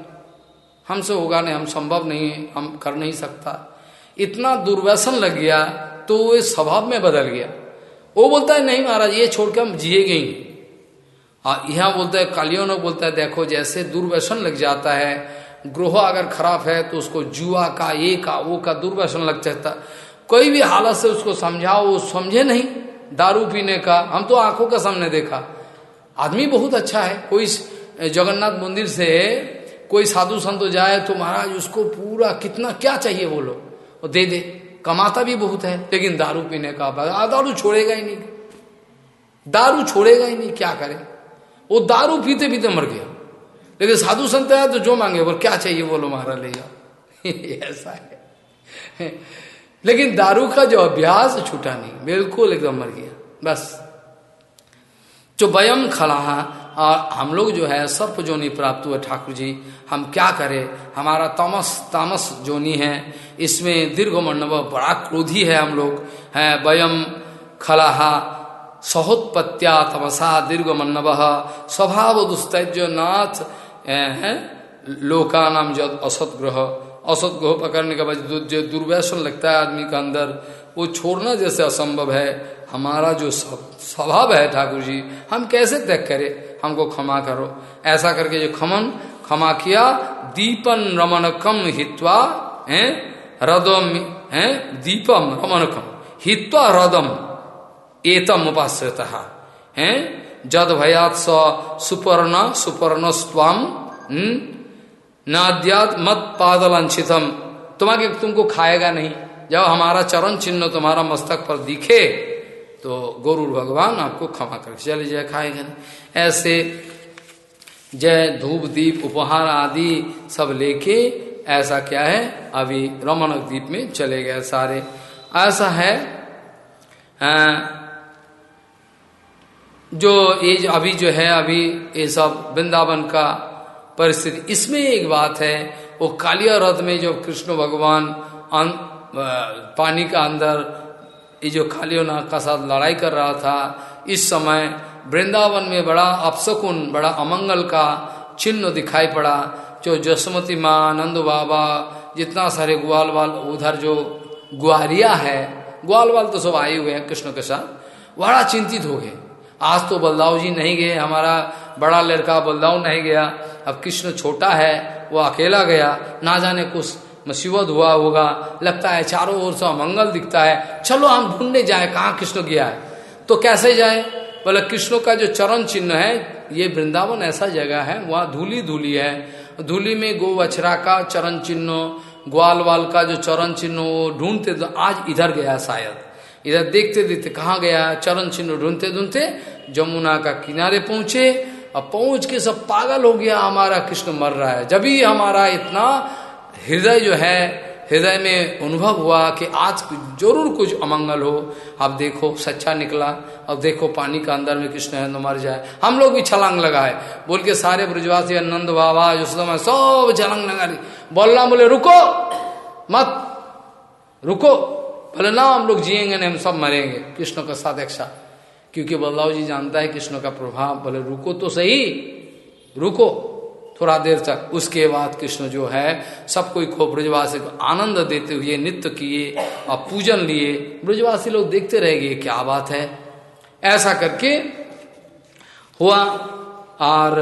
हमसे होगा नहीं, हम संभव नहीं है, हम कर नहीं सकता। इतना दुर्व्यसन लग गया तो वो स्वभाव में बदल गया। वो बोलता है, नहीं महाराज, ये छोड़ के हम जिए गई और यहाँ बोलता है, कालियों ने बोलता है, देखो, जैसे दुर्व्यसन लग जाता है, ग्रोह अगर खराब है तो उसको जुआ का, ये का, वो का दुर्व्यसन लग जाता कोई भी हालत से उसको समझाओ, वो समझे नहीं। दारू पीने का, हम तो आँखों के सामने देखा। आदमी बहुत अच्छा है, कोई जगन्नाथ मंदिर से कोई साधु संत जाए तो महाराज उसको पूरा कितना, क्या चाहिए बोलो वो दे दे। कमाता भी बहुत है, लेकिन दारू पीने का दारू छोड़ेगा ही नहीं। दारू छोड़ेगा ही नहीं, क्या करे? वो दारू पीते पीते मर गया। लेकिन साधु संत है तो जो मांगे, बोल, क्या चाहिए बोलो महाराज, ले जाओ। *laughs* ऐसा है। लेकिन दारू का जो अभ्यास छूटा नहीं। बिल्कुल एकदम मर गया। बस। जो वयम खला और हम लोग जो है सर्प जोनी प्राप्त हुए, ठाकुर जी। हम क्या करें? हमारा तामस तामस जोनी है। इसमें दीर्घ मंडव बड़ा क्रोधी है हम लोग। है, वयम खलाहा सहोत्पत्या तमसा दीर्घ मन्नव स्वभाव दुस्तैज नाथ लोका नाम जद असत ग्रह असत ग्रह पकड़ने के बाद जो दुर्व्यसन लगता है आदमी का अंदर, वो छोड़ना जैसे असंभव है। हमारा जो स्वभाव है ठाकुर जी, हम कैसे त्याग करें? हमको क्षमा करो। ऐसा करके जो खमन, क्षमा किया, दीपन रमणकम हित्वा, है, रदम, है, दीपम रमणकम हित्वा रदम, एतम उपाश्रित, है, जद भयात स सुपर्ण सुपर्ण स्वाम नाद्यात मत पादलंशितम तुम्हारे तुमको खाएगा नहीं। जब हमारा चरण चिन्ह तुम्हारा मस्तक पर दिखे तो गुरु भगवान आपको क्षमा कर। चले जाए खाएगा ऐसे जय धूप दीप उपहार आदि सब लेके ऐसा क्या है? अभी रमणक द्वीप में चले गए सारे। ऐसा है आ, जो ये अभी जो है अभी ये सब वृंदावन का परिस्थिति इसमें एक बात है वो कालिया रथ में जो कृष्ण भगवान अं, पानी का अंदर ये जो कालियोना का साथ लड़ाई कर रहा था इस समय वृंदावन में बड़ा अपसकुन बड़ा अमंगल का चिन्ह दिखाई पड़ा जो जसमती माँ नंद बाबा जितना सारे ग्वाल वाल उधर जो ग्वारिया है ग्वाल वाल तो सब आए हुए हैं कृष्ण के साथ बड़ा चिंतित हो गए। आज तो बलदाव जी नहीं गए हमारा बड़ा लड़का बलदाव नहीं गया अब कृष्ण छोटा है वो अकेला गया। ना जाने कुछ मुसीबत हुआ होगा। लगता है चारों ओर से मंगल दिखता है। चलो हम ढूँढने जाए, कहाँ कृष्ण गया है? तो कैसे जाए? बोले, कृष्ण का जो चरण चिन्ह है, ये वृंदावन ऐसा जगह है, वहाँ धूली धूली है। धूली में गो बछरा का चरण चिन्ह, ग्वाल वाल का जो चरण चिन्ह, वो ढूंढते तो आज इधर गया शायद। इधर देखते देखते कहाँ गया? चरण चिन्ह ढूंढते ढूंढते जमुना का किनारे पहुँचे। और पहुँच के सब पागल हो गया, हमारा कृष्ण मर रहा है। जब ही हमारा इतना हृदय जो है, हृदय में अनुभव हुआ कि आज ज़रूर कुछ अमंगल हो अब देखो, सच्चा निकला। अब देखो, पानी का अंदर में कृष्ण है मर जाए। हम लोग भी छलांग लगाए। बोल के सारे ब्रजवासी, आनंद बाबा समय सब छलांग लगा ली। बोलना बोले, रुको, मत, रुको। बोले, ना, हम लोग जिएँगे नहीं, हम सब मरेंगे। कृष्ण के साथ एक साथ क्योंकि बल्लाव जी जानता है कृष्ण का प्रभाव, बोले, रुको तो सही, रुको, थोड़ा देर तक। उसके बाद कृष्ण जो है, सब कोई को ब्रजवासी को आनंद देते हुए नृत्य किए और पूजन लिए। ब्रजवासी लोग देखते रह गए, क्या बात है? ऐसा करके हुआ। और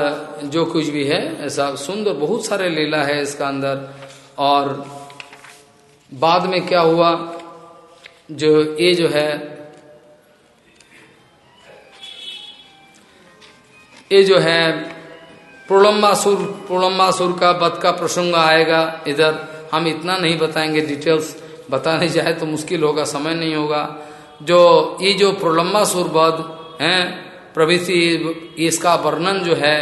जो कुछ भी है, ऐसा सुंदर बहुत सारे लीला है इसका अंदर। और बाद में क्या हुआ, जो ये जो है ये जो है प्रोलम्बासुर प्रोलम्बासुर का बद का प्रसंग आएगा इधर। हम इतना नहीं बताएँगे डिटेल्स। बताने जाए तो मुश्किल होगा समय नहीं होगा। जो ये जो प्रोलम्बासुर बद है प्रभृति इसका वर्णन जो है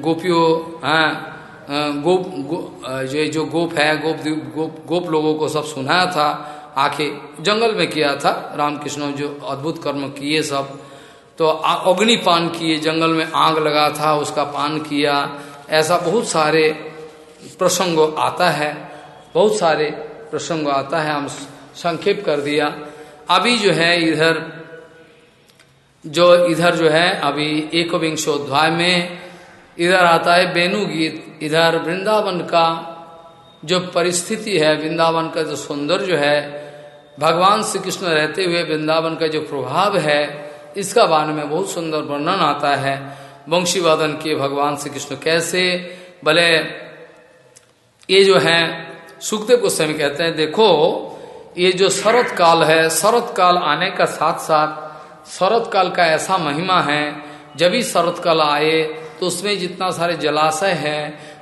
गोपियों हैं गोप गो, जो जो गोप है गोप गोप गोप लोगों को सब सुनाया था आखिर जंगल में किया था रामकृष्ण जो अद्भुत कर्म किए सब। तो अग्नि पान किए, जंगल में आग लगा था, उसका पान किया, ऐसा बहुत सारे प्रसंग आता है, बहुत सारे प्रसंग आता है, हम संक्षेप कर दिया। अभी जो है इधर, जो इधर जो है, अभी एक विंशोध्याय में इधर आता है बेनु गीत। इधर वृंदावन का जो परिस्थिति है, वृंदावन का जो सौंदर्य जो है, भगवान श्री कृष्ण रहते हुए वृंदावन का जो प्रभाव है इसका बारे में बहुत सुंदर वर्णन आता है। वंशीवादन के भगवान श्री कृष्ण कैसे? भले ये जो है, सुखदेव गोस्वामी कहते हैं, देखो, ये जो शरत काल है, शरत काल आने का साथ साथ शरत काल का ऐसा महिमा है, जब भी शरत काल आए तो उसमें जितना सारे जलाशय है,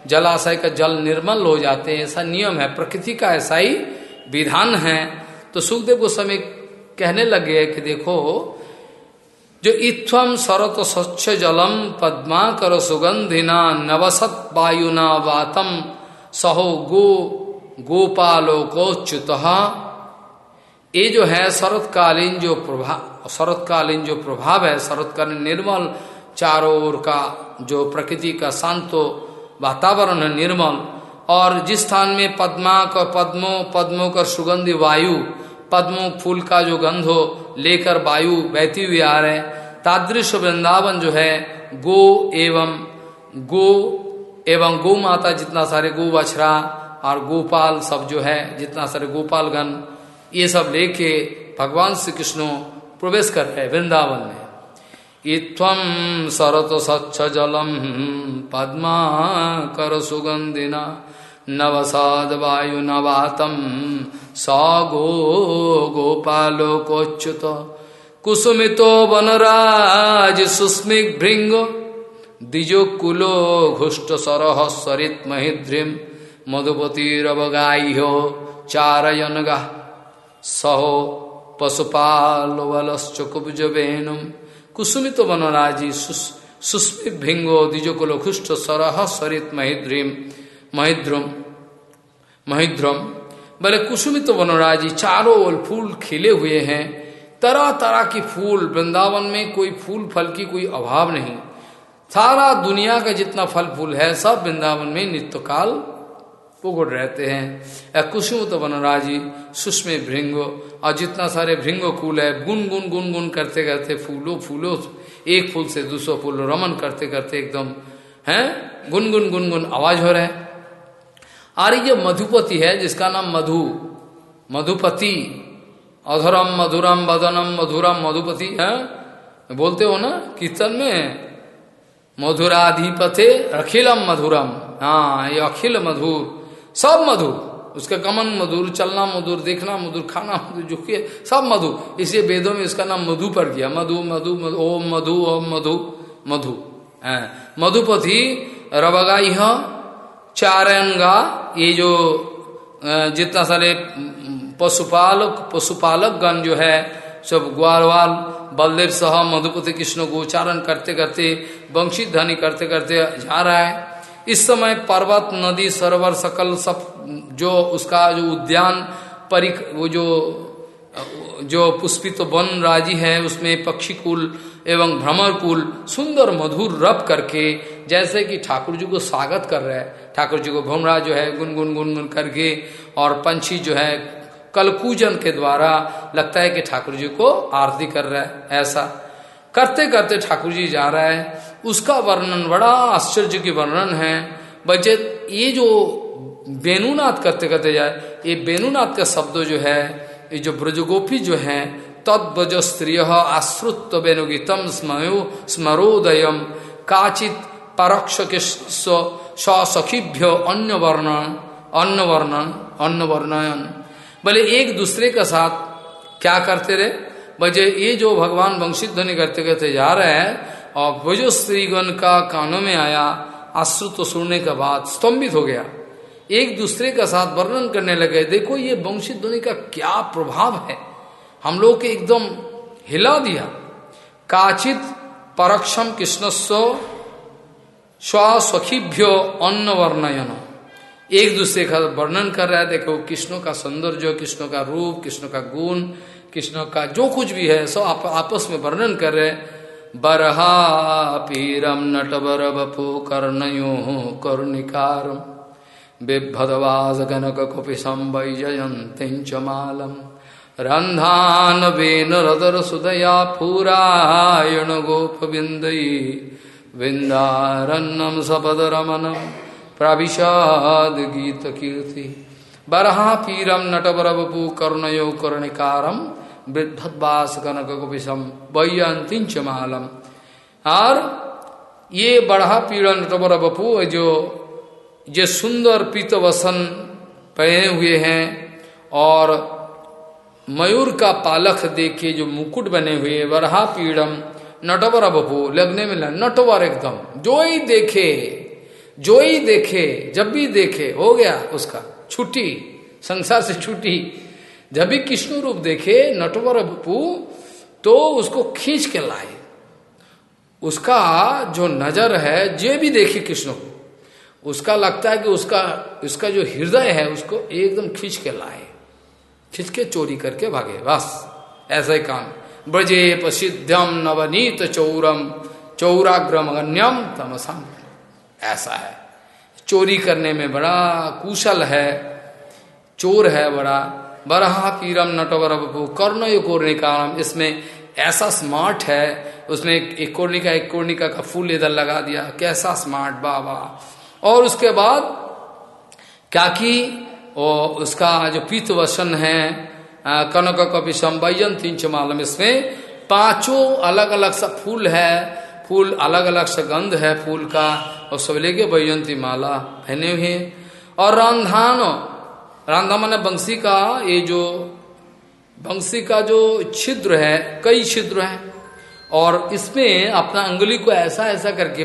जलाशय का जल निर्मल हो जाते हैं, ऐसा नियम है, प्रकृति का ऐसा ही विधान है। तो सुखदेव गोस्वामी कहने लगे कि देखो जो इत्वम सरत स्वच्छ जलम पद्मा कर सुगंधिना नवसत वायुना वातम सहो गो गोपालोकोच्युत। ये जो है शरतकालीन जो प्रभाव शरतकालीन जो प्रभाव है, शरतकालीन निर्मल चारों ओर का जो प्रकृति का शांतो वातावरण है निर्मल, और जिस स्थान में पद्मा का पद्मो पद्मों का सुगंधी वायु पद्मो, फूल का जो गंध हो, लेकर वायु बहती हुई आ रहे तादृश वृंदावन जो है, गो एवं गो एवं गौ माता जितना सारे गो बछरा और गोपाल सब जो है, जितना सारे गोपालगण, ये सब लेके भगवान श्री कृष्ण प्रवेश कर रहे वृंदावन में। इत्वम सरत स्वच्छ जलम पद्मा कर सुगंधिना नवसाद वायु नवातम स गो गोपालोकोच्युत कुसुमितो वनराज सुस्मिक भृंग। द्विजोकुलो घुष्ट सरह सरित महिद्रिम। मधुपतिरवगाह्यो चारयन सहो पशुपाल वलश्च कुब्ज कुसुमित वनराजी सुस्मित भिंगो द्विजकुल खुष्ट सरह सरित महिद्रिम। महिद्रम। महिद्रम। बोले कुसुमित वनराजी चारों ओर फूल खिले हुए हैं तरह तरह की फूल, वृंदावन में कोई फूल फल की कोई अभाव नहीं। सारा दुनिया का जितना फल फूल है, सब वृंदावन में नित्यकाल पुगुड़ रहते हैं। कुसुम तो वनराजी, सुष्म भृंगो, और जितना सारे भृंगो फूल है गुन गुन गुन गुन करते करते फूलो फूलो, एक फूल से दूसरो फूल रमन करते करते एकदम, है? गुन गुन गुन गुन आवाज़ हो रहा है। और ये मधुपति है, जिसका नाम मधु। मधुपति। अधरम, मधुरम, बदनम, मधुरम, मधुपति, है? बोलते हो ना? कीर्तन में? मधुराधिपते अखिलम मधुरम। हाँ ये अखिल मधुर। सब मधुर। उसका गमन मधुर, चलना मधुर, देखना मधुर, खाना मधुर, जो सब मधु। इसे वेदों में इसका नाम मधु पड़ गया। मधु मधु ओम मधु ओम मधु मधु। मधुपति रवगा यह चारंगा, ये जो जितना सारे पशुपालक पशुपालक गण जो है, सब ग्वालवाल, बलदेव सह मधुपति कृष्ण को उच्चारण करते करते वंशी ध्वनि करते करते जा रहा है। इस समय पर्वत, नदी, सरोवर, सकल सब, जो उसका जो उद्यान, परिक, वो जो जो पुष्पित तो वन राज़ी है, उसमें पक्षी कुल एवं भ्रमर कुल सुंदर मधुर रब करके, जैसे कि ठाकुर जी को स्वागत कर रहे हैं। ठाकुर जी को भ्रमरा जो है गुनगुन गुनगुन करके, और पंछी जो है, कलकूजन के द्वारा लगता है कि ठाकुर जी को आरती कर रहा है, ऐसा। करते करते ठाकुर जी जा रहा है, उसका वर्णन, बड़ा आश्चर्य की वर्णन है। बचे ये जो बेनुनाथ करते करते जाए, ये बेनुनाथ का शब्द जो है, ये जो ब्रजगोपी जो है तद्वज स्त्रिय आश्रुत वेणुगीतम स्मयो स्मरोदयम काचित परोक्ष के सखीभ्य अन्य वर्णन अन्न वर्णन अन्न वर्णयन बोले एक दूसरे का साथ क्या करते रहे? बजे ये जो भगवान वंशी ध्वनि करते करते जा रहे हैं, और वो जो स्त्रीगण का कानों में आया, आश्रुत तो सुनने के बाद स्तंभित हो गया। एक दूसरे का साथ वर्णन करने लगे, देखो ये वंशी ध्वनि का क्या प्रभाव है। हम लोग के एकदम हिला दिया। काचित परक्षम कृष्णस्व स्वसखीभ्यो अन्न वर्णयन एक दूसरे का वर्णन कर रहा है। देखो कृष्णों का सौंदर्य कृष्णों का रूप कृष्णों का गुण कृष्णों का जो कुछ भी है सब आप, आपस में वर्णन कर रहे बरहा पीरम नटवर बपो कर्णयो कर्णिकारम बिभदवास गनक कुपिशम वैजयंती रंधान वेन रदर सुदया पूरायण गोप बिंदई विंदारण्यम सपद रमनम प्रविशाद गीत कीर्ति बरहा पीरम नटवर बपू कर्णयो कर्णिकारम वृद्धवास कनक गोपिशम वैयंतिंच मालम और ये बढ़ा पीड़न टबर बपू जो जो सुंदर पीत वसन पहने हुए हैं और मयूर का पालक देखे जो मुकुट बने हुए, वरहा पीड़म, नटवर बपू लगने में नटवर एकदम। जो ही देखे जो ही देखे, जब भी देखे, हो गया उसका। छुट्टी, संसार से छुट्टी। जब भी कृष्ण रूप देखे, नटवर बपू तो उसको खींच के लाए। उसका जो नज़र है, जे भी देखे कृष्ण को, उसका लगता है कि उसका उसका जो हृदय है, उसको एकदम खींच के लाए। खींच के चोरी करके भागे। बस, ऐसा काम। ब्रजे प्रसिद्धम नवनीत चौरम चौराग्रमगण्यम तमसम। ऐसा है। चोरी करने में बड़ा कुशल है, चोर है बड़ा। बरहा पीरम नटवर कर्ण योकोर्णिका इसमें ऐसा स्मार्ट है, उसने एक कोर्णिका एक कोर्णिका का फूल इधर लगा दिया। कैसा स्मार्ट बाबा। और उसके बाद क्या कि? वो उसका जो पीत वसन है कनक कपि संवयन तीन चमालम इसमें पाँचों अलग अलग सा फूल है, फूल अलग अलग सा गंध है फूल का, और सब लेके वैजंती माला पहने हुए और रांधान रांधा माने बंसी का, ये जो बंसी का जो छिद्र है, कई छिद्र है, और इसमें अपना अंगुली को ऐसा ऐसा करके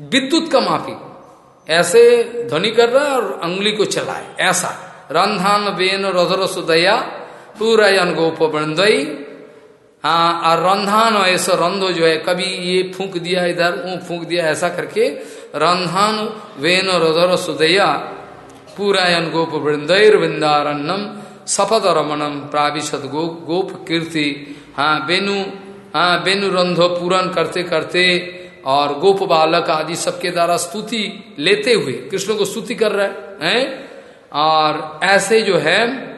विद्युत का माफ़ी ऐसे ध्वनि कर रहा है और अंगुली को चलाए, ऐसा। रंधान बेन रधर सुदया पूरा गोप बंदई हाँ और रंधान ऐसा रंधो जो है, कभी ये फूक दिया इधर वो फूक दिया, ऐसा करके रंधान वेन रधर सुदया पूरायन गोप वृंदैर वृंदारण्यम, सपद रमणम प्राविशत गो, गोप कीर्ति। हाँ बेनु हाँ बेनु रंधो पूरन करते करते और गोप बालक आदि सबके द्वारा स्तुति लेते हुए कृष्ण को स्तुति कर रहे हैं? और ऐसे जो है,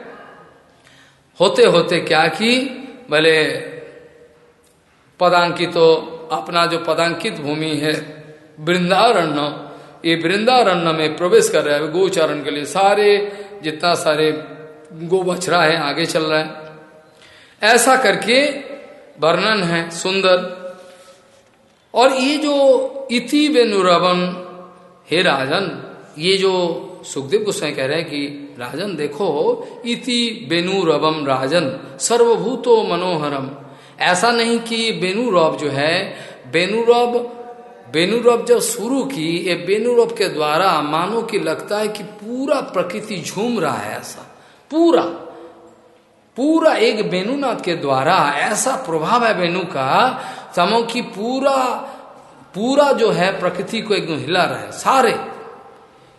होते होते क्या कि, भले पदांकित तो अपना जो पदांकित भूमि है, वृंदारण्य, ये वृंदारण्य में प्रवेश कर रहे हैं। गोचारण के लिए सारे, जितना सारे गो बछड़ा है, आगे चल रहा है। ऐसा करके वर्णन है सुंदर। और ये जो इति बेनुरवन हे राजन, ये जो सुखदेव गोस्वाई कह रहे हैं कि, राजन देखो, इति बेनुरवम राजन, सर्वभूतो मनोहरम। ऐसा नहीं कि बेनुरव जो है बेनुरव बेनुरव जब शुरू की, ये बेनुरव के द्वारा मानो कि लगता है कि पूरा प्रकृति झूम रहा है ऐसा। पूरा पूरा एक बेनुनाथ के द्वारा ऐसा प्रभाव है बेनु का समो की पूरा पूरा जो है प्रकृति को एकदम हिला रहा है। सारे।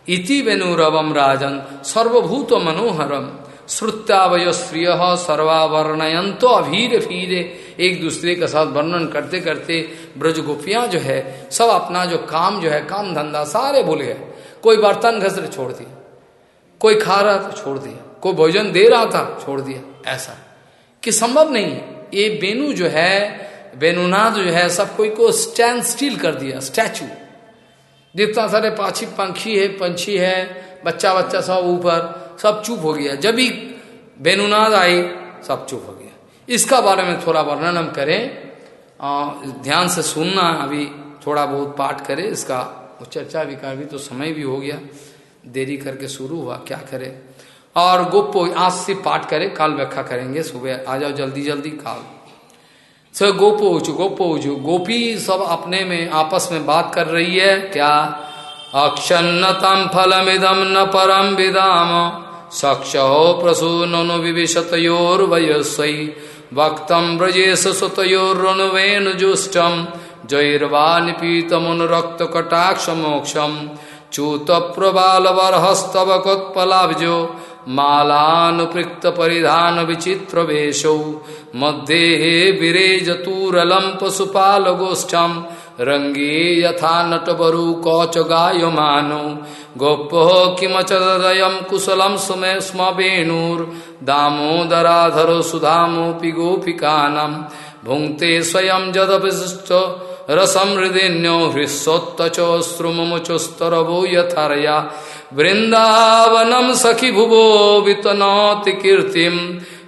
इति वेणुरवम राजन सर्वभूत मनोहरम। श्रुत्यावय स्त्रिय सर्वावर्णयंतो अभीर भीरे एक दूसरे के साथ वर्णन करते करते ब्रज गोपियाँ जो है, सब अपना जो काम जो है, काम धंधा सारे भूल गए। कोई बर्तन घसरे छोड़ दिया कोई खा रहा था छोड़ दिया कोई भोजन दे रहा था छोड़ दिया ऐसा। कि संभव नहीं ये बेनु जो है बेनुनाथ जो है सब कोई को स्टैंड स्टिल कर दिया स्टैचू जितना सारे पाछी पंखी है पंछी है बच्चा बच्चा सब ऊपर सब चुप हो गया। जब भी बेनुनाद आई सब चुप हो गया। इसका बारे में थोड़ा वर्णन हम करें। आ, ध्यान से सुनना अभी थोड़ा बहुत पाठ करें इसका चर्चा भी विकार भी तो समय भी हो गया। देरी करके शुरू हुआ क्या करे? और गोपो आज से पाठ करें काल व्याख्या करेंगे सुबह आ जाओ जल्दी जल्दी काल। स गोपोच गोपोच गोपी सब अपने में, आपस में बात कर रही है। क्या? अक्षन्नतम फलमिदम न परम विदाम। सक्ष प्रसूनो विविशतोर्वयस्वी वक्तम ब्रजेश सुतोरुवेन जुष्टम जैर्वा निपीतमुनुरक्त कटाक्ष मोक्षम च्यूत प्रबाल बरहस्तवकोत्पलाब्जो मालानुपृक्त परिधान विचित्र वेशौ मध्ये विरेजतूरलम पशुपाल गोष्ठम रंगे यथा नटबरु कौच गायमानो गोप्यो किमचदयम कुशलम समय स्म दामोदराधरो सुधामोपि गोपिकानम। भुंक्ते स्वयं जदविशिष्ट रसम हृदयन्यो हृस्वोत्तचोश्रुमुचोस्तरवो यथारया। वृंदावनम सखी भुवो वितनौति कीर्तिम।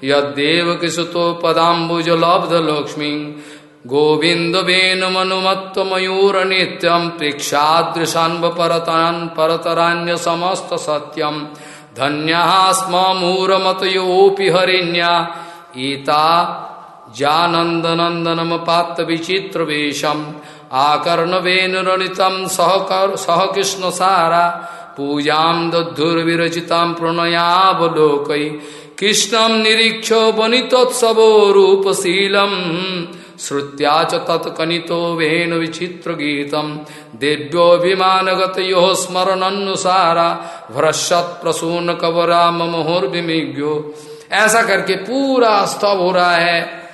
यदेव किसुतो पदाबुज लब्ध लक्ष्मी। गोविंद बेन मनुमत्त मयूर नित्यम। प्रेक्षादृशान्व परतरान परतरान्य समस्त सत्यम। धन्या स्म मूरमतयोपि हरिण्या। ईता जानंदनंदनम पात्र विचित्र वेशम। आकर्ण वेणुरणितम सह कृष्ण सारा। पूजा दधुर्विरचिता प्रणयावलोक। कृष्णम निरीक्ष वनितोत्सवो रूपशीलम श्रुत्या च वेणु विचित्र गीतम दिव्योभिमानगत यो स्मरणनुसारा भ्रशत प्रसून कवरा विमिज्ञो ऐसा करके पूरा स्तव हो रहा है।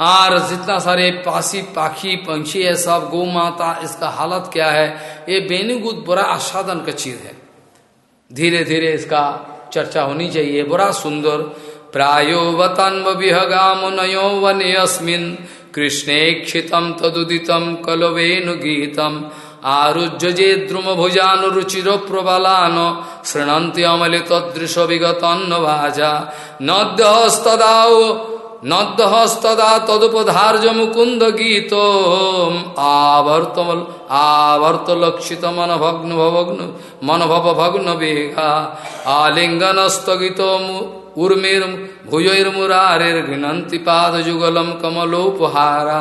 और जितना सारे पासी, पाखी, पंछी है, सब गौ माता इसका हालत क्या है? ये बेनुगुत बड़ा आस्वादन का चीज़ है। धीरे धीरे इसका चर्चा होनी चाहिए। बड़ा सुंदर। प्रायो वतन्व विहगा मुनयो वनयस्मिन कृष्णे क्षितम तदुदितम कलवेनु गीतम। आरुज्ये द्रुम भुजानुरुचिर प्रबलान। शृणंति अमलित तदृश विगतन्न भाजा नद्यस्तदाओ नद्दहस्तदा तदुपधार्ज मुकुंद गीत आवर्त आवर्त लक्षित मन भग्न भग्न मन भव भग्न वेगा आलिंगन स्थगित उर्मिर भुजैर्मुरारेर घृणंति पाद जुगलम कमलोपहारा।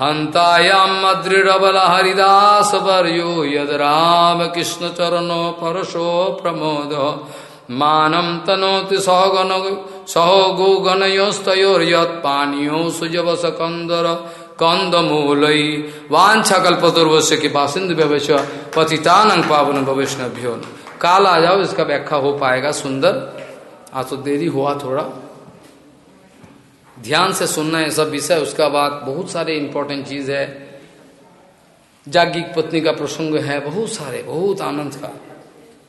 हंतायाम दृढ़बल हरिदास वर्यो यद राम कृष्ण चरण परशो प्रमोद। मानम तनोति सहगन सह गो गणयोस्तोर्यत्पानीयो सुजवस कंदर कंदमूलई वाछा कल्पतुर्वश्य की पासिंद व्यवच पतितानंग पावन वैष्णव्यो काल आ जाओ, इसका व्याख्या हो पाएगा सुंदर। आज तो देरी हुआ थोड़ा। ध्यान से सुनना है सब विषय, उसका बाद बहुत सारे इंपॉर्टेंट चीज़ है। जागिक पत्नी का प्रसंग है, बहुत सारे, बहुत आनंद का।